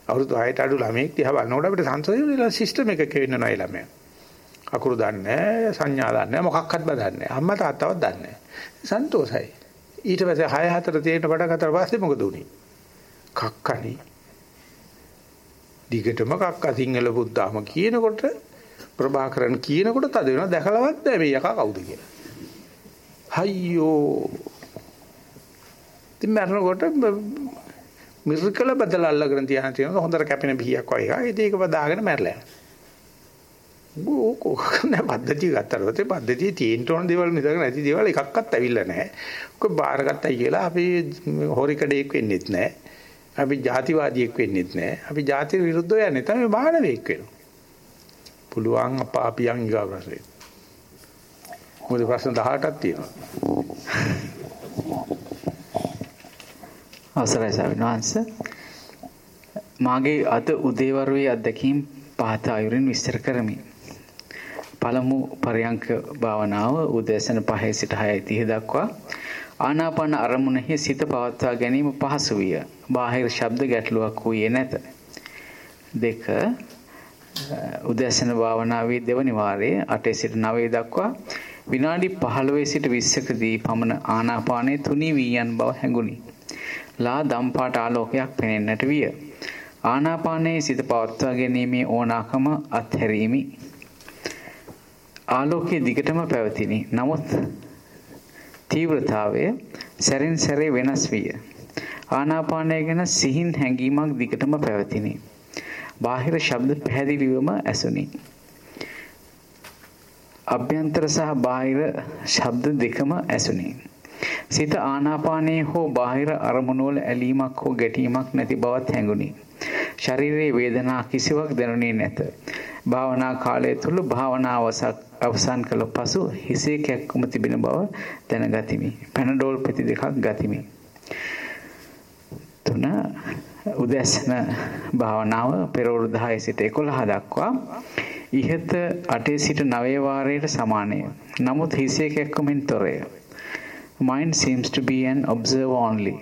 අවුරුදු 6ට අඩු ළමෙක් දිහා බලනකොට අපිට සන්තෝෂ වෙනවා සිස්ටම් එකක වෙන්නවා ඒ ළමයා. අකුරු දන්නේ සංඥා දන්නේ මොකක්වත් බදන්නේ අම්මා තාත්තවත් දන්නේ සන්තෝෂයි. ඊට පස්සේ 6 4 තියෙන පඩ හතර පස්සේ මොකද උනේ? කක්කනේ. දිගටම කක්ක සිංහල බුද්ධාම කියනකොට ප්‍රභාකරන් කියනකොට තද වෙනවා දැකලවත් බෑ මේ යකා කවුද කියලා. හයියෝ. ඉතින් මරනකොට මිරිකල බදලා අල්ලගෙන තියන තියෙන හොඳට කැපෙන බිහියක් වගේ එකක්. ඒක බදාගෙන මැරලා යනවා. ඕකෝ නෑ පද්ධතිය ගත්තාට පස්සේ පද්ධතිය තියෙන්න ඕන දේවල් මිසක නැති දේවල් එකක්වත් ඇවිල්ලා නැහැ. ඔක බාරගත්තයි කියලා අපි හොරිකඩේක් වෙන්නෙත් නැහැ. අපි ජාතිවාදියෙක් වෙන්නෙත් නැහැ. අපි ජාති විරුද්ධව යන්නේ තමයි මානවයෙක් වෙනවා. පුළුවන් අප අපියන් ඊගා ප්‍රශ්නේ. මොකද ප්‍රශ්න 18ක් තියෙනවා. අවසරයි සවිනාංශ. මාගේ අද උදේවරුේ අත්දැකීම් පහත අයුරින් විස්තර කරමි. පළමු පරයන්ක භාවනාව උදෑසන 5 සිට 6:30 දක්වා ආනාපාන අරමුණෙහි සිත පවත්වා ගැනීම පහසු විය. බාහිර ශබ්ද ගැටලුවක් වූයේ නැත. දෙක උදෑසන භාවනාවේ දෙවනි වාරයේ 8 සිට 9 දක්වා විනාඩි 15 සිට 20කදී පමණ ආනාපානයේ තුනී වී යන බව හැඟුණි. ලා දම්පාට ආලෝකයක් පෙනෙන්නට විය. ආනාපානයේ සිත පවත්වා ගැනීමේ ඕනාකම අත්හැරීමි. ආලෝකයේ දිගටම පැවතිනි. නමුත් තීව්‍රතාවය සැරින් සැරේ වෙනස් විය. ආනාපානය ගැන සිහින් හැඟීමක් දිගටම පැවතිනි. බාහිර ශබ්ද පැහැදිලිවම ඇසුනි. අභ්‍යන්තර සහ බාහිර ශබ්ද දෙකම ඇසුනි. සිත ආනාපානයේ හෝ බාහිර අරමුණු වල ඇලීමක් හෝ ගැටීමක් නැති බවත් හැඟුනි. ශරීරයේ වේදනා කිසිවක් දැනුනේ නැත. භාවනා කාලය තුල භාවනාව අවසන් කළ පසු හිසේ කැක්කුම තිබෙන බව දැනගතිමි. පැනඩෝල් පෙති දෙකක් ගතිමි. තුන උදැසන භාවනාව පෙරවරු 10 සිට 11 දක්වා ඉහත 8 සිට 9 වාරයට සමානය. නමුත් හිස් එකක්කමින් තොරය. Mind seems to be an observer only.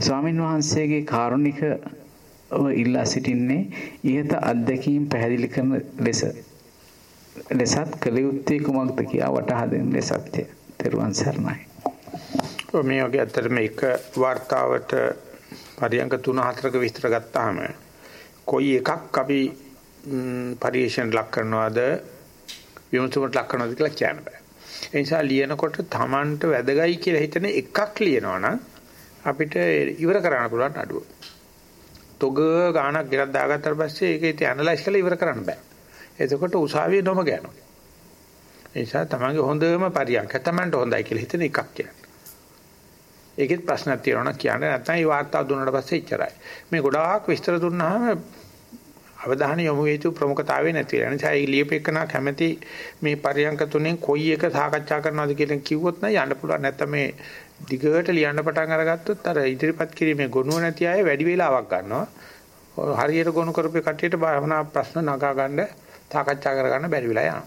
ස්වාමින් වහන්සේගේ කාරුණික ඉල්ලා සිටින්නේ ඉහත අත්දැකීම් පැහැදිලි කරන ලෙස ලෙසත් කළ යුත්තේ කුමක්ද කියා වටහා දෙන ලෙසත්ය. තෙරුවන් සරණයි. මේ වගේ ඇත්තටම එක වார்த்தාවට පරියංග 3-4ක විස්තර ගත්තාම කොයි එකක් අපි පරිේශන ලක් කරනවද විමුක්තියට ලක් කරනවද කියලා කියන්න බෑ. ඒ නිසා ලියනකොට Tamanට වැදගයි කියලා හිතන එකක් ලියනවනම් අපිට ඉවර කරන්න පුළුවන් අඩුව. තොග ගානක් ගෙනත් දාගත්තාට පස්සේ ඒක ඉතින් ඇනලයිස් කරලා ඉවර කරන්න බෑ. එතකොට උසාවියේ නොම ගන්නවා. ඒ නිසා තමන්ගේ හොඳම පරියන්ක තමන්ට හොඳයි කියලා හිතන එකක් කියන්න. ඒකෙත් ප්‍රශ්නක් තියෙනවා නම් කියන්න නැත්නම් ඒ වාර්තාව දුන්නාට පස්සේ ඉච්චරයි. මේ ගොඩාක් විස්තර දුන්නාම අවධානය යොමු හේතු ප්‍රමුඛතාවය නැති වෙනවා. නිසා ඒ ලියපෙකනා කැමැති මේ පරියන්ක තුනෙන් කොයි එක සාකච්ඡා කරනවද කියලා කිව්වොත් නම් යන්න පුළුවන්. නැත්නම් මේ දිගට ලියන්න පටන් අරගත්තොත් අර ඉදිරිපත් කිරීමේ ගොනුව නැති අය වැඩි වේලාවක් ගන්නවා. හරියට ගොනු කරපේ කට්ටියට භාවනා ප්‍රශ්න නගා ගන්න සාකච්ඡා කරගන්න බැරි වෙලා යනවා.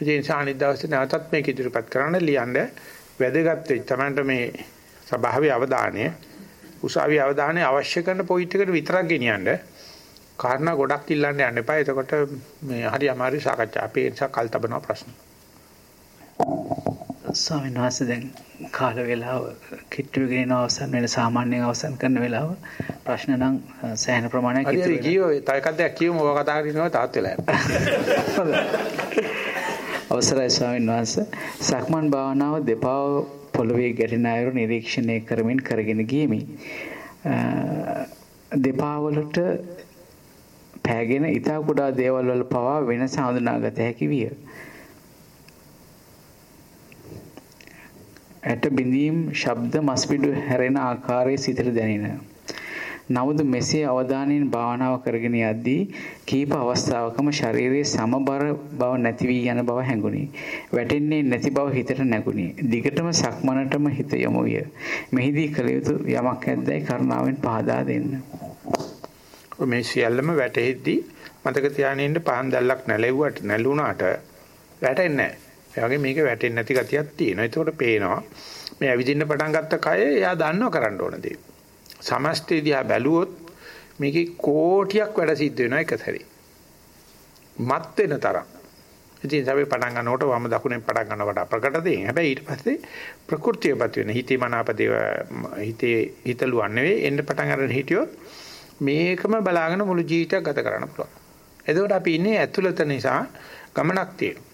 ඉතින් සානිත් දවසේ නැවතත් මේක ඉදිරිපත් කරන්න ලියන්න වැදගත් වෙයි. Tamanට මේ සභාවේ අවධානය උසාවියේ අවධානය අවශ්‍ය කරන පොයින්ට් එකට විතරක් ගෙනියන්න කාරණා ගොඩක් ඉල්ලන්න යන්න එපා. එතකොට මේ හරි අමාරු සාකච්ඡා. අපි නිසා කල් තබනවා ප්‍රශ්න. ස්වාමීන් වහන්සේ දැන් කාල වේලාව කිට්ටු ගෙනින අවසන් වෙන සාමාන්‍යයෙන් අවසන් කරන වේලාව ප්‍රශ්න නම් සෑහෙන ප්‍රමාණයක් ඉතුරු. කියෝ තව එකක් දෙයක් කියමු ඔය කතා කරනවා තාත් වෙලා අවසරයි ස්වාමීන් වහන්සේ සක්මන් භාවනාව දෙපා පොළවේ ගැටෙන අයුරු නිරීක්ෂණය කරමින් කරගෙන ගියමි. දෙපා වලට පෑගෙන ඊතා කුඩා දේවල් වල පවා වෙනස හඳුනාගත හැකි විය. ඇට බිඳීම් ශබ්ද මස්පිඩු හැරෙන ආකාරයේ සිතට දැනින. නමුත් මෙසේ අවධානයෙන් භාවනාව කරගෙන යද්දී කීප අවස්ථාවකම ශරීරයේ සමබර බව නැති වී යන බව හැඟුණි. වැටෙන්නේ නැති බව හිතට නැගුණි. දිගටම සක්මනටම හිත යොමු විය. මෙහිදී කළ යුතු යමක් ඇද්දයි කරුණාවෙන් පහදා දෙන්න. මේ සියල්ලම වැටෙද්දී මතක තියාගෙන ඉන්න පහන් දැල්ලක් නැලෙව්වට නැලුණාට වැටෙන්නේ නැහැ. ඒ වගේ මේක වැටෙන්නේ නැති ගතියක් තියෙනවා. ඒකෝට පේනවා. මේ ඇවිදින්න පටන් ගත්ත කය එයා දන්නව කරන්න ඕන දේ. සමස්තය දිහා බැලුවොත් මේකේ කෝටියක් වැඩ සිද්ධ වෙනවා එක සැරේ. මත් වෙන තරම්. ඉතින් අපි පටන් ගන්නකොට වම දකුණෙන් පටන් ගන්නකොට අප්‍රකට දෙයින්. හැබැයි ඊට පස්සේ ප්‍රകൃතියපත් වෙන හිතේ මනාපදේව හිතේ හිතලුවන් නෙවෙයි එන්න පටන් අරගෙන හිටියොත් මේකම බලාගෙන මුළු ජීවිතයක් ගත කරන්න පුළුවන්. එතකොට අපි ඉන්නේ ඇතුළත නිසා ගමනක් තියෙනවා.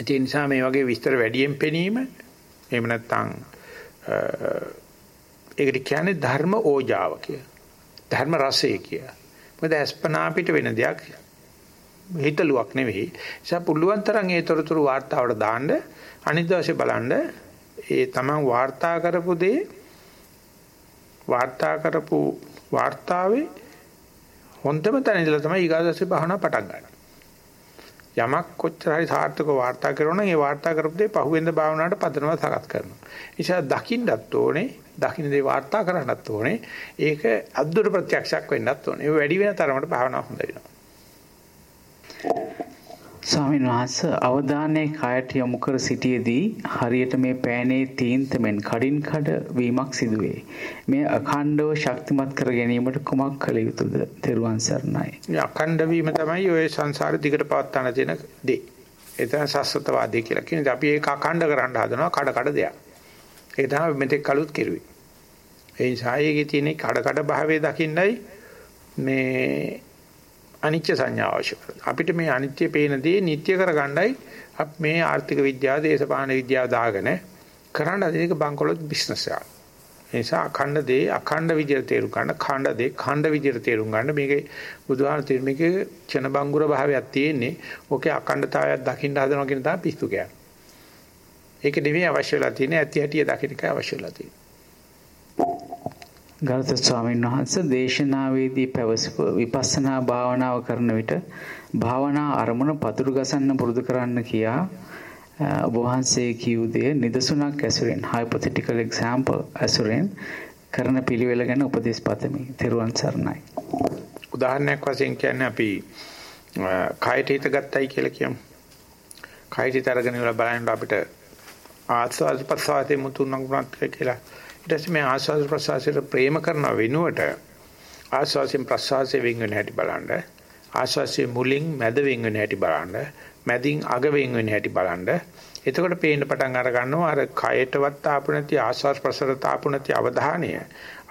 ඒ නිසා මේ වගේ විස්තර වැඩියෙන් පෙනීම එහෙම නැත්නම් ඒකට කියන්නේ ධර්ම ඕජාව කියලා. ධර්ම රසය කියලා. මොකද අස්පනා පිට වෙන දෙයක් හිතලුවක් නෙවෙයි. ඒසා පුළුවන් තරම් ඒ තොරතුරු වාර්තාවට දාන්න අනිත් දවසේ බලන්න ඒ තමන් වාර්තා කරපු දේ වාර්තා කරපු වාර්තාවේ හොඳම තැන ඉඳලා තමයි ඊගාදසේ බහනා පටන් ගන්න. යමක් කොච්චර හරි සාර්ථකව වාර්තා කරනවා නම් ඒ වාර්තා කරපු දේ පහුවෙන්ද භාවනාවට පදනම සකස් කරනවා. නිසා දකින්නත් ඕනේ දකින්න දේ වාර්තා කරන්නත් ඕනේ. ඒක අද්දුර ප්‍රත්‍යක්ෂයක් වෙන්නත් ඕනේ. ඒ වැඩි වෙන තරමට භාවනාව හොඳ වෙනවා. ස්වාමීන් වහන්සේ අවධානයේ කයට යොමු කර සිටියේදී හරියට මේ පෑනේ තීන්තමෙන් කඩින් කඩ වීමක් සිදුවේ. මේ අඛණ්ඩව ශක්තිමත් කර ගැනීමට කුමක් කළ යුතුද? තෙරුවන් සරණයි. අඛණ්ඩ වීම තමයි ඔය සංසාර දිගට පවත්වාන තියෙන දේ. එතන සස්සතවාදී කියලා කියන්නේ අපි ඒක අඛණ්ඩ කරන්න හදනවා කඩ කඩ දෙයක්. ඒක තමයි මෙතෙක් කලුත් කෙරුවේ. ඒ නිසා ඒකේ තියෙන කඩ කඩ භාවයේ දකින්නයි මේ අනිත්‍ය සංඥාව අවශ්‍ය අපිට මේ අනිත්‍ය පේන දේ නිට්ටය කරගන්නයි අපි මේ ආර්ථික විද්‍යාව, දේශපාලන විද්‍යාව දාගෙන කරන්න දෙයක බංකොලොත් බිස්නස් එකක්. ඒ නිසා අඛණ්ඩ දේ අඛණ්ඩ විදියට තේරුම් ගන්න, ඛණ්ඩ දේ ඛණ්ඩ විදියට තේරුම් ගන්න මේකේ බුදුහාම තේරුමේකේ චන බංගුර භාවයක් තියෙන්නේ. ඕකේ අඛණ්ඩතාවයක් දකින්න හදනවා කියන තමයි පිස්සු කියන්නේ. ඒක නෙවෙයි අවශ්‍ය වෙලා තියෙන්නේ ඇති හැටිය දකින්න එකයි අවශ්‍ය වෙලා තියෙන්නේ. ගරුතර ස්වාමීන් වහන්සේ දේශනාවේදී පැවසපු විපස්සනා භාවනාව කරන විට භාවනා අරමුණ පතුරු ගසන්න පුරුදු කරන්න කියා ඔබ වහන්සේ කියූ දේ නිදසුනක් ඇසුරෙන් hypothetical example ඇසුරෙන් කරන පිළිවෙල ගැන උපදෙස් පතමි. තෙරුවන් සරණයි. උදාහරණයක් වශයෙන් කියන්නේ අපි කයට හිත ගත්තයි කියලා කියමු. කයට හිත අරගෙන ඉවර බලනකොට අපිට ආස්වාද ප්‍රසආතේ මුතුන්නම් කියලා. ඊට පස්සේ මේ ආස්වාද ප්‍රසආසයට ප්‍රේම කරන වෙනුවට ආස්වාසින් ප්‍රසආසයෙන් වෙන් වෙන හැටි බලන්න. ආස්වාසිය මුලින් මැද වෙන් වෙන හැටි බලන්න. මැදින් අග වෙන් වෙන හැටි බලන්න. එතකොට පේන්න පටන් අර ගන්නවා අර කයටවත් ආපු නැති ආස්වාස් ප්‍රසරත ආපු නැති අවධානය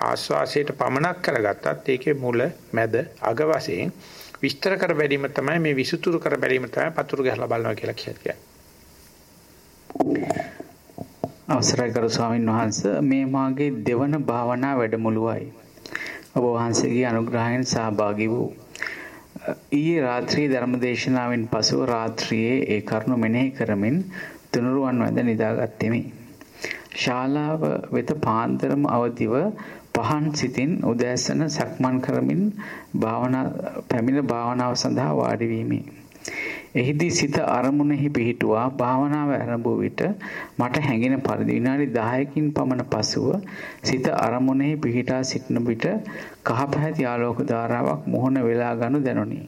ආස්වාසයට පමනක් කරගත්තත් ඒකේ මුල මැද අග වශයෙන් විස්තර කර බැලීම තමයි මේ විසුතුරු කර බැලීම තමයි පතුරු ගහලා බලනවා කියලා කියන්නේ. අවසරයි කරු ස්වාමීන් වහන්ස මේ මාගේ දෙවන භාවනා වැඩමුළුවයි. ඔබ වහන්සේගේ අනුග්‍රහයෙන් සහභාගී වූ ඊයේ රාත්‍රියේ ධර්මදේශනාවෙන් පසුව රාත්‍රියේ ඒ කරුණ මෙනෙහි කරමින් තුනුරුවන් වැඳ නිදාගත්ෙමි. ශාලාව වෙත පාන්දරම අවදිව පහන් සිතින් උදෑසන සක්මන් කරමින් භාවනා පැමිණ භාවනාව සඳහා වාඩි වීමි. එහිදී සිත අරමුණෙහි පිහිටුවා භාවනාව ආරම්භ විට මට හැඟෙන පරිදි විනාඩි 10කින් පමණ පසුව සිත අරමුණෙහි පිහිටා සිටින විට කහ පැහැති ආලෝක ධාරාවක් මුහුණ වෙලා ගනු දැනුනි.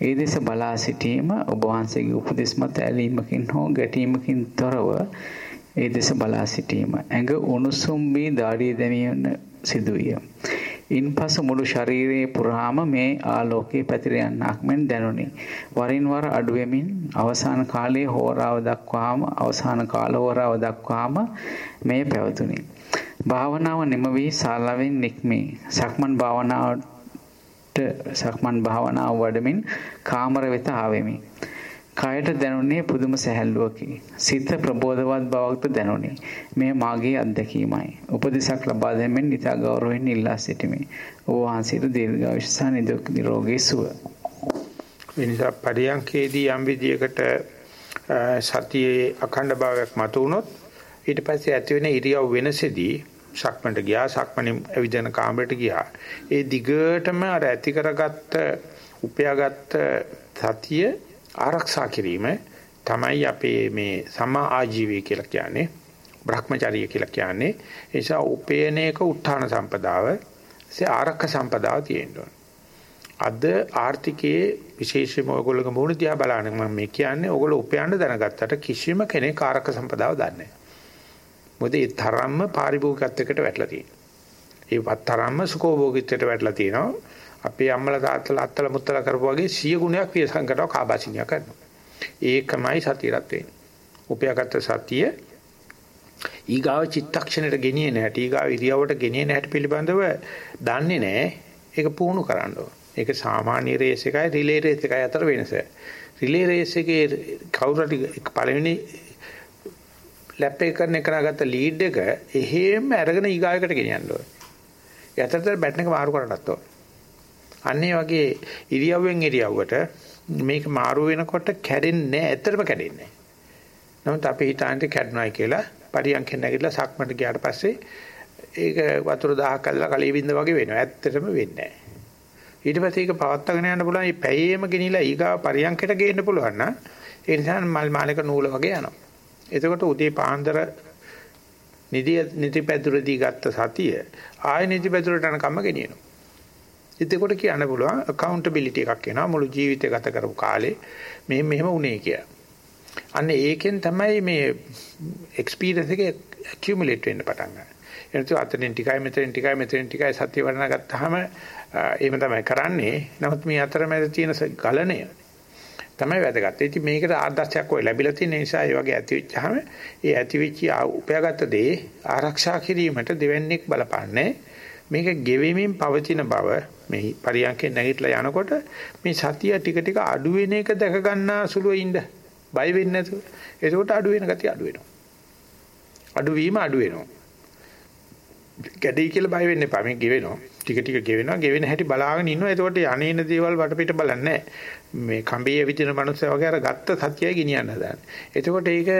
ඒ දෙස බලා සිටීම ඔබ වහන්සේගේ උපදෙස් මත ඇලීමකින් හෝ ගැටීමකින් තොරව ඒ දෙස බලා සිටීම ඇඟ උණුසුම් වී දාඩිය දැමීම සිදුවිය. ඉන්පසු මුළු ශරීරයේ පුරාම මේ ආලෝකයේ පැතිර යන්නක් මෙන් දැනුනි. වරින් වර අඩු වෙමින් අවසාන කාලයේ හෝරාව දක්වාම අවසාන කාල හෝරාව දක්වාම මේ පැවතුනි. භාවනාව නිම වී ශාලාවෙන් නික්මී සක්මන් භාවනාවට සක්මන් භාවනාව වඩමින් කාමර වෙත ආවෙමි. කයට දැනුනේ පුදුම සැහැල්ලුවකි. සිත ප්‍රබෝධවත් බවක්ද දැනුනේ. මේ මාගේ අත්දැකීමයි. උපදෙසක් ලබා දෙමින් ඉතා ගෞරවයෙන් ඉල්ලා සිටිමි. ඔබ වහන්සේට දීර්ඝායුෂ සහ නිරෝගී සුව. මිනිසා පරියන්කේදී යම් විදියකට සතියේ අඛණ්ඩ භාවයක් මතු වුණොත් ඊට පස්සේ ඇති වෙන ඉරියව් වෙනසෙදී සක්මන්ට ගියා සක්මණේ ඇවිදෙන කාමරයට ගියා. ඒ දිගටම අර ඇති කරගත්ත උපයාගත්ත සතිය ආරක්ෂා කිරීම තමයි අපේ මේ සමා ආජීවය කියලා කියන්නේ Brahmacharya කියලා කියන්නේ ඒ නිසා උපේනේක උත්ථාන සම්පදාව ඒ ආරක්ෂ සම්පදාව තියෙනවා අද ආර්ථිකයේ විශේෂයෙන්ම ඔයගොල්ලෝගේ මුණ දිහා බලන මම මේ කියන්නේ ඔයගොල්ලෝ උපයන්න දැනගත්තට කිසිම කෙනෙක් ආරක්ෂ සම්පදාව දන්නේ නැහැ. මොකද ඒ තරම්ම පාරිභෝගිකත්වයකට වැටලා තියෙනවා. ඒ තරම්ම සුඛෝභෝගීත්වයට වැටලා තියෙනවා. අපේ අම්මලා තාත්තලා අත්තලා මුත්තලා කරපු වගේ සිය ගුණයක් වියසංකටව කාබාසිනිය කරනවා. ඒකමයි සතියරත් වෙන්නේ. උපයාගත් සතිය ඊගාව චිත්තක්ෂණයට ගෙනියන හැටි ඊගාව ඉරියවට ගෙනියන හැටි පිළිබඳව දන්නේ නැහැ. ඒක පුහුණු කරන්න ඕන. ඒක සාමාන්‍ය රේස් එකයි රිලේ රේස් එකයි අතර වෙනස. රිලේ රේස් එකේ කවුරු හරි පළවෙනි ලැප් එක කරන එක නාගත්ත ලීඩ් එක එහෙම අරගෙන ඊගායකට ගෙනියන්න ඕනේ. ඒ අතරතර බැටන් එක මාරු කරන්නත් ඕනේ. අන්න වගේ ඉරියව්වෙන් ඉරියව්වට මේක මාරු වෙනකොට කැඩෙන්නේ නැහැ. ඇත්තටම කැඩෙන්නේ නැහැ. නමුත් අපි හිතාන්නේ කැඩුනායි කියලා පරියන්කෙන් නැගිටලා සක්මට ගියාට පස්සේ ඒක වතුර දහහක් කල්ලා කලී බින්ද වගේ වෙනවා. ඇත්තටම වෙන්නේ නැහැ. ඊට පස්සේ ඒක පවත්වාගෙන යන්න පුළුවන්. මේ පැයේම ගෙනිලා ඊගා පරියන්කට ගේන්න පුළුවන් නම් ඒ නිසා මල් මාලක නූල වගේ යනවා. එතකොට උදේ පාන්දර නිදි නිදිපැදුරදී ගත්ත සතිය ආය නිදිපැදුරට යනකම්ම ගෙනියනවා. එතකොට කියන්න පුළුවන් accountability එකක් එනවා මුළු ජීවිතය ගත කරපු කාලේ මෙහෙම මෙහෙම වුණේ කියලා. අන්න ඒකෙන් තමයි මේ experience එක accumulate වෙන්න පටන් ගන්නේ. එනතු අතනින් ටිකයි මෙතනින් ටිකයි මෙතනින් ටිකයි සත්‍ය වර්ණ ගත්තාම එහෙම තමයි කරන්නේ. නමුත් මේ අතරමැද තියෙන ගලණය තමයි වැදගත්. ඉතින් මේකට ආදර්ශයක් ඔය ලැබිලා තියෙන නිසා ඒ වගේ ඇති වෙච්චාම ඒ ඇති වෙච්ච උපයාගත් දේ ආරක්ෂා කිරීමට දෙවන්නේක් බලපන්නේ. මේක ගෙවෙමින් පවතින බව මේ පරියන්කේ නැගිටලා යනකොට මේ සතිය ටික ටික අඩු වෙන එක දැක ගන්නා සුළුව ඉන්න. බය වෙන්නේ නැතුව. එතකොට අඩු වෙන ගතිය අඩු වෙනවා. අඩු වීම අඩු වෙනවා. ගැඩේ කියලා බය වෙන්න එපා. මේ ගෙවෙනවා. ටික ටික ගෙවෙනවා. ගෙවෙන හැටි බලාගෙන ඉන්නවා. එතකොට යන්නේන දේවල් වටපිට බලන්නේ මේ කඹේ විදින මනුස්සය වගේ අර ගත්ත සත්‍යය ගෙනියන්න හදන්නේ. එතකොට ඒක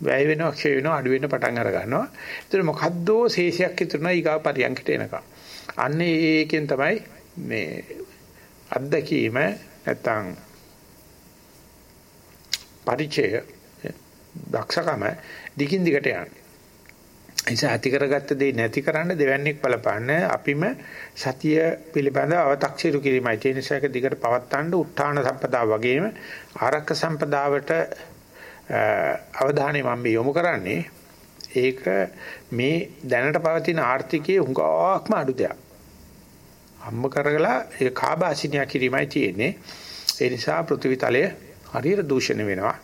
වැය වෙනවා, ක්ෂය වෙනවා, අඩු වෙන්න පටන් අර ගන්නවා. එතකොට මොකද්දෝ ශේෂයක් ඉතුරුනා ඊගා පරියන්කට එනකම්. අන්න ඒකෙන් තමයි මේ අත්දැකීම නැත්තම් පරිචය දක්ෂකම දිගින් දිගට යන්නේ. නිසා ඇති කරගත්ත දේ නැති කරන්න දෙවන්නේක් බලපන්නේ අපිම සතිය පිළිබඳ අව탁සිරු කිරීමයි. ඒ නිසා ඒක දිගට පවත්වන්න උත්හාන සම්පදා වගේම ආරක්ක සම්පදාවට අවධානය මම යොමු කරන්නේ ඒක මේ දැනට පවතින ආර්ථිකයේ හුඟක්ම අඩු දෙයක්. හම්බ කරගලා ඒක කාබාසිනියා කිරීමයි තියෙන්නේ. ඒ නිසා පෘථිවි තලය හරියට දූෂණය වෙනවා.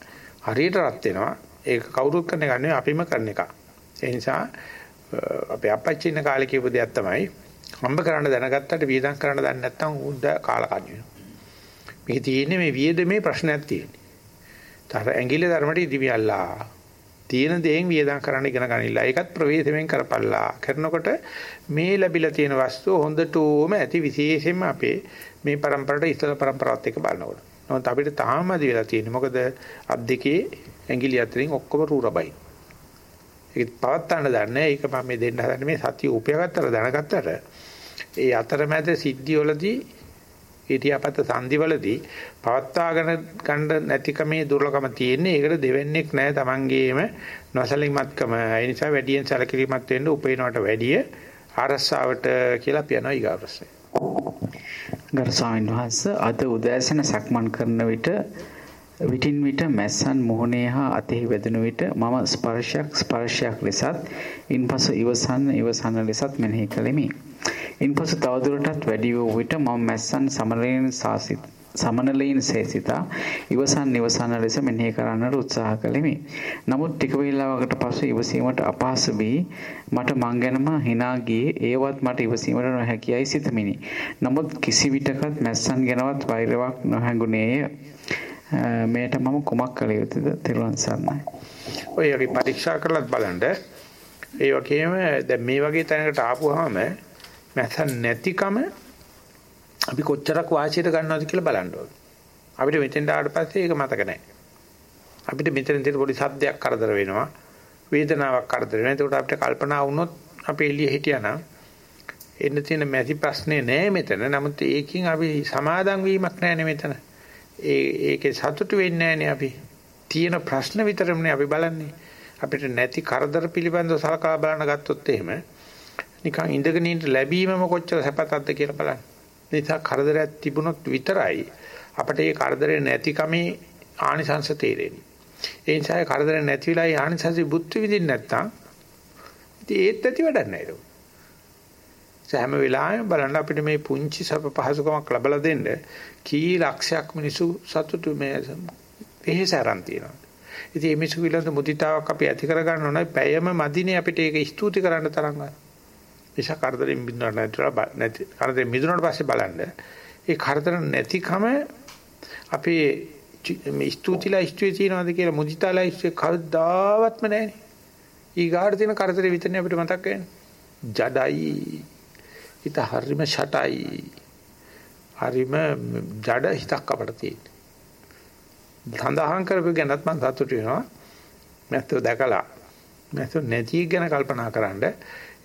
හරියට රත් වෙනවා. ඒක කවුරුත් කරන එක නෙවෙයි අපිම කරන එකක්. ඒ නිසා අපේ අපච්චි ඉන්න කාලේ කියපු දෙයක් තමයි හම්බ කරන්න දැනගත්තට වියදම් කරන්න දන්නේ නැත්නම් උද්ද කාල කන්නේ. මේක තියෙන්නේ මේ වියදමේ ප්‍රශ්නයක් තියෙන්නේ. ඇඟිල්ල ධර්මයට ඉදිවියල්ලා. තියෙන දේෙන් වියදම් කරන්න ඉගෙන ගනිලා. ඒකත් ප්‍රවේශමෙන් කරපල්ලා. කරනකොට මේ ලැබිලා තියෙන වස්තුව හොඳටම ඇති විශේෂයෙන්ම අපේ මේ પરම්පරට ඉස්සර પરම්පරාවත් එක්ක බලනකොට. නමුත් අපිට තාම අදි වෙලා තියෙන්නේ. මොකද අත් දෙකේ ඇඟිලි අතරින් ඔක්කොම රූරබයි. ඒක පවත්තන්න දන්නේ. ඒක මම මේ දෙන්න හදන්නේ මේ සතිය උපයාගත්තට දැනගත්තට ඒ අතරමැද සිද්ධිවලදී ඊටියාපත සංදිවලදී පවත්වාගෙන ගන්න නැතිකමේ දුර්ලභම තියෙන්නේ ඒකට දෙවෙන්නේක් නැහැ Tamangeema නොසලිමත්කම ඒ නිසා වැඩියෙන් සැලකිලිමත් වෙන්න උපේනවට වැඩිය ආරස්සාවට කියලා පියනවා ඊගා ප්‍රශ්නේ ගරු ස්වාමීන් වහන්සේ අද උදෑසන සක්මන් කරන විට විටින් විට මැස්සන් මුහුණේ හා අතෙහි වැදුණු විට මම ස්පර්ශයක් ස්පර්ශයක් ලෙසත් ඉන්පසු ඉවසන්න ඉවසන්න ලෙසත් මෙනෙහි කළෙමි. ඉන්පසු තවදුරටත් වැඩි වූ විට මම මැස්සන් සමරලීන් සාසිත සමනලීන් සේසිතා ඉවසන් ඉවසන්න ලෙස මෙනෙහි කරන්නට උත්සාහ කළෙමි. නමුත් ටික වේලාවකට පසු ඉවසීමට අපහසු වී මට මං ගැනම hina ගියේ ඒවත් මට ඉවසීමට නොහැකියයි සිතමිනි. නමුත් කිසි විටකත් මැස්සන් ගැනවත් වෛරයක් නොහැඟුණේය. මේට මම කුමක් කළ යුතුද තෙරුවන් සරණයි. ඔය වගේ පරීක්ෂා කරලත් බලන්න. ඒ වගේම දැන් මේ වගේ තැනකට ආපුවාම මැසන් නැතිකම අපි කොච්චරක් වාසියට ගන්නවද කියලා බලන්න ඕනේ. අපිට මෙතෙන් ආවට පස්සේ ඒක මතක නැහැ. අපිට මෙතන තියෙන පොඩි සද්දයක් කරදර වෙනවා. වේදනාවක් කරදර වෙනවා. ඒකට අපිට කල්පනා වුණොත් අපි එළිය හිටියානම් එන්න තියෙන මැසි ප්‍රශ්නේ නෑ මෙතන. නමුත් ඒකෙන් අපි සමාදම් වීමක් නෑනේ මෙතන. ඒ ඒකේ සතුටු වෙන්නේ නැහනේ අපි. තියෙන ප්‍රශ්න විතරමනේ අපි බලන්නේ. අපිට නැති කරදර පිළිබඳව සලකා බලන ගත්තොත් එහෙම නිකන් ඉඳගෙන ඉන්න ලැබීමම කොච්චර සැපතක්ද කියලා බලන්න. නිසා කරදරයක් තිබුණොත් විතරයි අපිට ඒ කරදරේ නැතිකමේ ආනිසංශ තේරෙන්නේ. ඒ නිසා කරදර නැති වෙලා ඒ ආනිසංශي බුද්ධ විදින්න නැත්තම් ඉතින් ඒත් ඇති වැඩක් නැහැ ඒක. හැම වෙලාවෙම බලන්න අපිට මේ පුංචි සප පහසුකමක් ලැබලා දෙන්න කී ලක්ෂයක් මිනිසු සතුටු මේ වෙහෙස aran තියෙනවා. ඉතින් මේ මිනිසු විලඳ මුදිතාවක් අපි ඇති කර ගන්න ඕනයි පැයම මදිනේ අපිට ඒක ස්තුති කරන්න තරම් ගන්න. නිසා කරදරෙන් මිදුණාට නැතිලා නැති කරදරෙන් මිදුණාට පස්සේ බලන්න. ඒ කරදර නැතිකම අපේ මේ ස්තුතිලා ස්තුති තියනවාද කියලා මුදිතාලා ස්තුති කවදාවත්ම නැහැනේ. ඊගාට තියෙන කරදරේ විතරනේ අපිට මතක් වෙන්නේ. ජඩයි හිත හරිම ෂටයි. හරිම ජඩ හිතක් අපට තියෙන්නේ. සඳහන් කරපු ගැනත් මම සතුටු වෙනවා. මැත්තෝ දැකලා මැත්තෝ නැති ගැන කල්පනා කරන්න.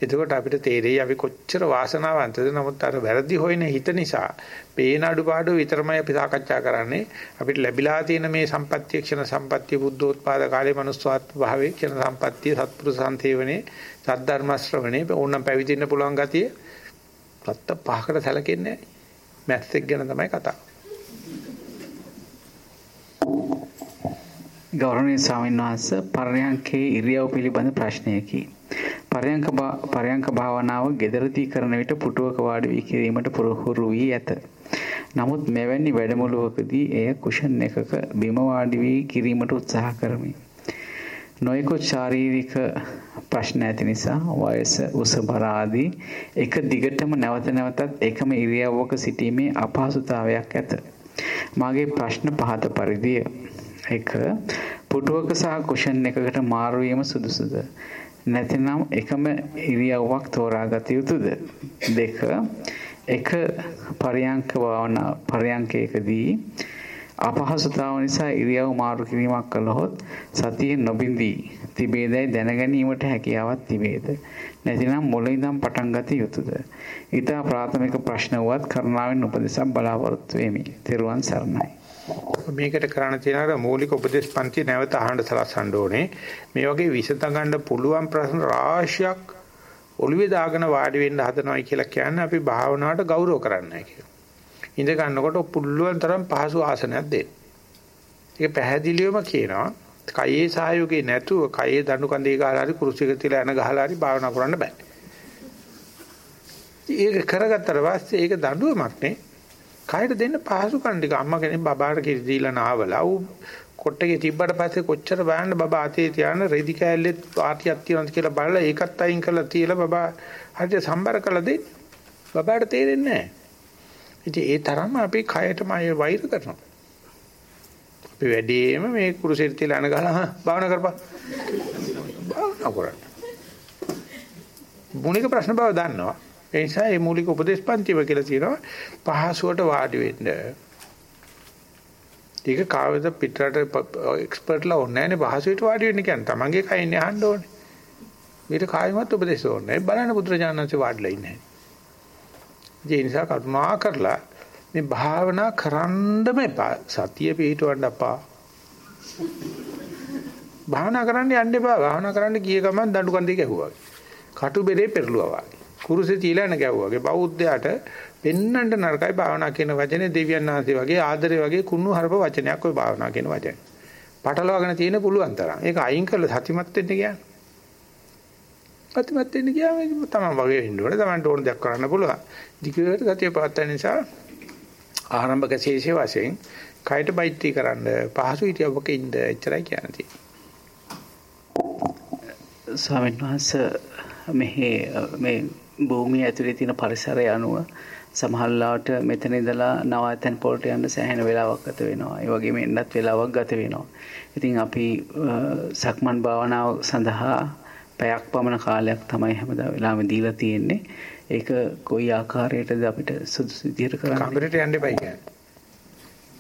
එතකොට අපිට තේරෙයි අපි කොච්චර වාසනාවන්තද නමුත් අර වැරදි හොයන හිත නිසා පේන අඩුපාඩු විතරමයි අපි සාකච්ඡා කරන්නේ අපිට ලැබිලා තියෙන මේ සම්පත්‍ය ක්ෂණ සම්පත්‍ය බුද්ධෝත්පාද කාලේ manussාත්ම භාවයේ ක්ෂණ සම්පත්‍ය සත්පුරුෂ සම්තේවනේ සද්ධර්ම ශ්‍රවණේ ඕනම් පැවිදින්න පුළුවන් ගතිය රත්ත පහකට සැලකෙන්නේ නැහැ. මැස්සෙක් ගැන තමයි කතාව. ගෞරවනීය ස්වාමීන් වහන්සේ පරයන්කේ ඉරියව් පිළිබඳ ප්‍රශ්නයකි. පරයන්ක පරයන්ක භාවනාව gederati කරන විට පුටුවක වාඩි වී කිරීමට පුරුහුරු වී ඇත. නමුත් මෙවැනි වැඩමුළුවකදී එය කුෂන් එකක බිම වාඩි වී කිරීමට උත්සාහ කරමි. නොයෙකුත් ශාරීරික ප්‍රශ්න ඇති නිසා වයස උස බර ආදී එක දිගටම නැවත නැවතත් එකම ඉරියව්වක සිටීමේ අපහසුතාවයක් ඇත. මාගේ ප්‍රශ්න පහත පරිදිය. 1. පුටුවක සහ කුෂන් එකකට මාරු වීම සුදුසුද? නැතිනම් එකම ඉරියව්වක් තෝරාගත යුතුද? 2. එක පරියංක භාවනා පරියංකයකදී අපහසුතාව නිසා ඉරියව් මාරු කිරීමක් කළහොත් සතිය නොබින්දී තිබේදයි දැනගැනීමට හැකියාවක් තිබේද නැතිනම් මුල ඉඳන් පටන් ගත යුතුයද ඊට ප්‍රාථමික ප්‍රශ්න වුවත් කරුණාවෙන් උපදෙසක් බලාපොරොත්තු වෙමි තෙරුවන් සරණයි මේකට කරන්න තියෙන අර මූලික උපදේශ පන්ති නැවත අහන්න සලස්සන්න ඕනේ මේ වගේ විසඳ ගන්න පුළුවන් ප්‍රශ්න රාශියක් ඔළුවේ දාගෙන වාඩි වෙන්න හදනවයි කියලා කියන්නේ අපි භාවනාවට ගෞරව කරන්නේ නැහැ කියලා ඉඳ ගන්නකොට පුළුවන් තරම් පහසු ආසනයක් දෙන්න. ඒක පැහැදිලිවම කියනවා. කයේ සහයෝගේ නැතුව කයේ දණු කඳේ ගහලා හරි කුරුසියක තියලා එන ගහලා හරි භාවනා කරන්න බෑ. ඒක කරගත්තට පස්සේ ඒක දඬුවමක් නේ. කයට දෙන්න පහසු කණ්ඩික අම්මා කෙනෙක් බබාට කිරි දීලා නාවලා ඌ කොට්ටේ තිබ්බට පස්සේ කොච්චර බලන්න බබා අතේ තියාන රෙදි කෑල්ලෙත් පාටියක් තියෙනවද කියලා බලලා ඒකත් අයින් කරලා තියලා බබා හරියට සම්බර කළා දෙන්න. බබාට තේරෙන්නේ නැහැ. ඉතින් ඒ තරම්ම අපි කයටම අය වෛර කරනවා. අපි වැඩිම මේ කුරුසෙට තියලා අන ගහලා හා භාවනා කරපන්. භාවනා කරන්න. මූලික ප්‍රශ්න බව දන්නවා. ඒ නිසා මේ මූලික උපදේශ පන්තිව කියලා තියෙනවා පහසුවට වාඩි වෙන්න. ඒක කාවද පිටරට එක්ස්පර්ට්ලා ඕනේ නැහැ නේ පහසුවට වාඩි වෙන්න කියන්නේ. තමන්ගේ කයින් යහන්න ඕනේ. මේක කායිමත් උපදේශ ඕනේ. බලන්න පුත්‍රජානන්සේ වාඩිලා ඉන්නේ. ඒ නිසා කරුණා කරලා මේ භාවනා කරන්නම එපා. සතිය පිටවන්න අපා. භාවනා කරන්න යන්න එපා. භාවනා කරන්න ගිය ගමන් දඬු කන්දේ ගැහුවා. කටු බෙරේ පෙරළුවා වගේ. කුරුසේ තියලා යන ගැහුවා වගේ. බෞද්ධයාට පෙන්නන්න නරකයි භාවනා කියන වචනේ දෙවියන් වහන්සේ වගේ ආදරේ වගේ කුණු හරප වචනයක් ඔය භාවනා කියන වචනේ. පටලවාගෙන තියෙන පුළුවන් තරම්. ඒක අයින් කරලා සතිමත් වෙන්න කියන්නේ. සතිමත් වෙන්න ගියාම තමයි වගේ වෙන්න ඕනේ. Tamanට ඕන දෙයක් කරන්න පුළුවන්. දිගට සතිය පවත්වා නිසා ආරම්භක ශේෂයේ වශයෙන් කයට බයිට්ටි කරන්න පහසු හිටියවක ඉන්න එච්චරයි කියන්නේ. ස්වාමීන් වහන්සේ මෙහි මේ භූමිය ඇතුලේ තියෙන පරිසරය අනුව සමහරවිට මෙතන ඉඳලා නවාතැන් පොළට යන්න සෑහෙන වෙලාවක් ගත වෙනවා. ඒ වගේම එන්නත් වෙලාවක් ගත වෙනවා. ඉතින් අපි සක්මන් භාවනාව සඳහා පැයක් පමණ කාලයක් තමයි හැමදා වෙලාවෙම දීලා තියෙන්නේ. ඒක කොයි ආකාරයටද අපිට සුදුසු විදියට කරන්නේ? කම්බරේට යන්න එපා කියන්නේ.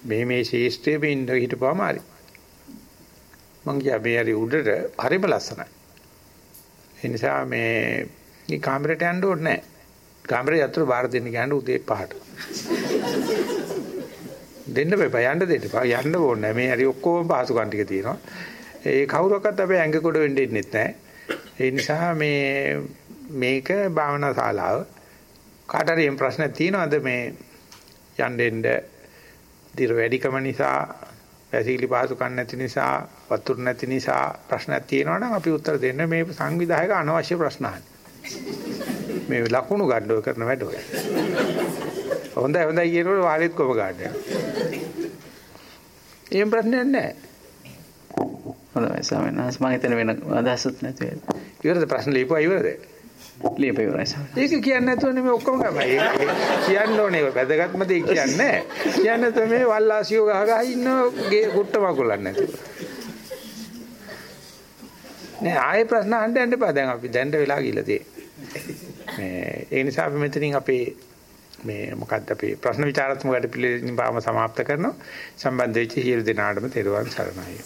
මේ මේ ශේෂ්ත්‍රයේ බින්ද හිටපුවාම හරි. මං කිය මේ හරි උඩට හරිම ලස්සනයි. ඒ නිසා මේ මේ කාමරේට යන්න ඕනේ නැහැ. කාමරේ යතුරු බාර දෙන්න කියන්නේ උදේ 5ට. දෙන්න බෑ යන්න දෙන්න එපා. යන්න ඕනේ නැහැ. මේ හරි ඔක්කොම පහසුකම් ටික තියෙනවා. ඒ කවුරක්වත් අපේ ඇඟ කොට වෙන්න ඉන්නෙත් නැහැ. ඒ නිසා මේ මේක භාවනා ශාලාව කාට හරි ප්‍රශ්නයක් තියෙනවද මේ යන්න එන්න දිර වැඩිකම නිසා වැසිකිලි පහසුකම් නැති නිසා වතුර නැති නිසා ප්‍රශ්නයක් තියෙනවා නම් අපි උත්තර දෙන්න මේ සංවිධායක අනවශ්‍ය ප්‍රශ්න මේ ලකුණු ගන්න ඔය කරන වැඩ ඔය. හොඳයි හොඳයි කියනකොට වාලෙත් කොම ගන්න. එහෙම ප්‍රශ්නයක් නැහැ. හොඳයි ස්වාමීන් වහන්සේ මම හිතන වෙන අදහසක් නැති වෙයි. ඉවරද ප්‍රශ්න ලියපුවා ඉවරද? ලියපුවා ඉවරයි ස්වාමීන් ඒක කියන්නේ නැතුවනේ මේ ඔක්කොම ගමයි. කියන්න ඕනේ ඒක වැදගත්ම දේ කියන්නේ නැහැ. කියන්නේ නැතුව මේ වල්ලාසියෝ ගහ ගහ ඉන්න ගේ කුට්ට මකුලන්නේ නැතුව. නෑ ආයේ ප්‍රශ්න අහන්න යන්න එපා. දැන් අපි දැන්ට වෙලා ගිහලා තියෙන්නේ. මේ ඒ නිසා අපි මෙතනින් අපේ මේ මොකක්ද අපේ ප්‍රශ්න විචාරාත්මක වැඩ පිළිවෙලින් බාම સમાપ્ત කරනවා. සම්බන්ධ වෙච්ච සියලු දෙනාටම තෙරුවන් සරණයි.